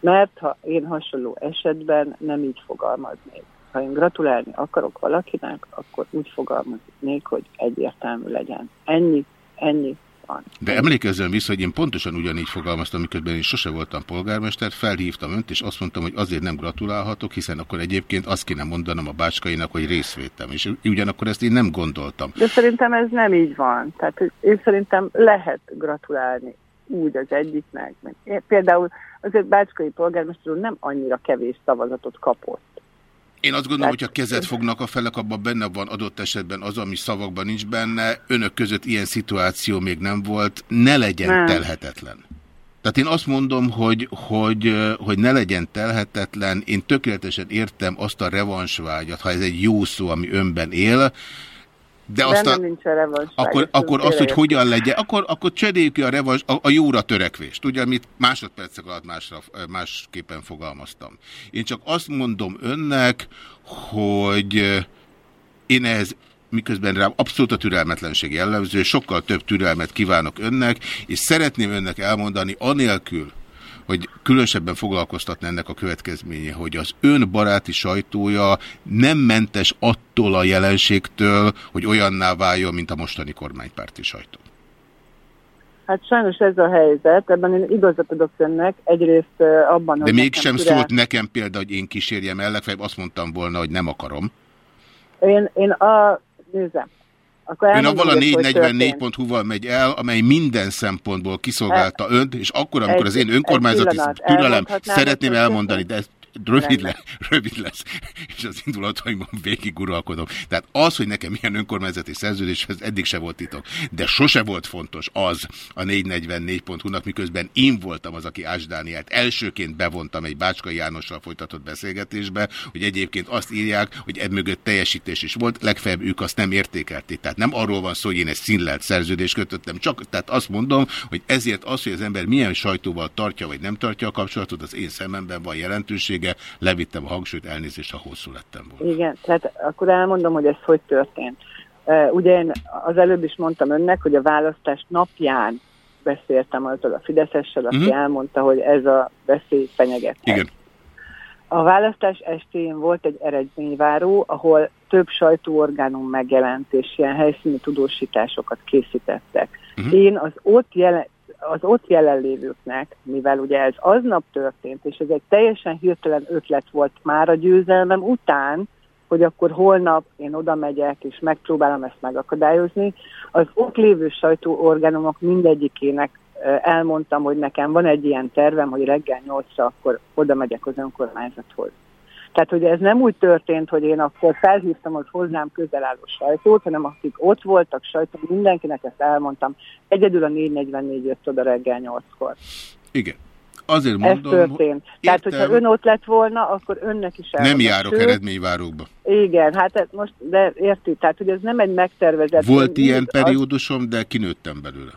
Mert ha én hasonló esetben nem így fogalmaznék. Ha én gratulálni akarok valakinek, akkor úgy fogalmaznék, hogy egyértelmű legyen. Ennyi, ennyi van. De emlékezzen vissza, hogy én pontosan ugyanígy fogalmaztam, miközben én sose voltam polgármester, felhívtam önt, és azt mondtam, hogy azért nem gratulálhatok, hiszen akkor egyébként azt kéne mondanom a bácskainak, hogy részvétem. És ugyanakkor ezt én nem gondoltam. De szerintem ez nem így van. Tehát én szerintem lehet gratulálni úgy az egyiknek. Például azért Bácskai polgármester úr nem annyira kevés szavazatot kapott. Én azt gondolom, hogy ha kezet fognak a felek, abban benne van adott esetben az, ami szavakban nincs benne. Önök között ilyen szituáció még nem volt. Ne legyen Nem. telhetetlen. Tehát én azt mondom, hogy, hogy, hogy ne legyen telhetetlen. Én tökéletesen értem azt a revansvágyat, ha ez egy jó szó, ami önben él, de azt a, nincs a revansvágy, akkor, akkor azt, hogy hogyan legyen, akkor, akkor cseréljük ki a, revans, a, a jóra törekvést, ugye, amit másodpercek alatt másra, másképpen fogalmaztam. Én csak azt mondom önnek, hogy én ehhez miközben rám abszolút a türelmetlenség jellemző, sokkal több türelmet kívánok önnek, és szeretném önnek elmondani, anélkül, hogy különösebben foglalkoztatna ennek a következménye, hogy az ön baráti sajtója nem mentes attól a jelenségtől, hogy olyanná váljon, mint a mostani kormánypárti sajtó. Hát sajnos ez a helyzet, ebben én igazat adok önnek, egyrészt abban, De mégsem nekem szólt nekem példa, hogy én kísérjem el, legfeljebb azt mondtam volna, hogy nem akarom. Én, én a... Nézem. Akkor Ön avval a hogy hogy történt. 444.hu-val megy el, amely minden szempontból kiszolgálta önt, és akkor, amikor Egy- az én önkormányzati türelem, szeretném elmondani, de ez rövid, le, rövid lesz, és az indulataimon végig uralkodom. Tehát az, hogy nekem milyen önkormányzati szerződés, ez eddig se volt titok. De sose volt fontos az a 444.hu-nak, miközben én voltam az, aki Ás Dánielt elsőként bevontam egy Bácskai Jánossal folytatott beszélgetésbe, hogy egyébként azt írják, hogy ebb mögött teljesítés is volt, legfeljebb ők azt nem értékelték. Tehát nem arról van szó, hogy én egy színlelt szerződést kötöttem, csak tehát azt mondom, hogy ezért az, hogy az ember milyen sajtóval tartja vagy nem tartja a kapcsolatot, az én szememben van jelentősége, levittem a hangsúlyt, elnézést, ha hosszú lettem volna. Igen, tehát akkor elmondom, hogy ez hogy történt. Uh, ugye én az előbb is mondtam önnek, hogy a választás napján beszéltem azzal a Fideszessel, aki Mhm. uh-huh. elmondta, hogy ez a veszély fenyeget. Igen. A választás estén volt egy eredményváró, ahol több sajtóorgánum megjelent, és ilyen helyszíni tudósításokat készítettek. Mhm. Uh-huh. Én az ott, jelen, az ott jelenlévőknek, mivel ugye ez aznap történt, és ez egy teljesen hirtelen ötlet volt már a győzelmem után, hogy akkor holnap én oda megyek, és megpróbálom ezt megakadályozni, az ott lévő sajtóorgánumok mindegyikének elmondtam, hogy nekem van egy ilyen tervem, hogy reggel 8-ra akkor oda megyek az önkormányzathoz. Tehát, hogy ez nem úgy történt, hogy én akkor felhívtam, hogy hozzám közel álló sajtót, hanem akik ott voltak sajtó, mindenkinek ezt elmondtam. Egyedül a 444 jött oda reggel 8-kor. Igen. Azért mondom, Ez történt. Tehát, hogyha ön ott lett volna, akkor önnek is elmondom. Nem járok Sőt, eredményvárókba. Igen, hát most, de érti, tehát, hogy ez nem egy megtervezett... Volt ilyen periódusom, az... de kinőttem belőle.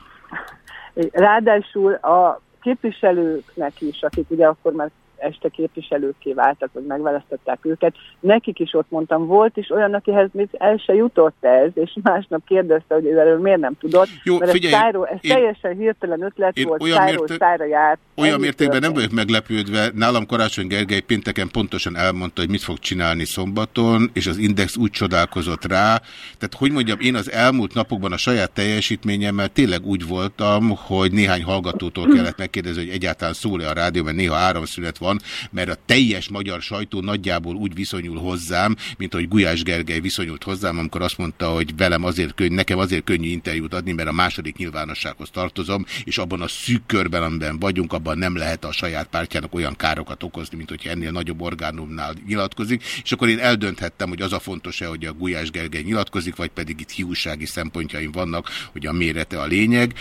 Ráadásul a képviselőknek is, akik ugye akkor már este képviselőkké váltak, vagy megválasztották őket, nekik is ott mondtam, volt is olyan, akihez még el se jutott ez, és másnap kérdezte, hogy ő erről miért nem tudott, Jó, mert figyelj, ez, szájról, ez én, teljesen hirtelen ötlet volt, olyan szájról mérte, szájra járt. Olyan mértékben nem vagyok meglepődve, nálam Karácsony Gergely pénteken pontosan elmondta, hogy mit fog csinálni szombaton, és az Index úgy csodálkozott rá. Tehát, hogy mondjam, én az elmúlt napokban a saját teljesítményemmel tényleg úgy voltam, hogy néhány hallgatótól kellett megkérdezni, hogy egyáltalán szól-e a rádió, mert néha áramszünet van, van, mert a teljes magyar sajtó nagyjából úgy viszonyul hozzám, mint ahogy Gulyás Gergely viszonyult hozzám, amikor azt mondta, hogy velem azért könny, nekem azért könnyű interjút adni, mert a második nyilvánossághoz tartozom, és abban a szűk körben, amiben vagyunk, abban nem lehet a saját pártjának olyan károkat okozni, mint hogyha ennél nagyobb orgánumnál nyilatkozik, és akkor én eldönthettem, hogy az a fontos-e, hogy a Gulyás Gergely nyilatkozik, vagy pedig itt hiúsági szempontjaim vannak, hogy a mérete a lényeg.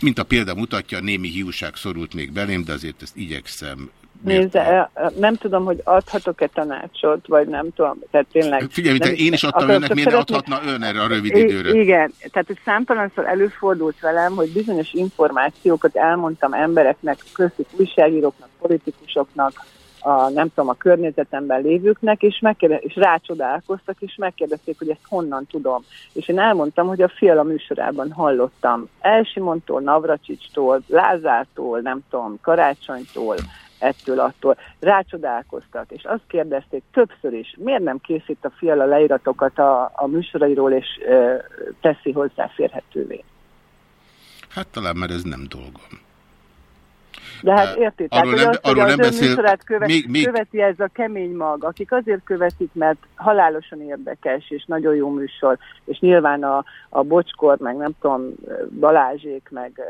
Mint a példa mutatja, némi hiúság szorult még belém, de azért ezt igyekszem Nézze, nem tudom, hogy adhatok-e tanácsot, vagy nem tudom, tehát tényleg... Figyelj, nem, én is adtam önnek, miért szeretnék... adhatna ön erre a rövid időre? Igen, tehát hogy számtalanszor előfordult velem, hogy bizonyos információkat elmondtam embereknek, köztük újságíróknak, politikusoknak, a, nem tudom, a környezetemben lévőknek, és, és rácsodálkoztak, és megkérdezték, hogy ezt honnan tudom. És én elmondtam, hogy a Fiala műsorában hallottam Elsimontól, Navracsics-tól, Lázártól, nem tudom, Karácsonytól, ettől, attól. Rácsodálkoztak, és azt kérdezték többször is, miért nem készít a fiala leíratokat a, a műsorairól, és e, teszi hozzáférhetővé. Hát talán, mert ez nem dolgom. De hát érti, tehát hogy azt, hogy az beszél... műsorát követ, még, még... követi ez a kemény mag, akik azért követik, mert halálosan érdekes, és nagyon jó műsor, és nyilván a, a Bocskor, meg nem tudom, Balázsék, meg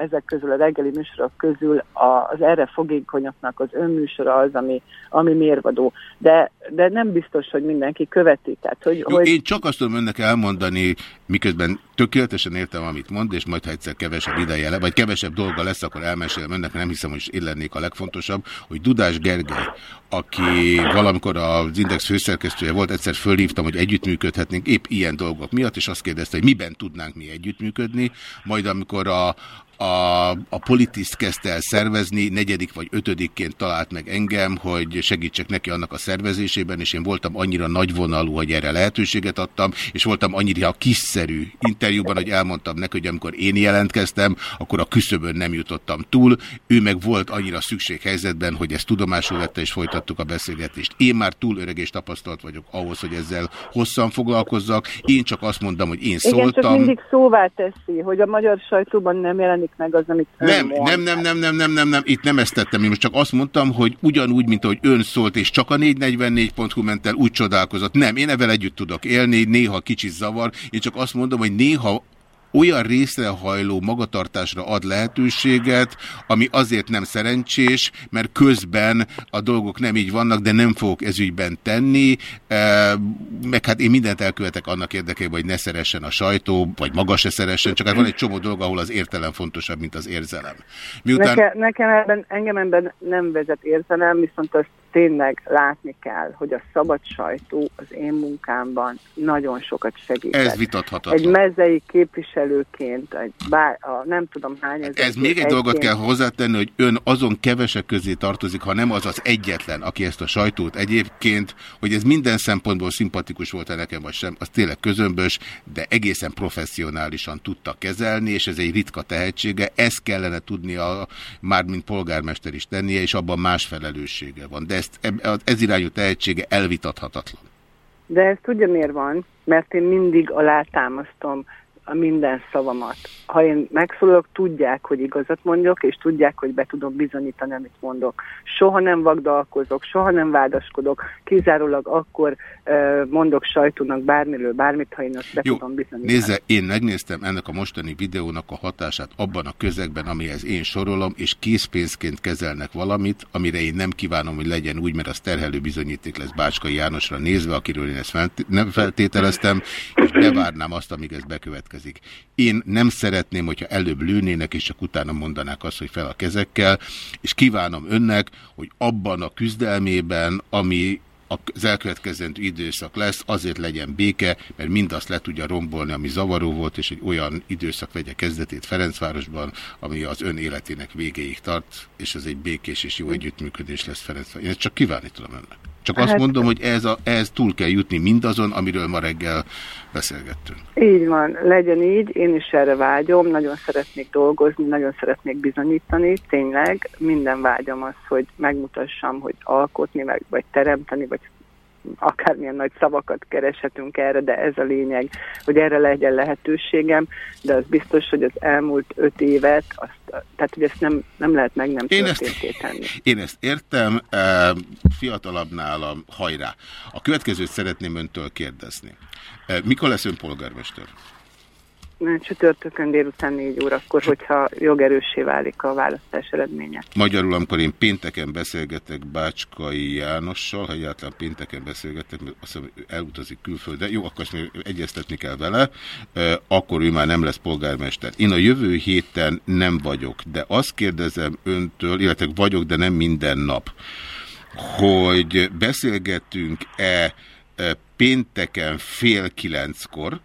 ezek közül, a reggeli műsorok közül az erre fogékonyoknak az önműsora az, ami, ami mérvadó. De, de nem biztos, hogy mindenki követi. Tehát, hogy, Jó, hogy... Én csak azt tudom önnek elmondani, miközben tökéletesen értem, amit mond, és majd ha egyszer kevesebb ideje le, vagy kevesebb dolga lesz, akkor elmesélem önnek, nem hiszem, hogy én lennék a legfontosabb, hogy Dudás Gergely, aki valamikor az Index főszerkesztője volt, egyszer fölhívtam, hogy együttműködhetnénk épp ilyen dolgok miatt, és azt kérdezte, hogy miben tudnánk mi együttműködni, majd amikor a, a, a politiszt kezdte el szervezni, negyedik vagy ötödikként talált meg engem, hogy segítsek neki annak a szervezésében, és én voltam annyira nagyvonalú, hogy erre lehetőséget adtam, és voltam annyira kiszerű interjúban, hogy elmondtam neki, hogy amikor én jelentkeztem, akkor a küszöbön nem jutottam túl, ő meg volt annyira szükséghelyzetben, hogy ezt tudomásul vette, és folytattuk a beszélgetést. Én már túl öreg és tapasztalt vagyok ahhoz, hogy ezzel hosszan foglalkozzak. Én csak azt mondom, hogy én szóltam. Igen, csak mindig szóvá teszi, hogy a magyar sajtóban nem jelenik meg az, amit nem, ön nem, nem, nem, nem, nem, nem, nem, itt nem ezt tettem. Én most csak azt mondtam, hogy ugyanúgy, mint ahogy ön szólt, és csak a 444.hu ment el, úgy csodálkozott. Nem, én evel együtt tudok élni, néha kicsit zavar. Én csak azt mondom, hogy néha olyan részrehajló magatartásra ad lehetőséget, ami azért nem szerencsés, mert közben a dolgok nem így vannak, de nem fogok ezügyben tenni, e, meg hát én mindent elkövetek annak érdekében, hogy ne szeressen a sajtó, vagy maga se szeressen, csak hát van egy csomó dolog, ahol az értelem fontosabb, mint az érzelem. Miután... Neke, nekem ebben, engem ebben nem vezet érzelem, viszont azt tényleg látni kell, hogy a szabad sajtó az én munkámban nagyon sokat segít. Ez vitathatatlan. Egy mezei képviselőként, egy bár, a, nem tudom hány... Ez, ez még egy dolgot kell hozzátenni, hogy ön azon kevesek közé tartozik, ha nem az az egyetlen, aki ezt a sajtót egyébként, hogy ez minden szempontból szimpatikus volt-e nekem, vagy sem, az tényleg közömbös, de egészen professzionálisan tudta kezelni, és ez egy ritka tehetsége, ezt kellene tudnia már, mint polgármester is tennie, és abban más felelőssége van. De ezt, ez irányú tehetsége elvitathatatlan. De ez tudja miért van? Mert én mindig alátámasztom a minden szavamat. Ha én megszólalok, tudják, hogy igazat mondok, és tudják, hogy be tudom bizonyítani, amit mondok. Soha nem vagdalkozok, soha nem vádaskodok, kizárólag akkor uh, mondok sajtónak bármiről, bármit, ha én azt be Jó, tudom bizonyítani. nézze, én megnéztem ennek a mostani videónak a hatását abban a közegben, amihez én sorolom, és készpénzként kezelnek valamit, amire én nem kívánom, hogy legyen úgy, mert az terhelő bizonyíték lesz Bácskai Jánosra nézve, akiről én ezt nem feltételeztem, és bevárnám azt, amíg ez bekövetkezik. Én nem szeretném, hogyha előbb lőnének, és csak utána mondanák azt, hogy fel a kezekkel, és kívánom önnek, hogy abban a küzdelmében, ami az elkövetkezendő időszak lesz, azért legyen béke, mert mindazt le tudja rombolni, ami zavaró volt, és egy olyan időszak vegye kezdetét Ferencvárosban, ami az ön életének végéig tart, és ez egy békés és jó együttműködés lesz Ferencvárosban. Én ezt csak kívánni tudom önnek. Csak azt Hát- mondom, hogy ez, a, ez túl kell jutni mindazon, amiről ma reggel beszélgettünk. Így van, legyen így, én is erre vágyom, nagyon szeretnék dolgozni, nagyon szeretnék bizonyítani, tényleg minden vágyom az, hogy megmutassam, hogy alkotni, meg, vagy teremteni, vagy akármilyen nagy szavakat kereshetünk erre, de ez a lényeg, hogy erre legyen lehetőségem, de az biztos, hogy az elmúlt öt évet, azt, tehát hogy ezt nem, nem lehet meg nem Én ezt- tenni. Én ezt értem, eh, fiatalabb nálam, hajrá. A következőt szeretném öntől kérdezni. Eh, Mikor lesz ön polgármester? Csütörtökön délután négy órakor, hogyha jogerőssé válik a választás eredménye. Magyarul, amikor én pénteken beszélgetek Bácskai Jánossal, ha egyáltalán pénteken beszélgetek, mert azt hiszem, elutazik külföldre, jó, akkor még egyeztetni kell vele, akkor ő már nem lesz polgármester. Én a jövő héten nem vagyok, de azt kérdezem öntől, illetve vagyok, de nem minden nap, hogy beszélgetünk-e pénteken fél kilenckor,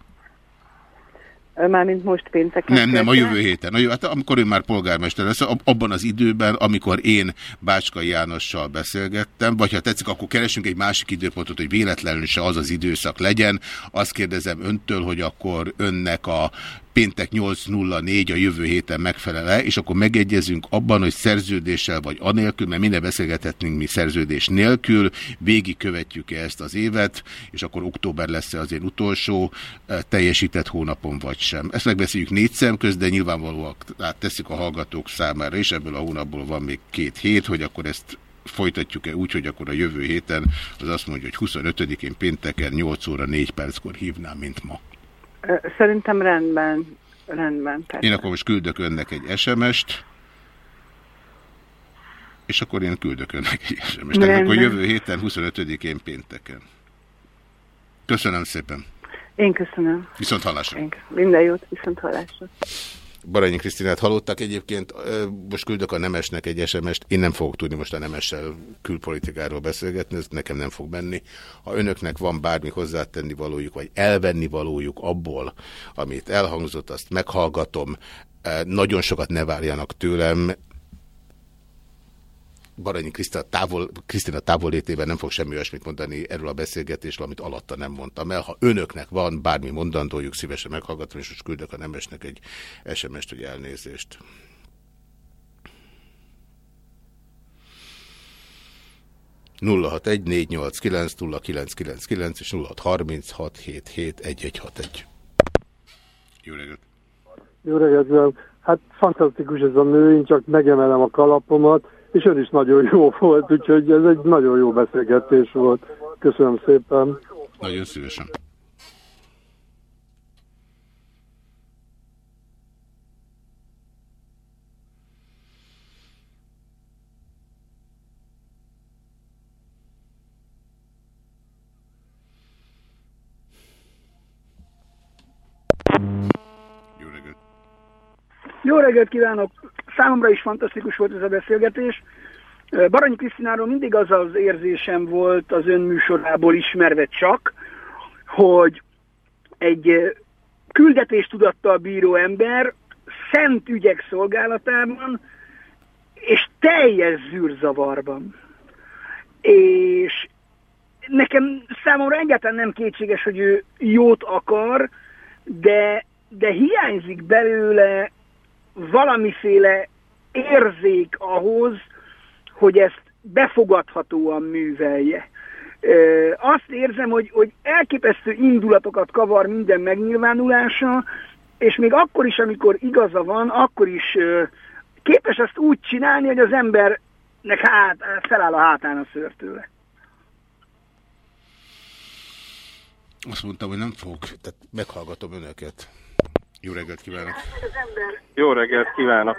Mármint most pénteken. nem, nem, a jövő héten. A jövő, hát amikor ő már polgármester lesz, ab- abban az időben, amikor én Bácskai Jánossal beszélgettem, vagy ha tetszik, akkor keresünk egy másik időpontot, hogy véletlenül se az az időszak legyen. Azt kérdezem öntől, hogy akkor önnek a péntek 8.04 a jövő héten megfelele, és akkor megegyezünk abban, hogy szerződéssel vagy anélkül, mert minden beszélgethetnénk mi szerződés nélkül, végig követjük -e ezt az évet, és akkor október lesz -e az én utolsó eh, teljesített hónapom vagy sem. Ezt megbeszéljük négy szem közt, de nyilvánvalóan tesszük a hallgatók számára, és ebből a hónapból van még két hét, hogy akkor ezt folytatjuk-e úgy, hogy akkor a jövő héten az azt mondja, hogy 25-én pénteken 8 óra 4 perckor hívnám, mint ma. Szerintem rendben, rendben. Én akkor most küldök önnek egy SMS-t, és akkor én küldök önnek egy SMS-t. Tehát akkor jövő héten 25-én pénteken. Köszönöm szépen. Én köszönöm. Viszont hallásra. Én. Minden jót, viszont hallásra. Baranyi Krisztinát hallottak. Egyébként, most küldök a Nemesnek egy SMS-t, én nem fogok tudni most a Nemessel külpolitikáról beszélgetni, ez nekem nem fog menni. Ha önöknek van bármi hozzátenni valójuk, vagy elvenni valójuk abból, amit elhangzott, azt meghallgatom, nagyon sokat ne várjanak tőlem, Baranyi Krisztina távol, Krisztina nem fog semmi olyasmit mondani erről a beszélgetésről, amit alatta nem mondtam el. Ha önöknek van bármi mondandójuk, szívesen meghallgatom, és most küldök a Nemesnek egy SMS-t, hogy elnézést. egy négy nyolc kilenc nulla kilenc kilenc kilenc és nulla harminc hat hét hét egy egy hat egy. Jó reggelt! Jó reggelt! Hát fantasztikus ez a nő, én csak megemelem a kalapomat, és ön is nagyon jó volt, úgyhogy ez egy nagyon jó beszélgetés volt. Köszönöm szépen. Nagyon szívesen. Jó reggelt kívánok! Számomra is fantasztikus volt ez a beszélgetés. Baranyi Krisztináról mindig az az érzésem volt az ön műsorából ismerve csak, hogy egy eh, küldetéstudattal bíró ember szent ügyek szolgálatában és teljes zűrzavarban. És nekem számomra egyáltalán nem kétséges, hogy ő jót akar, de, de hiányzik belőle valamiféle érzék ahhoz, hogy ezt befogadhatóan művelje. Ö, Azt érzem, hogy, hogy elképesztő indulatokat kavar minden megnyilvánulása, és még akkor is, amikor igaza van, akkor is ö, képes ezt úgy csinálni, hogy az embernek hát, feláll a hátán a szőr tőle. Azt mondtam, hogy nem fog, tehát meghallgatom önöket. Jó reggelt kívánok! Jó reggelt kívánok!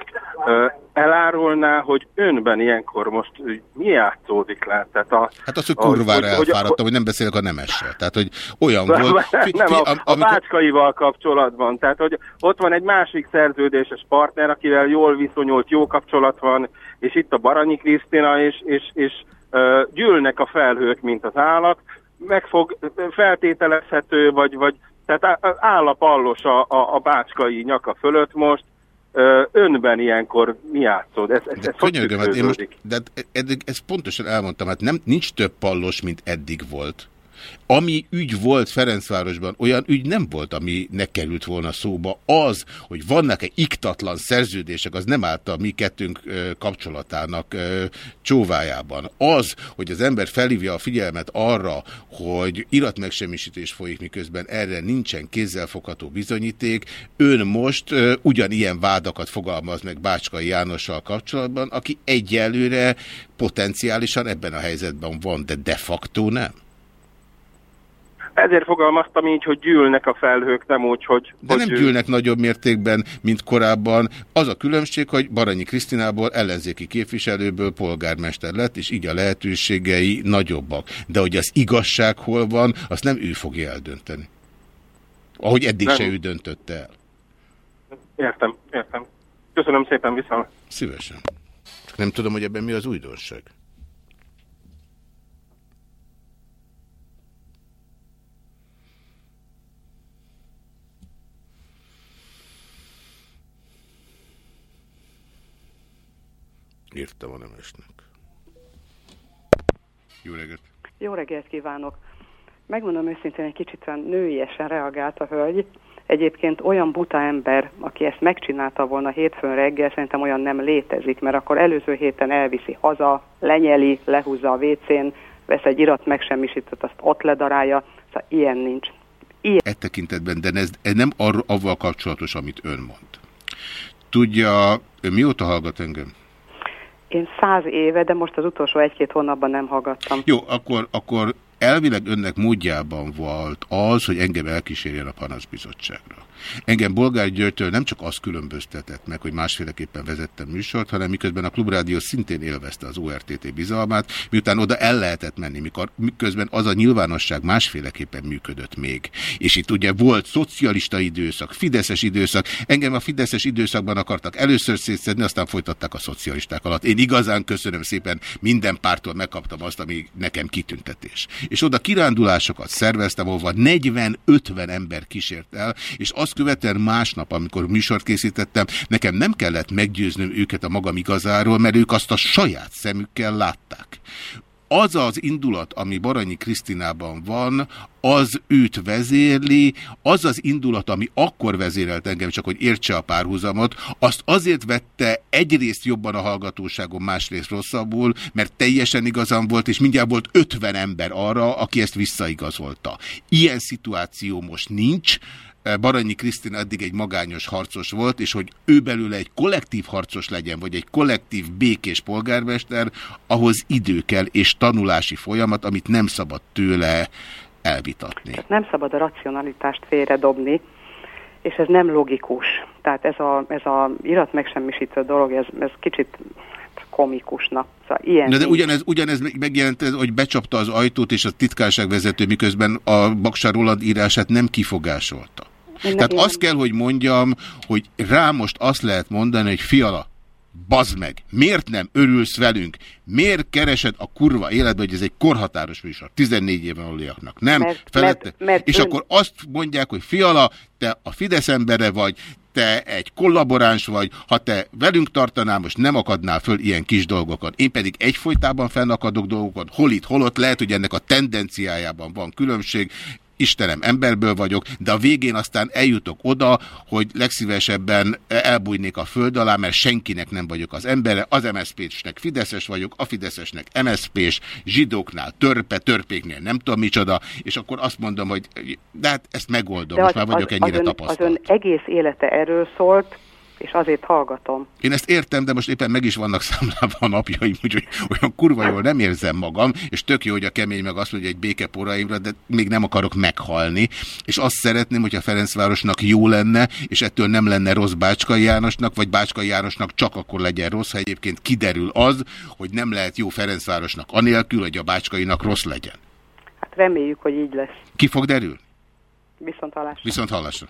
Elárulná, hogy önben ilyenkor most mi játszódik le? Tehát a, Hát az, hogy kurvára elfáradtam, hogy nem beszélek a nemessel. Tehát, hogy olyan volt... Fi, nem, fi, a, am- a bácskaival kapcsolatban. Tehát, hogy ott van egy másik szerződéses partner, akivel jól viszonyult, jó kapcsolat van, és itt a Baranyi Krisztina, és, és, és gyűlnek a felhők, mint az állat, megfog, feltételezhető, vagy, vagy tehát áll a pallos a, a, a bácskai nyaka fölött most, önben ilyenkor mi játszod? Ez, ez, ez hogy Könyörgöm, hát én most, de hát eddig, ezt pontosan elmondtam, hát nem, nincs több pallos, mint eddig volt. Ami ügy volt Ferencvárosban, olyan ügy nem volt, ami ne került volna szóba. Az, hogy vannak-e iktatlan szerződések, az nem állt a mi kettőnk kapcsolatának csóvájában. Az, hogy az ember felhívja a figyelmet arra, hogy iratmegsemmisítés folyik, miközben erre nincsen kézzelfogható bizonyíték, ön most ugyanilyen vádakat fogalmaz meg Bácskai Jánossal kapcsolatban, aki egyelőre potenciálisan ebben a helyzetben van, de de facto nem. Ezért fogalmaztam így, hogy gyűlnek a felhők, nem úgy, hogy... De hogy nem gyűlnek nagyobb mértékben, mint korábban. Az a különbség, hogy Baranyi Krisztinából ellenzéki képviselőből polgármester lett, és így a lehetőségei nagyobbak. De hogy az igazság hol van, azt nem ő fogja eldönteni. Ahogy eddig Nem. se ő döntötte el. Értem, értem. Köszönöm szépen, viszont. Szívesen. Csak nem tudom, hogy ebben mi az újdonság. Írtam a nemesnek. Jó reggelt! Jó reggelt kívánok! Megmondom őszintén, egy kicsit nőiesen reagált a hölgy. Egyébként olyan buta ember, aki ezt megcsinálta volna hétfőn reggel, szerintem olyan nem létezik, mert akkor előző héten elviszi haza, lenyeli, lehúzza a WC-n, vesz egy irat megsemmisített, azt ott ledarálja, szóval ilyen nincs. Ilyen. E tekintetben, de ez, ez nem arra, avval kapcsolatos, amit ön mond. Tudja, ön mióta hallgat engem? Én száz éve, de most az utolsó egy-két hónapban nem hallgattam. Jó, akkor, akkor elvileg önnek módjában volt az, hogy engem elkísérjen a panaszbizottságra. Engem Bolgár Györgytől nem csak az különböztetett meg, hogy másféleképpen vezettem műsort, hanem miközben a Klubrádió szintén élvezte az ORTT bizalmát, miután oda el lehetett menni, mikor, miközben az a nyilvánosság másféleképpen működött még. És itt ugye volt szocialista időszak, fideszes időszak, engem a fideszes időszakban akartak először szétszedni, aztán folytatták a szocialisták alatt. Én igazán köszönöm szépen, minden pártól megkaptam azt, ami nekem kitüntetés. És oda kirándulásokat szerveztem, ahova 40-50 ember kísért el, és azt követően másnap, amikor műsort készítettem, nekem nem kellett meggyőznöm őket a magam igazáról, mert ők azt a saját szemükkel látták. Az az indulat, ami Baranyi Krisztinában van, az őt vezérli, az az indulat, ami akkor vezérelt engem, csak hogy értse a párhuzamot, azt azért vette egyrészt jobban a hallgatóságon, másrészt rosszabbul, mert teljesen igazam volt, és mindjárt volt 50 ember arra, aki ezt visszaigazolta. Ilyen szituáció most nincs, Baranyi Krisztina eddig egy magányos harcos volt, és hogy ő belőle egy kollektív harcos legyen, vagy egy kollektív békés polgármester, ahhoz idő kell, és tanulási folyamat, amit nem szabad tőle elvitatni. Nem szabad a racionalitást félredobni, és ez nem logikus. Tehát ez a, ez a irat megsemmisítő dolog, ez, ez kicsit komikusnak. Szóval ilyen De, de ugyanez, ugyanez meg- megjelent, hogy becsapta az ajtót, és a titkárságvezető miközben a Baksa Roland írását nem kifogásolta. Tehát azt kell, hogy mondjam, hogy rá most azt lehet mondani, hogy fiala, bazd meg, miért nem örülsz velünk? Miért keresed a kurva életbe, hogy ez egy korhatáros műsor, 14 éven aluliaknak, nem? Mert- Felette. mert- mert és ön- akkor azt mondják, hogy fiala, te a Fidesz embere vagy, te egy kollaboráns vagy, ha te velünk tartanál, most nem akadnál föl ilyen kis dolgokon. Én pedig egyfolytában fennakadok dolgokon, hol itt, hol ott, lehet, hogy ennek a tendenciájában van különbség. Istenem, emberből vagyok, de a végén aztán eljutok oda, hogy legszívesebben elbújnék a föld alá, mert senkinek nem vagyok az embere, az MSZP-snek Fideszes vagyok, a Fideszesnek MSZP-s, zsidóknál törpe, törpéknél nem tudom micsoda, és akkor azt mondom, hogy de hát ezt megoldom, de most az, már vagyok ennyire az ön, tapasztalt. Az ön egész élete erről szólt, és azért hallgatom. Én ezt értem, de most éppen meg is vannak számlában a napjaim, úgyhogy olyan kurva jól nem érzem magam, és tök jó, hogy a kemény meg azt mondja, hogy béke poraimra, de még nem akarok meghalni, és azt szeretném, hogyha Ferencvárosnak jó lenne, és ettől nem lenne rossz Bácskai Jánosnak, vagy Bácskai Jánosnak csak akkor legyen rossz, ha egyébként kiderül az, hogy nem lehet jó Ferencvárosnak anélkül, hogy a Bácskainak rossz legyen. Hát reméljük, hogy így lesz. Ki fog derül? Viszont hallásra. Viszont hallásra.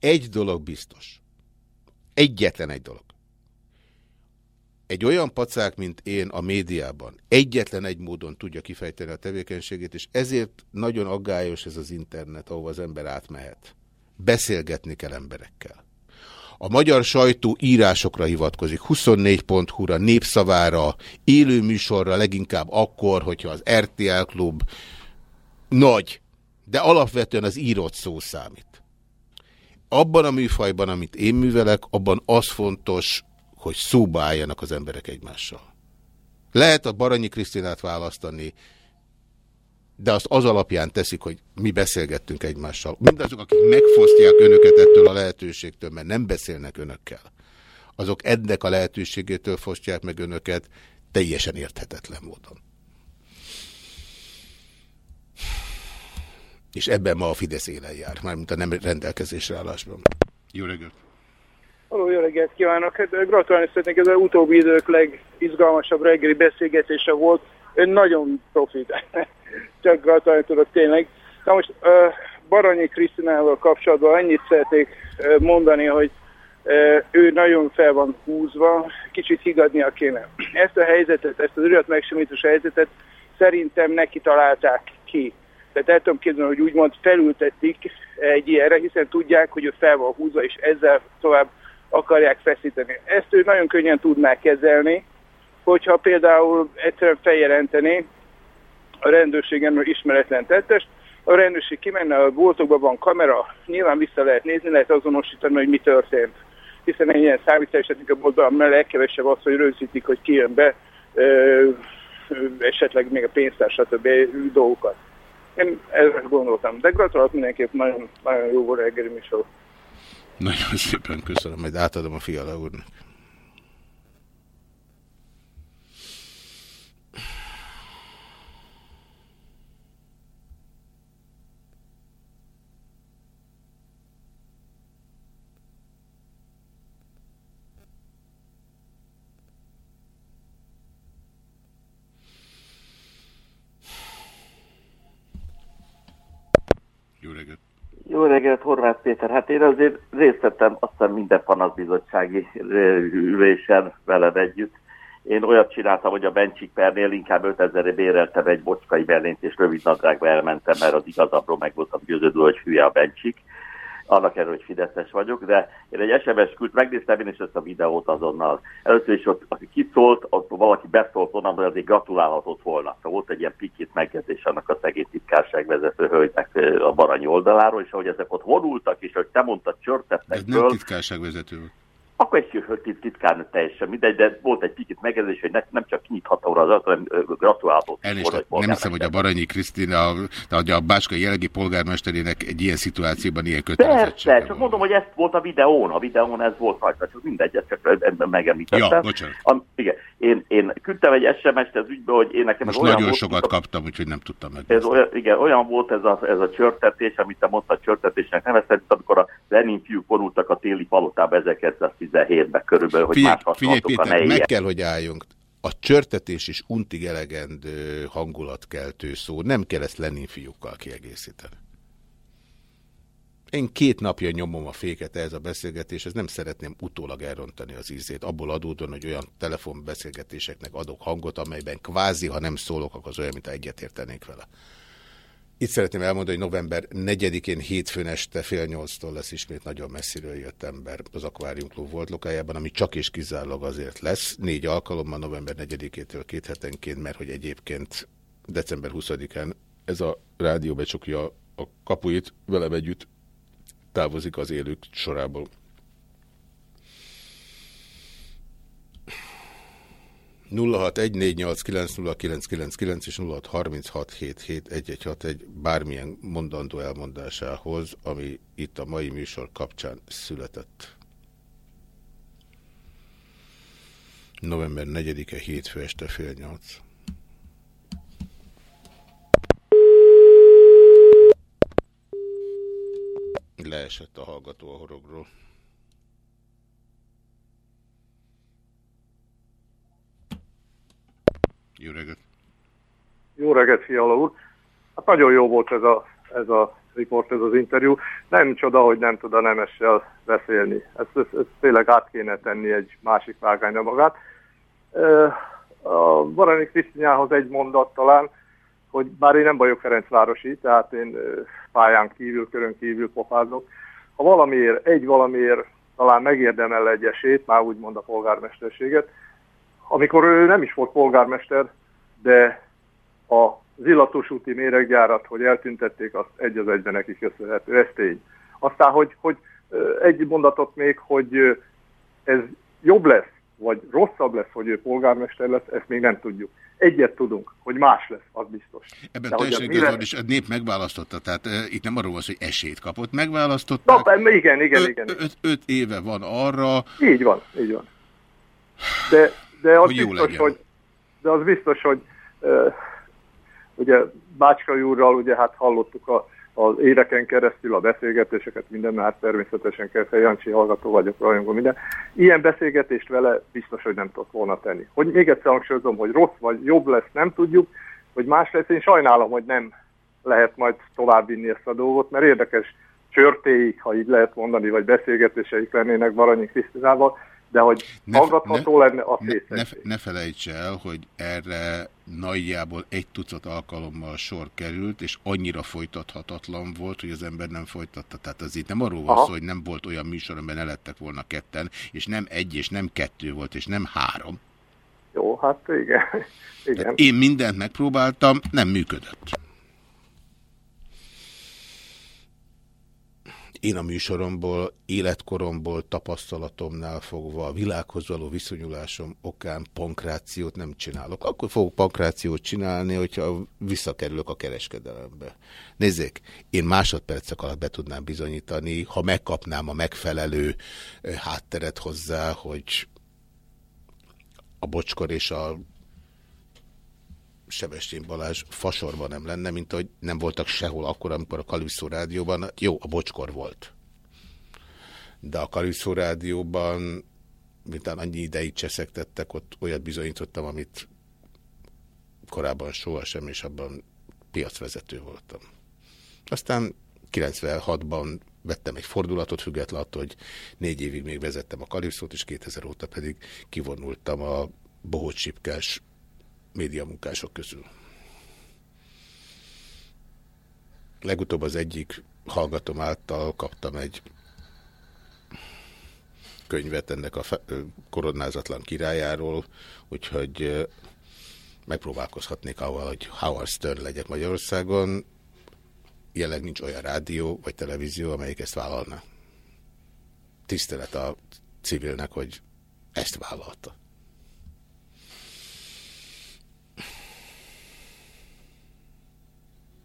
Egy dolog biztos. Egyetlen egy dolog. Egy olyan pacák, mint én a médiában egyetlen egy módon tudja kifejteni a tevékenységét, és ezért nagyon aggályos ez az internet, ahova az ember átmehet. Beszélgetni kell emberekkel. A magyar sajtó írásokra hivatkozik, 24.hu-ra, népszavára, élő műsorra, leginkább akkor, hogyha az RTL klub nagy, de alapvetően az írott szó számít abban a műfajban, amit én művelek, abban az fontos, hogy szóba álljanak az emberek egymással. Lehet a Baranyi Krisztinát választani, de azt az alapján teszik, hogy mi beszélgettünk egymással. Mindazok, akik megfosztják önöket ettől a lehetőségtől, mert nem beszélnek önökkel, azok ennek a lehetőségétől fosztják meg önöket teljesen érthetetlen módon. És ebben ma a Fidesz élen jár, mármint a nem rendelkezésre állásban. Jó reggelt! Halló, jó reggelt kívánok! Hát, gratulálni szeretnék, ez az utóbbi idők legizgalmasabb reggeli beszélgetése volt. Ön nagyon profit. Csak gratulálni tudok tényleg. Na most Baranyi Krisztinával kapcsolatban annyit szeretnék mondani, hogy ő nagyon fel van húzva, kicsit higadnia kéne. Ezt a helyzetet, ezt az üret megsemlítős helyzetet szerintem neki találták ki. Tehát el tudom képzelni, hogy úgymond felültetik egy ilyenre, hiszen tudják, hogy ő fel van húzva, és ezzel tovább akarják feszíteni. Ezt ő nagyon könnyen tudná kezelni, hogyha például egyszerűen feljelenteni a rendőrségen ismeretlen tettest, a rendőrség kimenne, a boltokban van kamera, nyilván vissza lehet nézni, lehet azonosítani, hogy mi történt. Hiszen egy ilyen a boltban mert legkevesebb az, hogy rögzítik, hogy ki jön be, ö, esetleg még a pénztár, stb. dolgokat. Én ezre gondoltam. De gratulálok mindenképp, nagyon, nagyon jó volt reggeli műsor. Nagyon szépen köszönöm, majd átadom a fiala úrnak. Jó reggelt! Reggelt, Horváth Péter. Hát én azért részt vettem azt minden panaszbizottsági ülésen veled együtt. Én olyat csináltam, hogy a Bencsik pernél inkább 5000-re béreltem egy bocskai berlényt, és rövid nadrágba elmentem, mert az igazabbról meg voltam győződő, hogy hülye a Bencsik annak erről, hogy Fideszes vagyok, de én egy SMS küld, megnéztem én is ezt a videót azonnal. Először is ott, aki kiszólt, ott valaki beszólt onnan, hogy azért gratulálhatott volna. Szóval volt egy ilyen pikit megjegyzés annak a szegény titkárságvezető hölgynek a Baranyi oldaláról, és ahogy ezek ott vonultak, és hogy te mondtad, csörtettek Ez nem titkárságvezető volt. Akkor egy titkárnő teljesen mindegy, de volt egy picit megjegyzés, hogy ne, nem csak kinyithatta az, hanem gratulálhatott. Elnézést, nem hiszem, hogy a Baranyi Krisztina, de a Báskai jelegi polgármesterének egy ilyen szituációban ilyen kötelezettsége Persze, csak mondom, hogy ez volt a videón, a videón ez volt rajta, csak mindegy, ezt csak megemlítettem. Ja, bocsánat. A, igen, én, én küldtem egy SMS-t az ügybe, hogy én nekem Most olyan nagyon volt, sokat kaptam, úgyhogy nem tudtam meg. ez olyan, igen, olyan volt ez a, ez a csörtetés, amit te mondtad csörtetésnek nevezted, amikor a Lenin fiúk vonultak a téli palotába 1917-ben körülbelül, hogy Figyelj, más figyelj Péter, meg nejjel. kell, hogy álljunk. A csörtetés is untig elegendő hangulatkeltő szó. Nem kell ezt Lenin fiúkkal kiegészíteni. Én két napja nyomom a féket ehhez a beszélgetés, ez nem szeretném utólag elrontani az ízét, abból adódóan, hogy olyan telefonbeszélgetéseknek adok hangot, amelyben kvázi, ha nem szólok, akkor az olyan, mint egyetértenék vele. Itt szeretném elmondani, hogy november 4-én hétfőn este fél nyolctól lesz ismét nagyon messziről jött ember az Aquarium Club volt lokájában, ami csak és kizárólag azért lesz. Négy alkalommal november 4-től két hetenként, mert hogy egyébként december 20-án ez a rádió becsukja a kapuit, velem együtt távozik az élők sorából. 0614890999 és 0636771161 bármilyen mondandó elmondásához, ami itt a mai műsor kapcsán született. November 4-e hétfő este fél nyolc. Leesett a hallgató a horogról. Jó reggelt! Jó reggelt, Fiala úr! Hát nagyon jó volt ez a, ez a riport, ez az interjú. Nem csoda, hogy nem tud a nemessel beszélni. Ezt, ezt, ezt tényleg át kéne tenni egy másik vágányra magát. A Barani Krisztinyához egy mondat talán, hogy bár én nem vagyok Ferencvárosi, tehát én pályán kívül, körön kívül pofázok. Ha valamiért, egy valamiért talán megérdemel egy esélyt, már úgymond a polgármesterséget, amikor ő nem is volt polgármester, de az illatos úti méreggyárat, hogy eltüntették, azt egy az egyben neki köszönhető, ez tény. Aztán, hogy, hogy egy mondatot még, hogy ez jobb lesz, vagy rosszabb lesz, hogy ő polgármester lesz, ezt még nem tudjuk. Egyet tudunk, hogy más lesz, az biztos. Ebben teljesen igaz mire... van, és a nép megválasztotta, tehát uh, itt nem arról van hogy esélyt kapott, megválasztották. Na, igen, igen, igen. Öt, öt éve van arra. Így van, így van. De, de az hogy biztos, hogy, de az biztos, hogy uh, ugye Bácskai úrral ugye hát hallottuk a, az éveken keresztül a beszélgetéseket, minden, már hát természetesen kell, Jancsi hallgató vagyok, rajongó, minden. Ilyen beszélgetést vele biztos, hogy nem tudok volna tenni. Hogy még egyszer hangsúlyozom, hogy rossz vagy jobb lesz, nem tudjuk, hogy más lesz, én sajnálom, hogy nem lehet majd továbbvinni ezt a dolgot, mert érdekes csörtéik, ha így lehet mondani, vagy beszélgetéseik lennének Baranyi Krisztinával, de hogy ne, hallgatható ne, lenne, a ne, ne, ne felejts el, hogy erre nagyjából egy tucat alkalommal sor került, és annyira folytathatatlan volt, hogy az ember nem folytatta. Tehát az itt nem arról van szó, hogy nem volt olyan műsor, amiben ne lettek volna ketten, és nem egy, és nem kettő volt, és nem három. Jó, hát igen. igen. én mindent megpróbáltam, nem működött. Én a műsoromból, életkoromból, tapasztalatomnál fogva, a világhoz való viszonyulásom okán pankrációt nem csinálok. Akkor fogok pankrációt csinálni, hogyha visszakerülök a kereskedelembe. Nézzék, én másodpercek alatt be tudnám bizonyítani, ha megkapnám a megfelelő hátteret hozzá, hogy a bocskor és a Sebestyén Balázs fasorban nem lenne, mint hogy nem voltak sehol akkor, amikor a Kaliszó rádióban, jó, a bocskor volt. De a Kaliszó rádióban, mintán annyi ideig cseszektettek, ott olyat bizonyítottam, amit korábban sohasem, és abban piacvezető voltam. Aztán 96-ban vettem egy fordulatot, függetlenül attól, hogy négy évig még vezettem a Kalipszót, és 2000 óta pedig kivonultam a bohócsipkás médiamunkások közül. Legutóbb az egyik hallgatom által kaptam egy könyvet ennek a koronázatlan királyáról, úgyhogy megpróbálkozhatnék avval, hogy Howard Stern legyek Magyarországon. Jelenleg nincs olyan rádió vagy televízió, amelyik ezt vállalna. Tisztelet a civilnek, hogy ezt vállalta.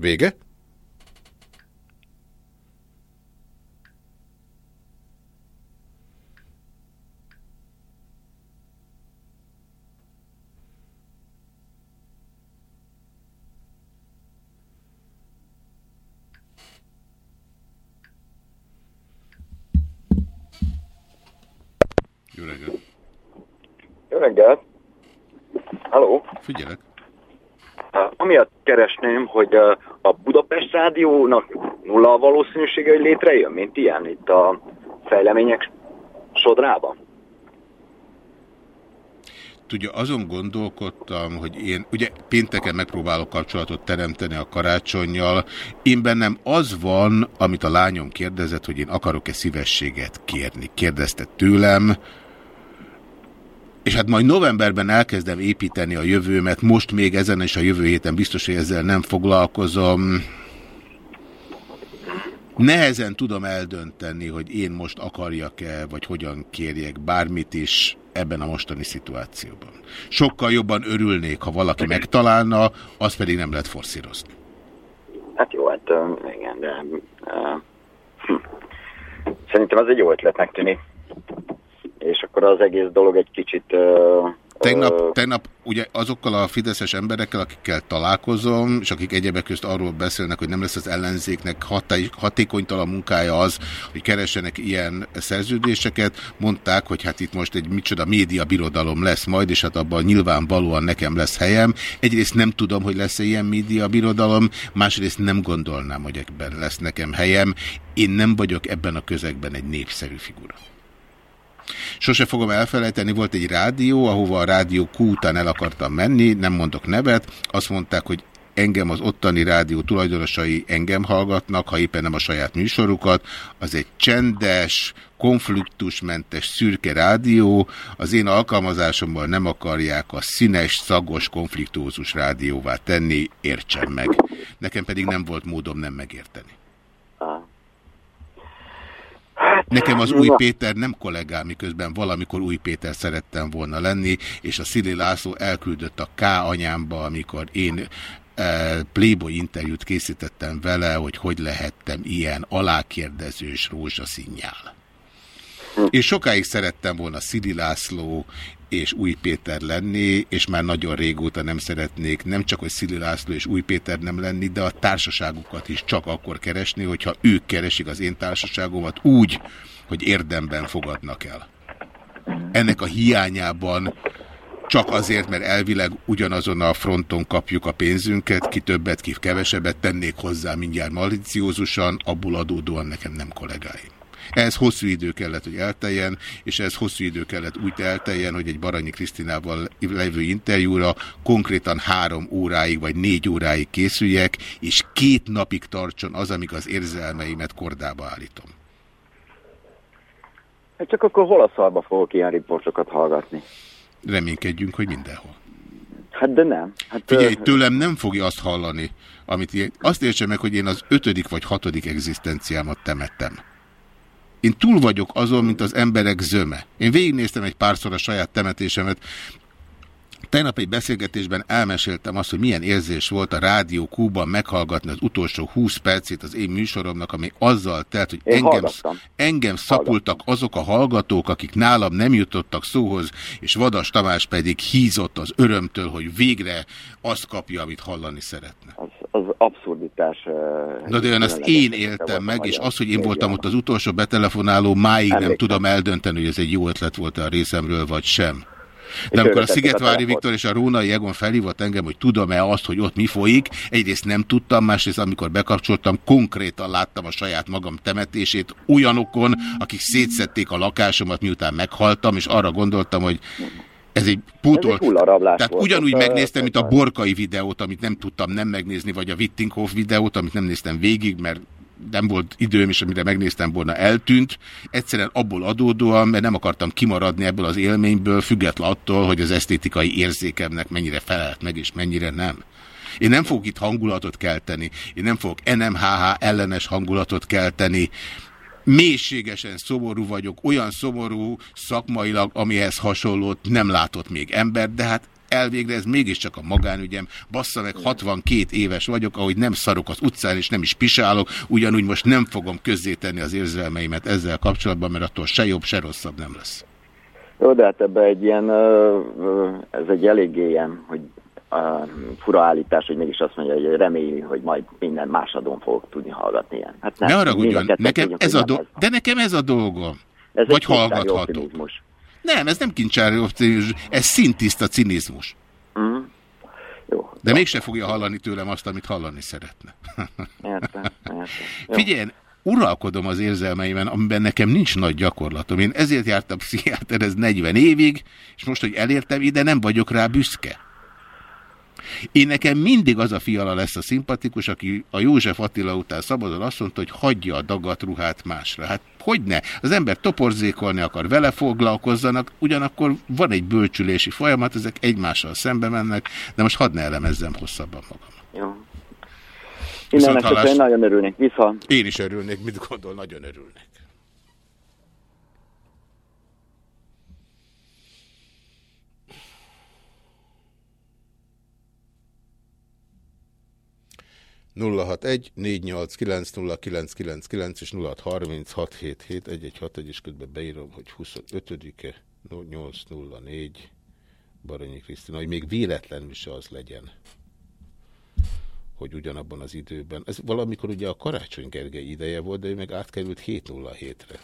Vége? Jó reggelt! Jó reggelt! Figyelek! Hát, amiatt keresném, hogy a Budapest Rádiónak nulla a valószínűsége, hogy létrejön, mint ilyen itt a fejlemények sodrában. Tudja, azon gondolkodtam, hogy én, ugye pénteken megpróbálok kapcsolatot teremteni a karácsonyjal. Én bennem az van, amit a lányom kérdezett, hogy én akarok-e szívességet kérni. Kérdezte tőlem, és hát majd novemberben elkezdem építeni a jövőmet, most még ezen és a jövő héten biztos, hogy ezzel nem foglalkozom. Nehezen tudom eldönteni, hogy én most akarjak-e, vagy hogyan kérjek bármit is ebben a mostani szituációban. Sokkal jobban örülnék, ha valaki megtalálna, az pedig nem lehet forszírozni. Hát jó, hát igen, de hm. szerintem az egy jó ötletnek tűnik. És akkor az egész dolog egy kicsit uh, Tegnap, tegnap ugye azokkal a fideszes emberekkel, akikkel találkozom, és akik egyebek közt arról beszélnek, hogy nem lesz az ellenzéknek hatékonytalan munkája az, hogy keressenek ilyen szerződéseket, mondták, hogy hát itt most egy micsoda média birodalom lesz majd, és hát abban nyilvánvalóan nekem lesz helyem. Egyrészt nem tudom, hogy lesz-e ilyen média birodalom, másrészt nem gondolnám, hogy ebben lesz nekem helyem. Én nem vagyok ebben a közegben egy népszerű figura. Sose fogom elfelejteni, volt egy rádió, ahova a rádió Q után el akartam menni, nem mondok nevet, azt mondták, hogy engem az ottani rádió tulajdonosai engem hallgatnak, ha éppen nem a saját műsorukat, az egy csendes, konfliktusmentes, szürke rádió, az én alkalmazásomban nem akarják a színes, szagos, konfliktózus rádióvá tenni, értsen meg. Nekem pedig nem volt módom nem megérteni. Nekem az Új Péter nem kollégám, miközben valamikor Új Péter szerettem volna lenni, és a Szili László elküldött a K anyámba, amikor én e, Playboy interjút készítettem vele, hogy hogy lehettem ilyen alákérdezős rózsaszínjál. És sokáig szerettem volna Szili László és Új Péter lenni, és már nagyon régóta nem szeretnék nem csak, hogy Szili László és Új Péter nem lenni, de a társaságukat is csak akkor keresni, hogyha ők keresik az én társaságomat úgy, hogy érdemben fogadnak el. Ennek a hiányában csak azért, mert elvileg ugyanazon a fronton kapjuk a pénzünket, ki többet, ki kevesebbet tennék hozzá mindjárt maliciózusan, abból adódóan nekem nem kollégáim. Ez hosszú idő kellett, hogy elteljen, és ez hosszú idő kellett úgy elteljen, hogy egy Baranyi Krisztinával levő interjúra konkrétan három óráig vagy négy óráig készüljek, és két napig tartson az, amíg az érzelmeimet kordába állítom. Hát csak akkor hol a szarba fogok ilyen riportokat hallgatni? Reménykedjünk, hogy mindenhol. Hát de nem. Hát, Figyelj, tőlem nem fogja azt hallani, amit ilyen... Azt értse meg, hogy én az ötödik vagy hatodik egzisztenciámat temettem. Én túl vagyok azon, mint az emberek zöme. Én végignéztem egy párszor a saját temetésemet, Tegnap egy beszélgetésben elmeséltem azt, hogy milyen érzés volt a Rádió Kúban meghallgatni az utolsó 20 percét az én műsoromnak, ami azzal telt, hogy engem, engem szapultak azok a hallgatók, akik nálam nem jutottak szóhoz, és Vadas Tamás pedig hízott az örömtől, hogy végre azt kapja, amit hallani szeretne. Az, az abszurditás. Na de olyan azt én éltem meg, és az, hogy én voltam ott az utolsó betelefonáló, máig nem tudom eldönteni, hogy ez egy jó ötlet volt a részemről, vagy sem. De amikor a Szigetvári Viktor és a Rónai Egon felhívott engem, hogy tudom-e azt, hogy ott mi folyik, egyrészt nem tudtam, másrészt amikor bekapcsoltam, konkrétan láttam a saját magam temetését olyanokon, akik szétszették a lakásomat, miután meghaltam, és arra gondoltam, hogy ez egy pútol. Tehát ugyanúgy megnéztem, mint a Borkai videót, amit nem tudtam nem megnézni, vagy a Wittinghoff videót, amit nem néztem végig, mert nem volt időm, és amire megnéztem volna eltűnt. Egyszerűen abból adódóan, mert nem akartam kimaradni ebből az élményből, független attól, hogy az esztétikai érzékemnek mennyire felelt meg, és mennyire nem. Én nem fogok itt hangulatot kelteni, én nem fogok NMHH ellenes hangulatot kelteni, mélységesen szomorú vagyok, olyan szomorú szakmailag, amihez hasonlót nem látott még ember, de hát elvégre ez mégiscsak a magánügyem. Bassza meg, 62 éves vagyok, ahogy nem szarok az utcán, és nem is pisálok, ugyanúgy most nem fogom közzétenni az érzelmeimet ezzel kapcsolatban, mert attól se jobb, se rosszabb nem lesz. Jó, de hát ebbe egy ilyen, ez egy eléggé ilyen, hogy fura állítás, hogy mégis azt mondja, hogy reméli, hogy majd minden más adón fogok tudni hallgatni ilyen. Hát nem, ne arra ugyan, nekem ez a do... de nekem ez a dolgom. Ez Vagy hallgatható. Nem, ez nem kincsári optimizmus, ez szintiszta cinizmus. Mm. Jó. De mégse fogja hallani tőlem azt, amit hallani szeretne. Értem, értem. Figyelj, uralkodom az érzelmeimen, amiben nekem nincs nagy gyakorlatom. Én ezért jártam pszichiáter ez 40 évig, és most, hogy elértem ide, nem vagyok rá büszke. Én nekem mindig az a fiala lesz a szimpatikus, aki a József Attila után szabadon azt mondta, hogy hagyja a dagat ruhát másra. Hát hogy ne? Az ember toporzékolni akar, vele foglalkozzanak, ugyanakkor van egy bölcsülési folyamat, ezek egymással szembe mennek, de most hadd ne elemezzem hosszabban magam. Jó. Köszönöm, nagyon örülnék. Vissza. Én is örülnék, mit gondol, nagyon örülnék. 061 489 és 0636771161, és közben beírom, hogy 25-e 804 Baranyi Krisztina, hogy még véletlenül se az legyen, hogy ugyanabban az időben. Ez valamikor ugye a Karácsony Gergely ideje volt, de ő meg átkerült 707-re.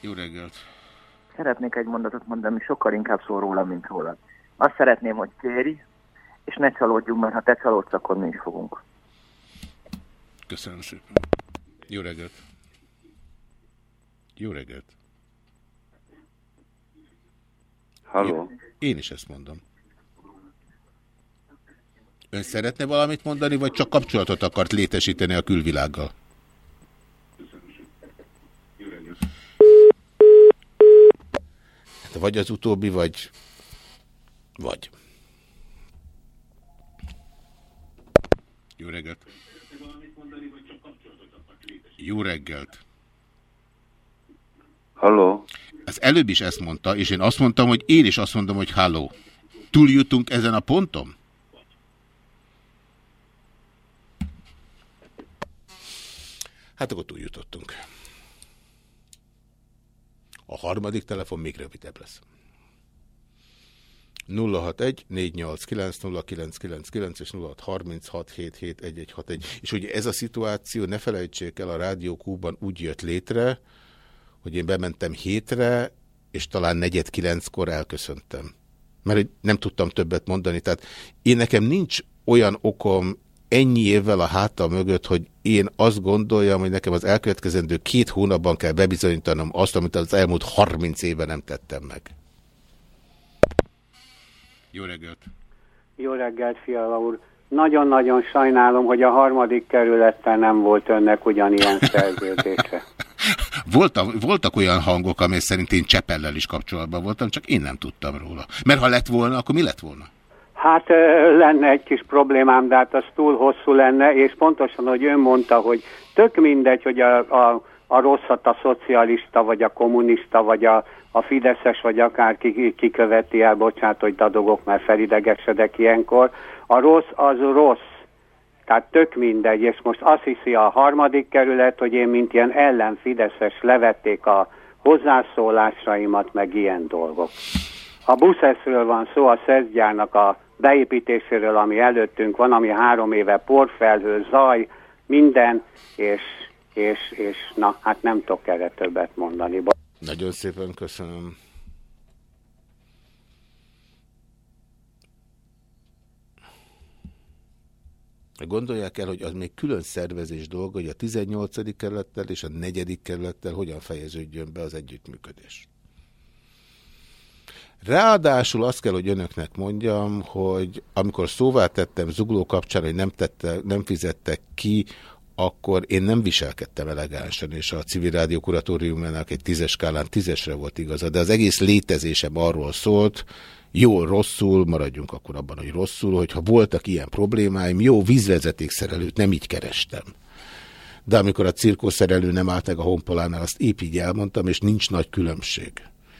Jó reggelt! Szeretnék egy mondatot mondani, sokkal inkább szól róla, mint róla. Azt szeretném, hogy Kéri, és ne csalódjunk, mert ha te csalódsz, akkor mi is fogunk. Köszönöm szépen. Jó reggelt! Jó reggelt! Halló? Én, is ezt mondom. Ön szeretne valamit mondani, vagy csak kapcsolatot akart létesíteni a külvilággal? Hát vagy az utóbbi, vagy... Vagy. Jó reggelt. Jó reggelt. Halló. Az előbb is ezt mondta, és én azt mondtam, hogy én is azt mondom, hogy halló. Túljutunk ezen a ponton? Hát akkor túljutottunk. A harmadik telefon még rövidebb lesz. 061 489 és 0636771161. És ugye ez a szituáció, ne felejtsék el, a Rádió Kúban úgy jött létre, hogy én bementem hétre, és talán negyed kilenckor elköszöntem. Mert nem tudtam többet mondani. Tehát én nekem nincs olyan okom ennyi évvel a háta mögött, hogy én azt gondoljam, hogy nekem az elkövetkezendő két hónapban kell bebizonyítanom azt, amit az elmúlt 30 éve nem tettem meg. Jó reggelt! Jó reggelt, Fiala úr! Nagyon-nagyon sajnálom, hogy a harmadik kerülettel nem volt önnek ugyanilyen szerződése. voltak, voltak olyan hangok, amely szerint én Csepellel is kapcsolatban voltam, csak én nem tudtam róla. Mert ha lett volna, akkor mi lett volna? Hát lenne egy kis problémám, de hát az túl hosszú lenne, és pontosan, hogy ön mondta, hogy tök mindegy, hogy a, a, a rosszat a szocialista, vagy a kommunista, vagy a, a fideszes, vagy akár ki, ki követi el, bocsánat, hogy dadogok, mert felidegesedek ilyenkor. A rossz az rossz. Tehát tök mindegy, és most azt hiszi a harmadik kerület, hogy én mint ilyen ellenfideszes levették a hozzászólásaimat, meg ilyen dolgok. A buszeszről van szó, a szezgyárnak a beépítéséről, ami előttünk van, ami három éve porfelhő, zaj, minden, és, és, és na, hát nem tudok erre többet mondani. Nagyon szépen köszönöm. Gondolják el, hogy az még külön szervezés dolga, hogy a 18. kerülettel és a 4. kerülettel hogyan fejeződjön be az együttműködés. Ráadásul azt kell, hogy önöknek mondjam, hogy amikor szóvá tettem zugló kapcsán, hogy nem, tette, nem fizettek ki, akkor én nem viselkedtem elegánsan, és a civil rádió kuratóriumának egy tízes skálán tízesre volt igaza, de az egész létezésem arról szólt, jól, rosszul, maradjunk akkor abban, hogy rosszul, hogyha voltak ilyen problémáim, jó vízvezetékszerelőt nem így kerestem. De amikor a cirkószerelő nem állt meg a honpolánál, azt épp így elmondtam, és nincs nagy különbség.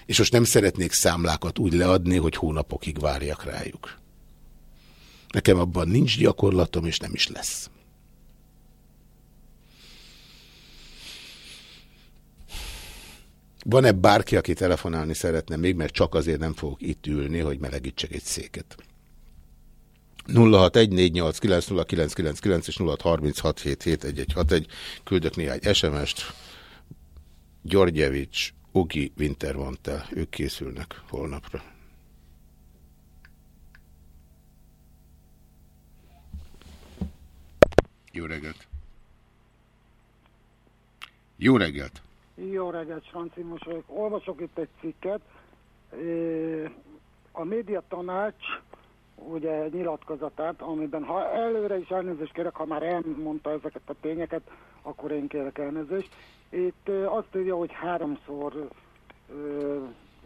És most nem szeretnék számlákat úgy leadni, hogy hónapokig várjak rájuk. Nekem abban nincs gyakorlatom, és nem is lesz. Van-e bárki, aki telefonálni szeretne még, mert csak azért nem fogok itt ülni, hogy melegítsek egy széket. 0614890999 és 0636771161. Küldök néhány SMS-t. Györgyevics Ogi Winter mondta, ők készülnek holnapra. Jó reggelt! Jó reggelt! Jó reggelt, most vagyok. Olvasok itt egy cikket. A média tanács ugye nyilatkozatát, amiben ha előre is elnézést kérek, ha már elmondta ezeket a tényeket, akkor én kérek elnézést. Itt azt írja, hogy háromszor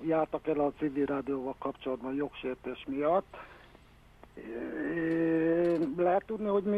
jártak el a civil rádióval kapcsolatban jogsértés miatt. Lehet tudni, hogy mi,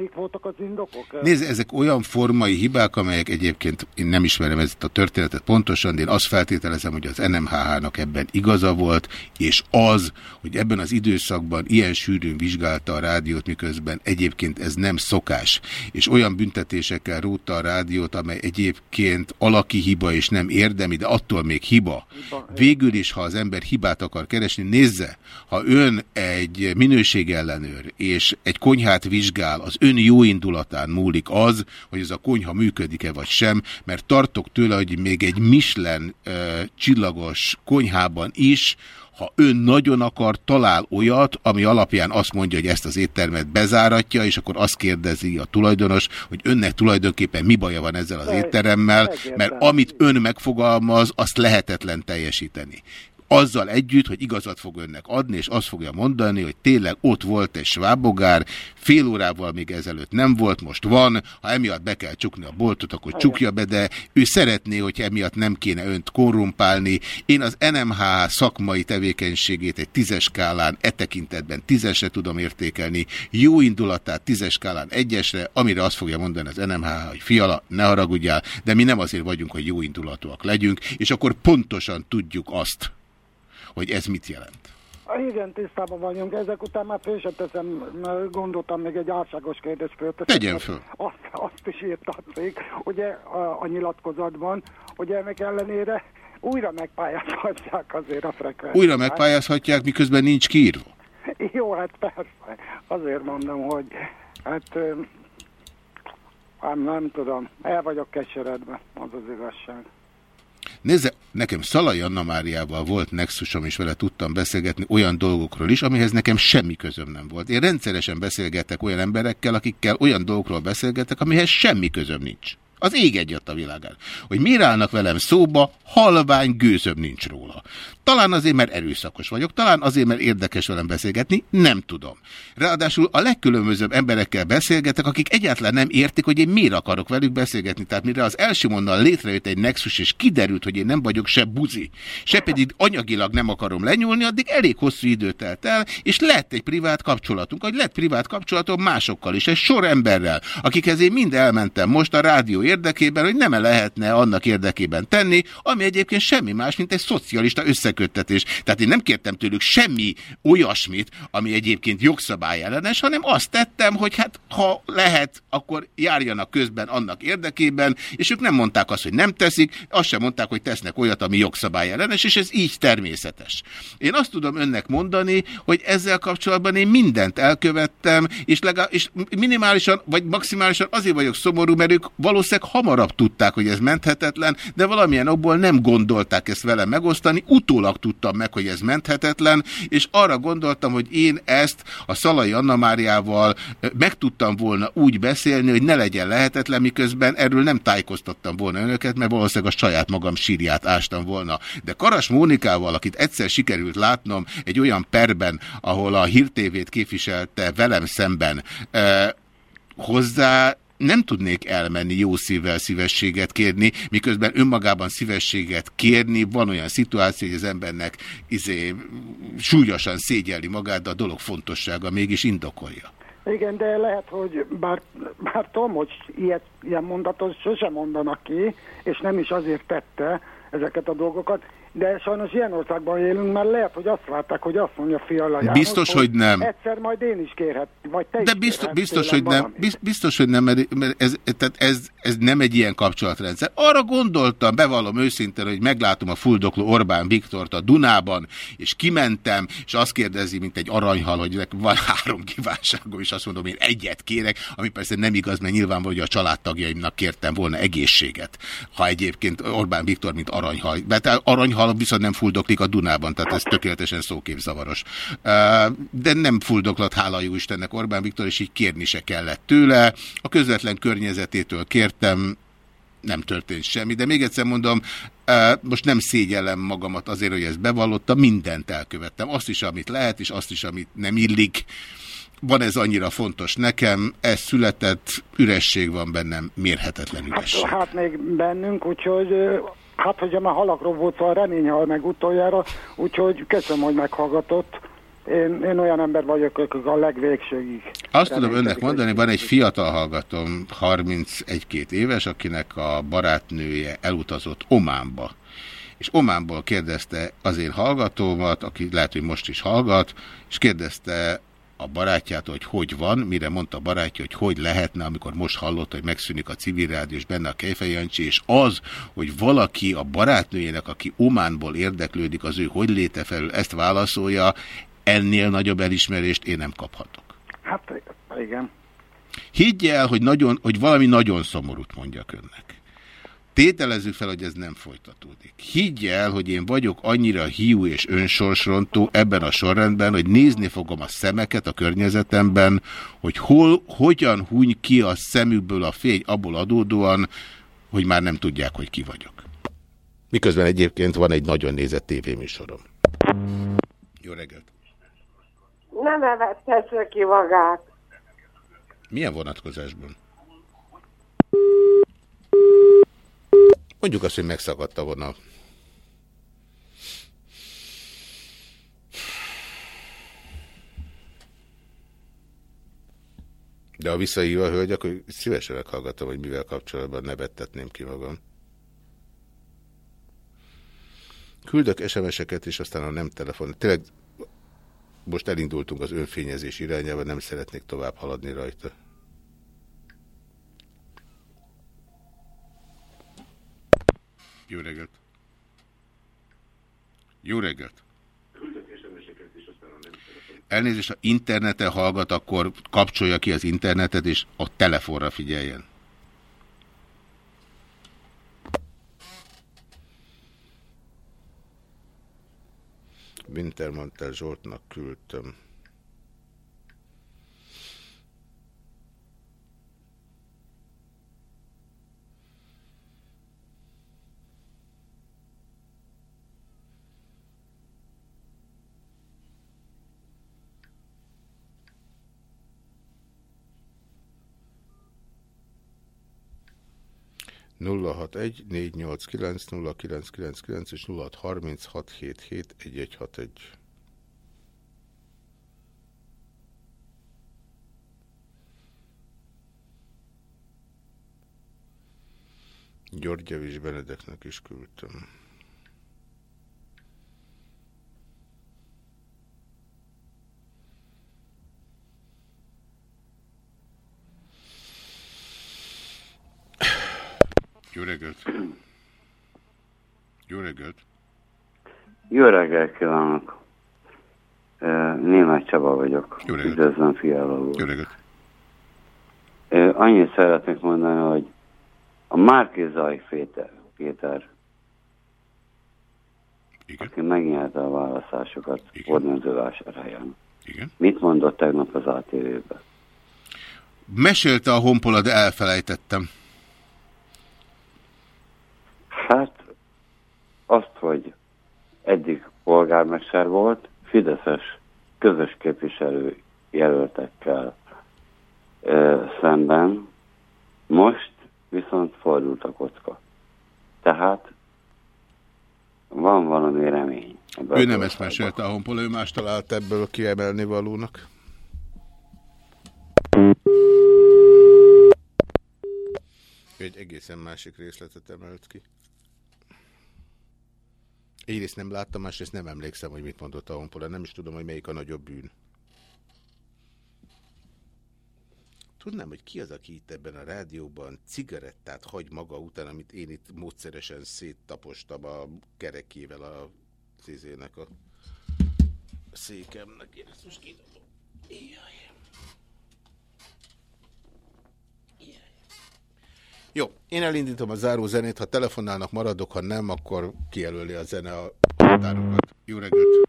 mik voltak az indokok? Nézd, ezek olyan formai hibák, amelyek egyébként én nem ismerem ezt a történetet pontosan, de én azt feltételezem, hogy az NMHH-nak ebben igaza volt, és az, hogy ebben az időszakban ilyen sűrűn vizsgálta a rádiót, miközben egyébként ez nem szokás, és olyan büntetésekkel rúgta a rádiót, amely egyébként alaki hiba és nem érdemi, de attól még hiba. Végül is, ha az ember hibát akar keresni, nézze, ha ön egy minőségellenőr, és egy konyhát vizsgál, az ön jó indulatán múlik az, hogy ez a konyha működik-e vagy sem, mert tartok tőle, hogy még egy Michelin uh, csillagos konyhában is, ha ön nagyon akar, talál olyat, ami alapján azt mondja, hogy ezt az éttermet bezáratja, és akkor azt kérdezi a tulajdonos, hogy önnek tulajdonképpen mi baja van ezzel az étteremmel, mert amit ön megfogalmaz, azt lehetetlen teljesíteni azzal együtt, hogy igazat fog önnek adni, és azt fogja mondani, hogy tényleg ott volt egy svábogár, fél órával még ezelőtt nem volt, most van, ha emiatt be kell csukni a boltot, akkor csukja be, de ő szeretné, hogy emiatt nem kéne önt korrumpálni. Én az NMH szakmai tevékenységét egy tízes skálán e tekintetben tízesre tudom értékelni, jó indulatát tízes skálán egyesre, amire azt fogja mondani az NMH, hogy fiala, ne haragudjál, de mi nem azért vagyunk, hogy jó indulatúak legyünk, és akkor pontosan tudjuk azt, hogy ez mit jelent. Igen, tisztában vagyunk. Ezek után már föl sem teszem, gondoltam még egy álságos kérdést fölteszem. Tegyen föl. Azt, azt is írtatték, ugye a, a nyilatkozatban, hogy ennek ellenére újra megpályázhatják azért a frekvenciát. Újra megpályázhatják, miközben nincs kiírva. Jó, hát persze. Azért mondom, hogy hát nem, nem tudom, el vagyok keseredve, az az igazság. Nézze, nekem Szalai Anna Máriával volt nexusom, és vele tudtam beszélgetni olyan dolgokról is, amihez nekem semmi közöm nem volt. Én rendszeresen beszélgetek olyan emberekkel, akikkel olyan dolgokról beszélgetek, amihez semmi közöm nincs. Az ég egyet a világán. Hogy miért állnak velem szóba, halvány gőzöm nincs róla. Talán azért, mert erőszakos vagyok, talán azért, mert érdekes velem beszélgetni, nem tudom. Ráadásul a legkülönbözőbb emberekkel beszélgetek, akik egyáltalán nem értik, hogy én miért akarok velük beszélgetni. Tehát mire az első mondan létrejött egy nexus, és kiderült, hogy én nem vagyok se buzi, se pedig anyagilag nem akarom lenyúlni, addig elég hosszú időt telt el, és lett egy privát kapcsolatunk, hogy lett privát kapcsolatom másokkal is, egy sor emberrel, akikhez én mind elmentem most a rádió érdekében, hogy nem -e lehetne annak érdekében tenni, ami egyébként semmi más, mint egy szocialista összeköttetés. Tehát én nem kértem tőlük semmi olyasmit, ami egyébként jogszabályellenes, hanem azt tettem, hogy hát ha lehet, akkor járjanak közben annak érdekében, és ők nem mondták azt, hogy nem teszik, azt sem mondták, hogy tesznek olyat, ami jogszabályellenes, és ez így természetes. Én azt tudom önnek mondani, hogy ezzel kapcsolatban én mindent elkövettem, és, legalább, és minimálisan, vagy maximálisan azért vagyok szomorú, mert ők valószínűleg valószínűleg hamarabb tudták, hogy ez menthetetlen, de valamilyen okból nem gondolták ezt velem megosztani, utólag tudtam meg, hogy ez menthetetlen, és arra gondoltam, hogy én ezt a Szalai Anna Máriával meg tudtam volna úgy beszélni, hogy ne legyen lehetetlen, miközben erről nem tájékoztattam volna önöket, mert valószínűleg a saját magam sírját ástam volna. De Karas Mónikával, akit egyszer sikerült látnom egy olyan perben, ahol a hírtévét képviselte velem szemben, eh, hozzá nem tudnék elmenni jó szívvel szívességet kérni, miközben önmagában szívességet kérni, van olyan szituáció, hogy az embernek izé, súlyosan szégyelni magát, de a dolog fontossága mégis indokolja. Igen, de lehet, hogy bár, bár tudom, hogy ilyet, ilyen mondatot sosem mondanak ki, és nem is azért tette ezeket a dolgokat, De sajnos ilyen országban élünk, mert lehet, hogy azt várták, hogy azt mondja Fiala János, Biztos, hogy nem. Egyszer majd én is kérhet, vagy te De is biztos, biztos, hogy nem, valamit. biz- biztos, hogy nem, mert, ez, tehát ez, ez nem egy ilyen kapcsolatrendszer. Arra gondoltam, bevallom őszintén, hogy meglátom a fuldokló Orbán Viktort a Dunában, és kimentem, és azt kérdezi, mint egy aranyhal, hogy van három kívánságom, és azt mondom, én egyet kérek, ami persze nem igaz, mert nyilvánvaló, hogy a családtagjaimnak kértem volna egészséget, ha egyébként Orbán Viktor, mint aranyhal. Mert aranyhal viszont nem fuldoklik a Dunában, tehát ez tökéletesen szóképzavaros. De nem fuldoklat, hála jó Istennek Orbán Viktor, és így kérni se kellett tőle. A közvetlen környezetétől kértem, nem történt semmi, de még egyszer mondom, most nem szégyellem magamat azért, hogy ezt bevallottam, mindent elkövettem, azt is, amit lehet, és azt is, amit nem illik. Van ez annyira fontos nekem, ez született, üresség van bennem, mérhetetlen üresség. Hát, hát még bennünk, úgyhogy hát hogyha már halakról volt szó, a remény hal meg utoljára, úgyhogy köszönöm, hogy meghallgatott. Én, én olyan ember vagyok, aki a legvégségig. Azt tudom önnek mondani, van egy fiatal hallgatom, 31-2 éves, akinek a barátnője elutazott Ománba. És Ománból kérdezte az én hallgatómat, aki lehet, hogy most is hallgat, és kérdezte a barátjától, hogy hogy van, mire mondta a barátja, hogy hogy lehetne, amikor most hallotta, hogy megszűnik a civil rádió, és benne a Kejfej Jancsi, és az, hogy valaki a barátnőjének, aki Ománból érdeklődik, az ő hogy léte felül ezt válaszolja, ennél nagyobb elismerést én nem kaphatok. Hát igen. Higgy el, hogy, nagyon, hogy valami nagyon szomorút mondjak önnek. Tételezzük fel, hogy ez nem folytatódik. Higgy el, hogy én vagyok annyira hiú és önsorsrontó ebben a sorrendben, hogy nézni fogom a szemeket a környezetemben, hogy hol, hogyan huny ki a szemükből a fény abból adódóan, hogy már nem tudják, hogy ki vagyok. Miközben egyébként van egy nagyon nézett tévéműsorom. Jó reggelt! Nem evettesse ki magát. Milyen vonatkozásban? Mondjuk azt, hogy megszakadt a vonal. De ha visszahív a hölgy, akkor szívesen meghallgatom, hogy mivel kapcsolatban nevettetném ki magam. Küldök SMS-eket, és aztán a nem telefon. Tényleg most elindultunk az önfényezés irányába, nem szeretnék tovább haladni rajta. Jó reggelt! Jó reggelt! Elnézést, ha interneten hallgat, akkor kapcsolja ki az internetet, és a telefonra figyeljen. Wintermantel Zsoltnak küldtem. 061 489 0999 és 0636771161. György Javis Benedeknek is küldtem. Jó reggelt! Jó reggelt! Jó reggelt kívánok! Ö, Németh Csaba vagyok. Jó reggelt. Üdvözlöm, Fiala úr. Jó reggelt! Annyit szeretnék mondani, hogy a Márkizai Péter, Péter Igen. aki megnyerte a választásokat Ordnözővásárhelyen. Igen. Mit mondott tegnap az ATV-ben? Mesélte a honpola, de elfelejtettem. Hát azt, hogy eddig polgármester volt, Fideszes közös képviselő jelöltekkel ö, szemben, most viszont fordult a kocka. Tehát van valami remény. Ő nem ezt mesélte a honpola, ő más talált ebből kiemelni valónak. Ő egy egészen másik részletet emelt ki. Egyrészt nem láttam, másrészt nem emlékszem, hogy mit mondott a honpola. Nem is tudom, hogy melyik a nagyobb bűn. Tudnám, hogy ki az, aki itt ebben a rádióban cigarettát hagy maga után, amit én itt módszeresen széttapostam a kerekével a cizének a székemnek. Én ezt most kidobom. Jaj. Jó, én elindítom a záró zenét, ha telefonálnak maradok, ha nem, akkor kijelöli a zene a határokat. Jó reggelt!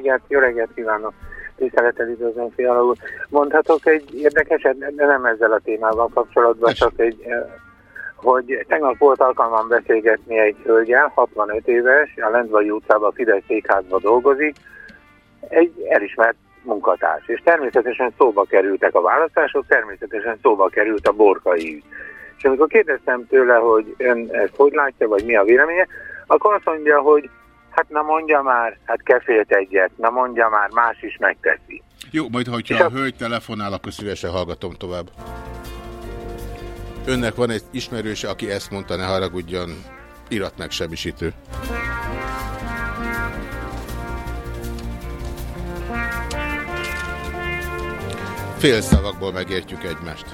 Reggelt, jó reggelt kívánok! Tisztelettel üdvözlöm, Fiala úr. Mondhatok egy érdekeset, de nem ezzel a témával kapcsolatban, csak egy, eh, hogy tegnap volt alkalmam beszélgetni egy hölgyel, 65 éves, a Lendvai utcában a Fidesz székházban dolgozik, egy elismert munkatárs. És természetesen szóba kerültek a választások, természetesen szóba került a borkai ügy. És amikor kérdeztem tőle, hogy ön ezt hogy látja, vagy mi a véleménye, akkor azt mondja, hogy hát na mondja már, hát kefélt egyet, na mondja már, más is megteszi. Jó, majd hogyha a hölgy telefonál, akkor szívesen hallgatom tovább. Önnek van egy ismerőse, aki ezt mondta, ne haragudjon, irat meg semmisítő. Fél szavakból megértjük egymást.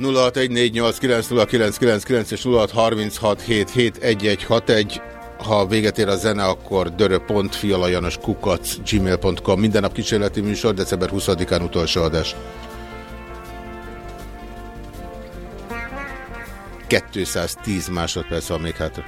Nulla és 0636771161. Ha véget ér a zene, akkor dörö.fialajanos kukac gmail.com. Minden nap kísérleti műsor, december 20-án utolsó adás. 210 másodperc van még hátra.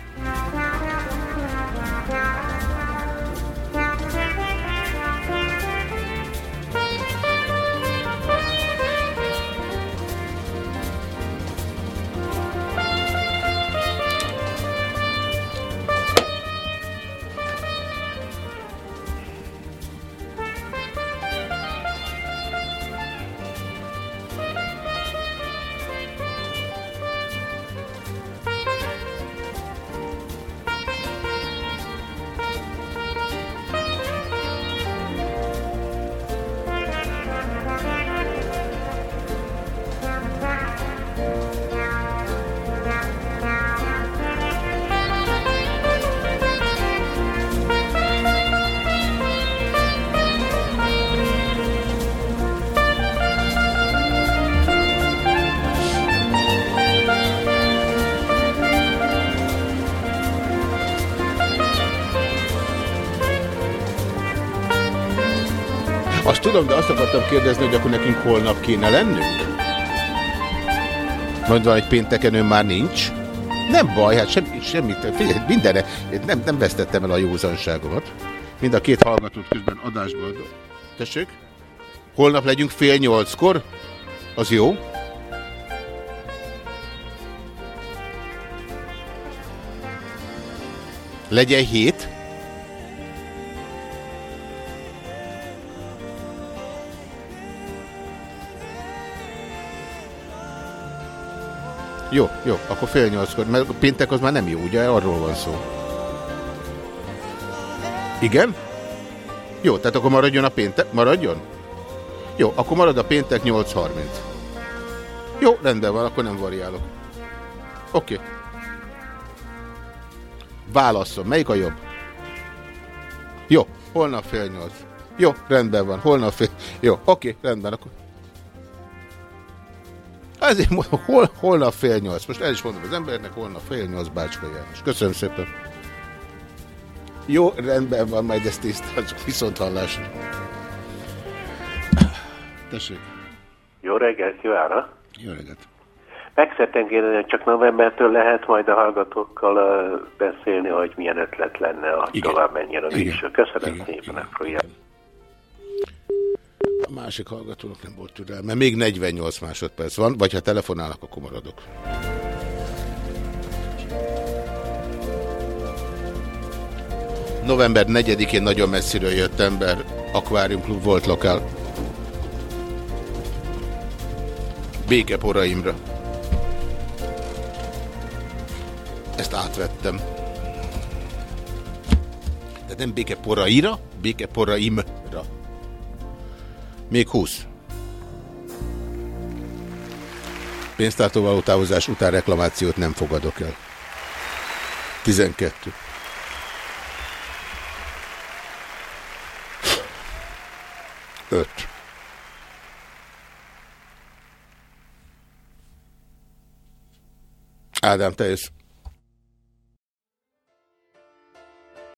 Akartam kérdezni, hogy akkor nekünk holnap kéne lennünk? Majd van egy pénteken ön már nincs? Nem baj, hát semmi, semmit, figyelj, mindenre, nem, nem vesztettem el a józanságomat. Mind a két hallgatót közben adásból. Tessék? Holnap legyünk fél nyolckor? Az jó? Legyen hét? Jó, jó, akkor fél nyolckor, mert a péntek az már nem jó, ugye? Arról van szó. Igen? Jó, tehát akkor maradjon a péntek? Maradjon? Jó, akkor marad a péntek 8.30. Jó, rendben van, akkor nem variálok. Oké. Okay. Melyik a jobb? Jó, holnap fél nyolc. Jó, rendben van, holnap fél... Jó, oké, rendben, akkor... Ezért mondom, hol, holnap fél nyolc. Most el is mondom az embernek, holnap fél nyolc Bácska János. Köszönöm szépen. Jó, rendben van, majd ezt tisztázunk. Viszont hallásra. Tessék. Jó reggelt, jó ára. Jó reggelt. meg szeretném kérdezni, hogy csak novembertől lehet majd a hallgatókkal beszélni, hogy milyen ötlet lenne, ha tovább menjen a végső. Köszönöm Igen. szépen, akkor ilyen. A másik hallgatónak nem volt türelme, még 48 másodperc van, vagy ha telefonálnak, akkor maradok. November 4-én nagyon messziről jött ember, Aquarium Club volt lokál. Békeporaimra. Ezt átvettem. Tehát nem békeporaira, békeporaimra. Még 20. Pénztártóvaló távozás után reklamációt nem fogadok el. 12. 5. Ádám, te jössz.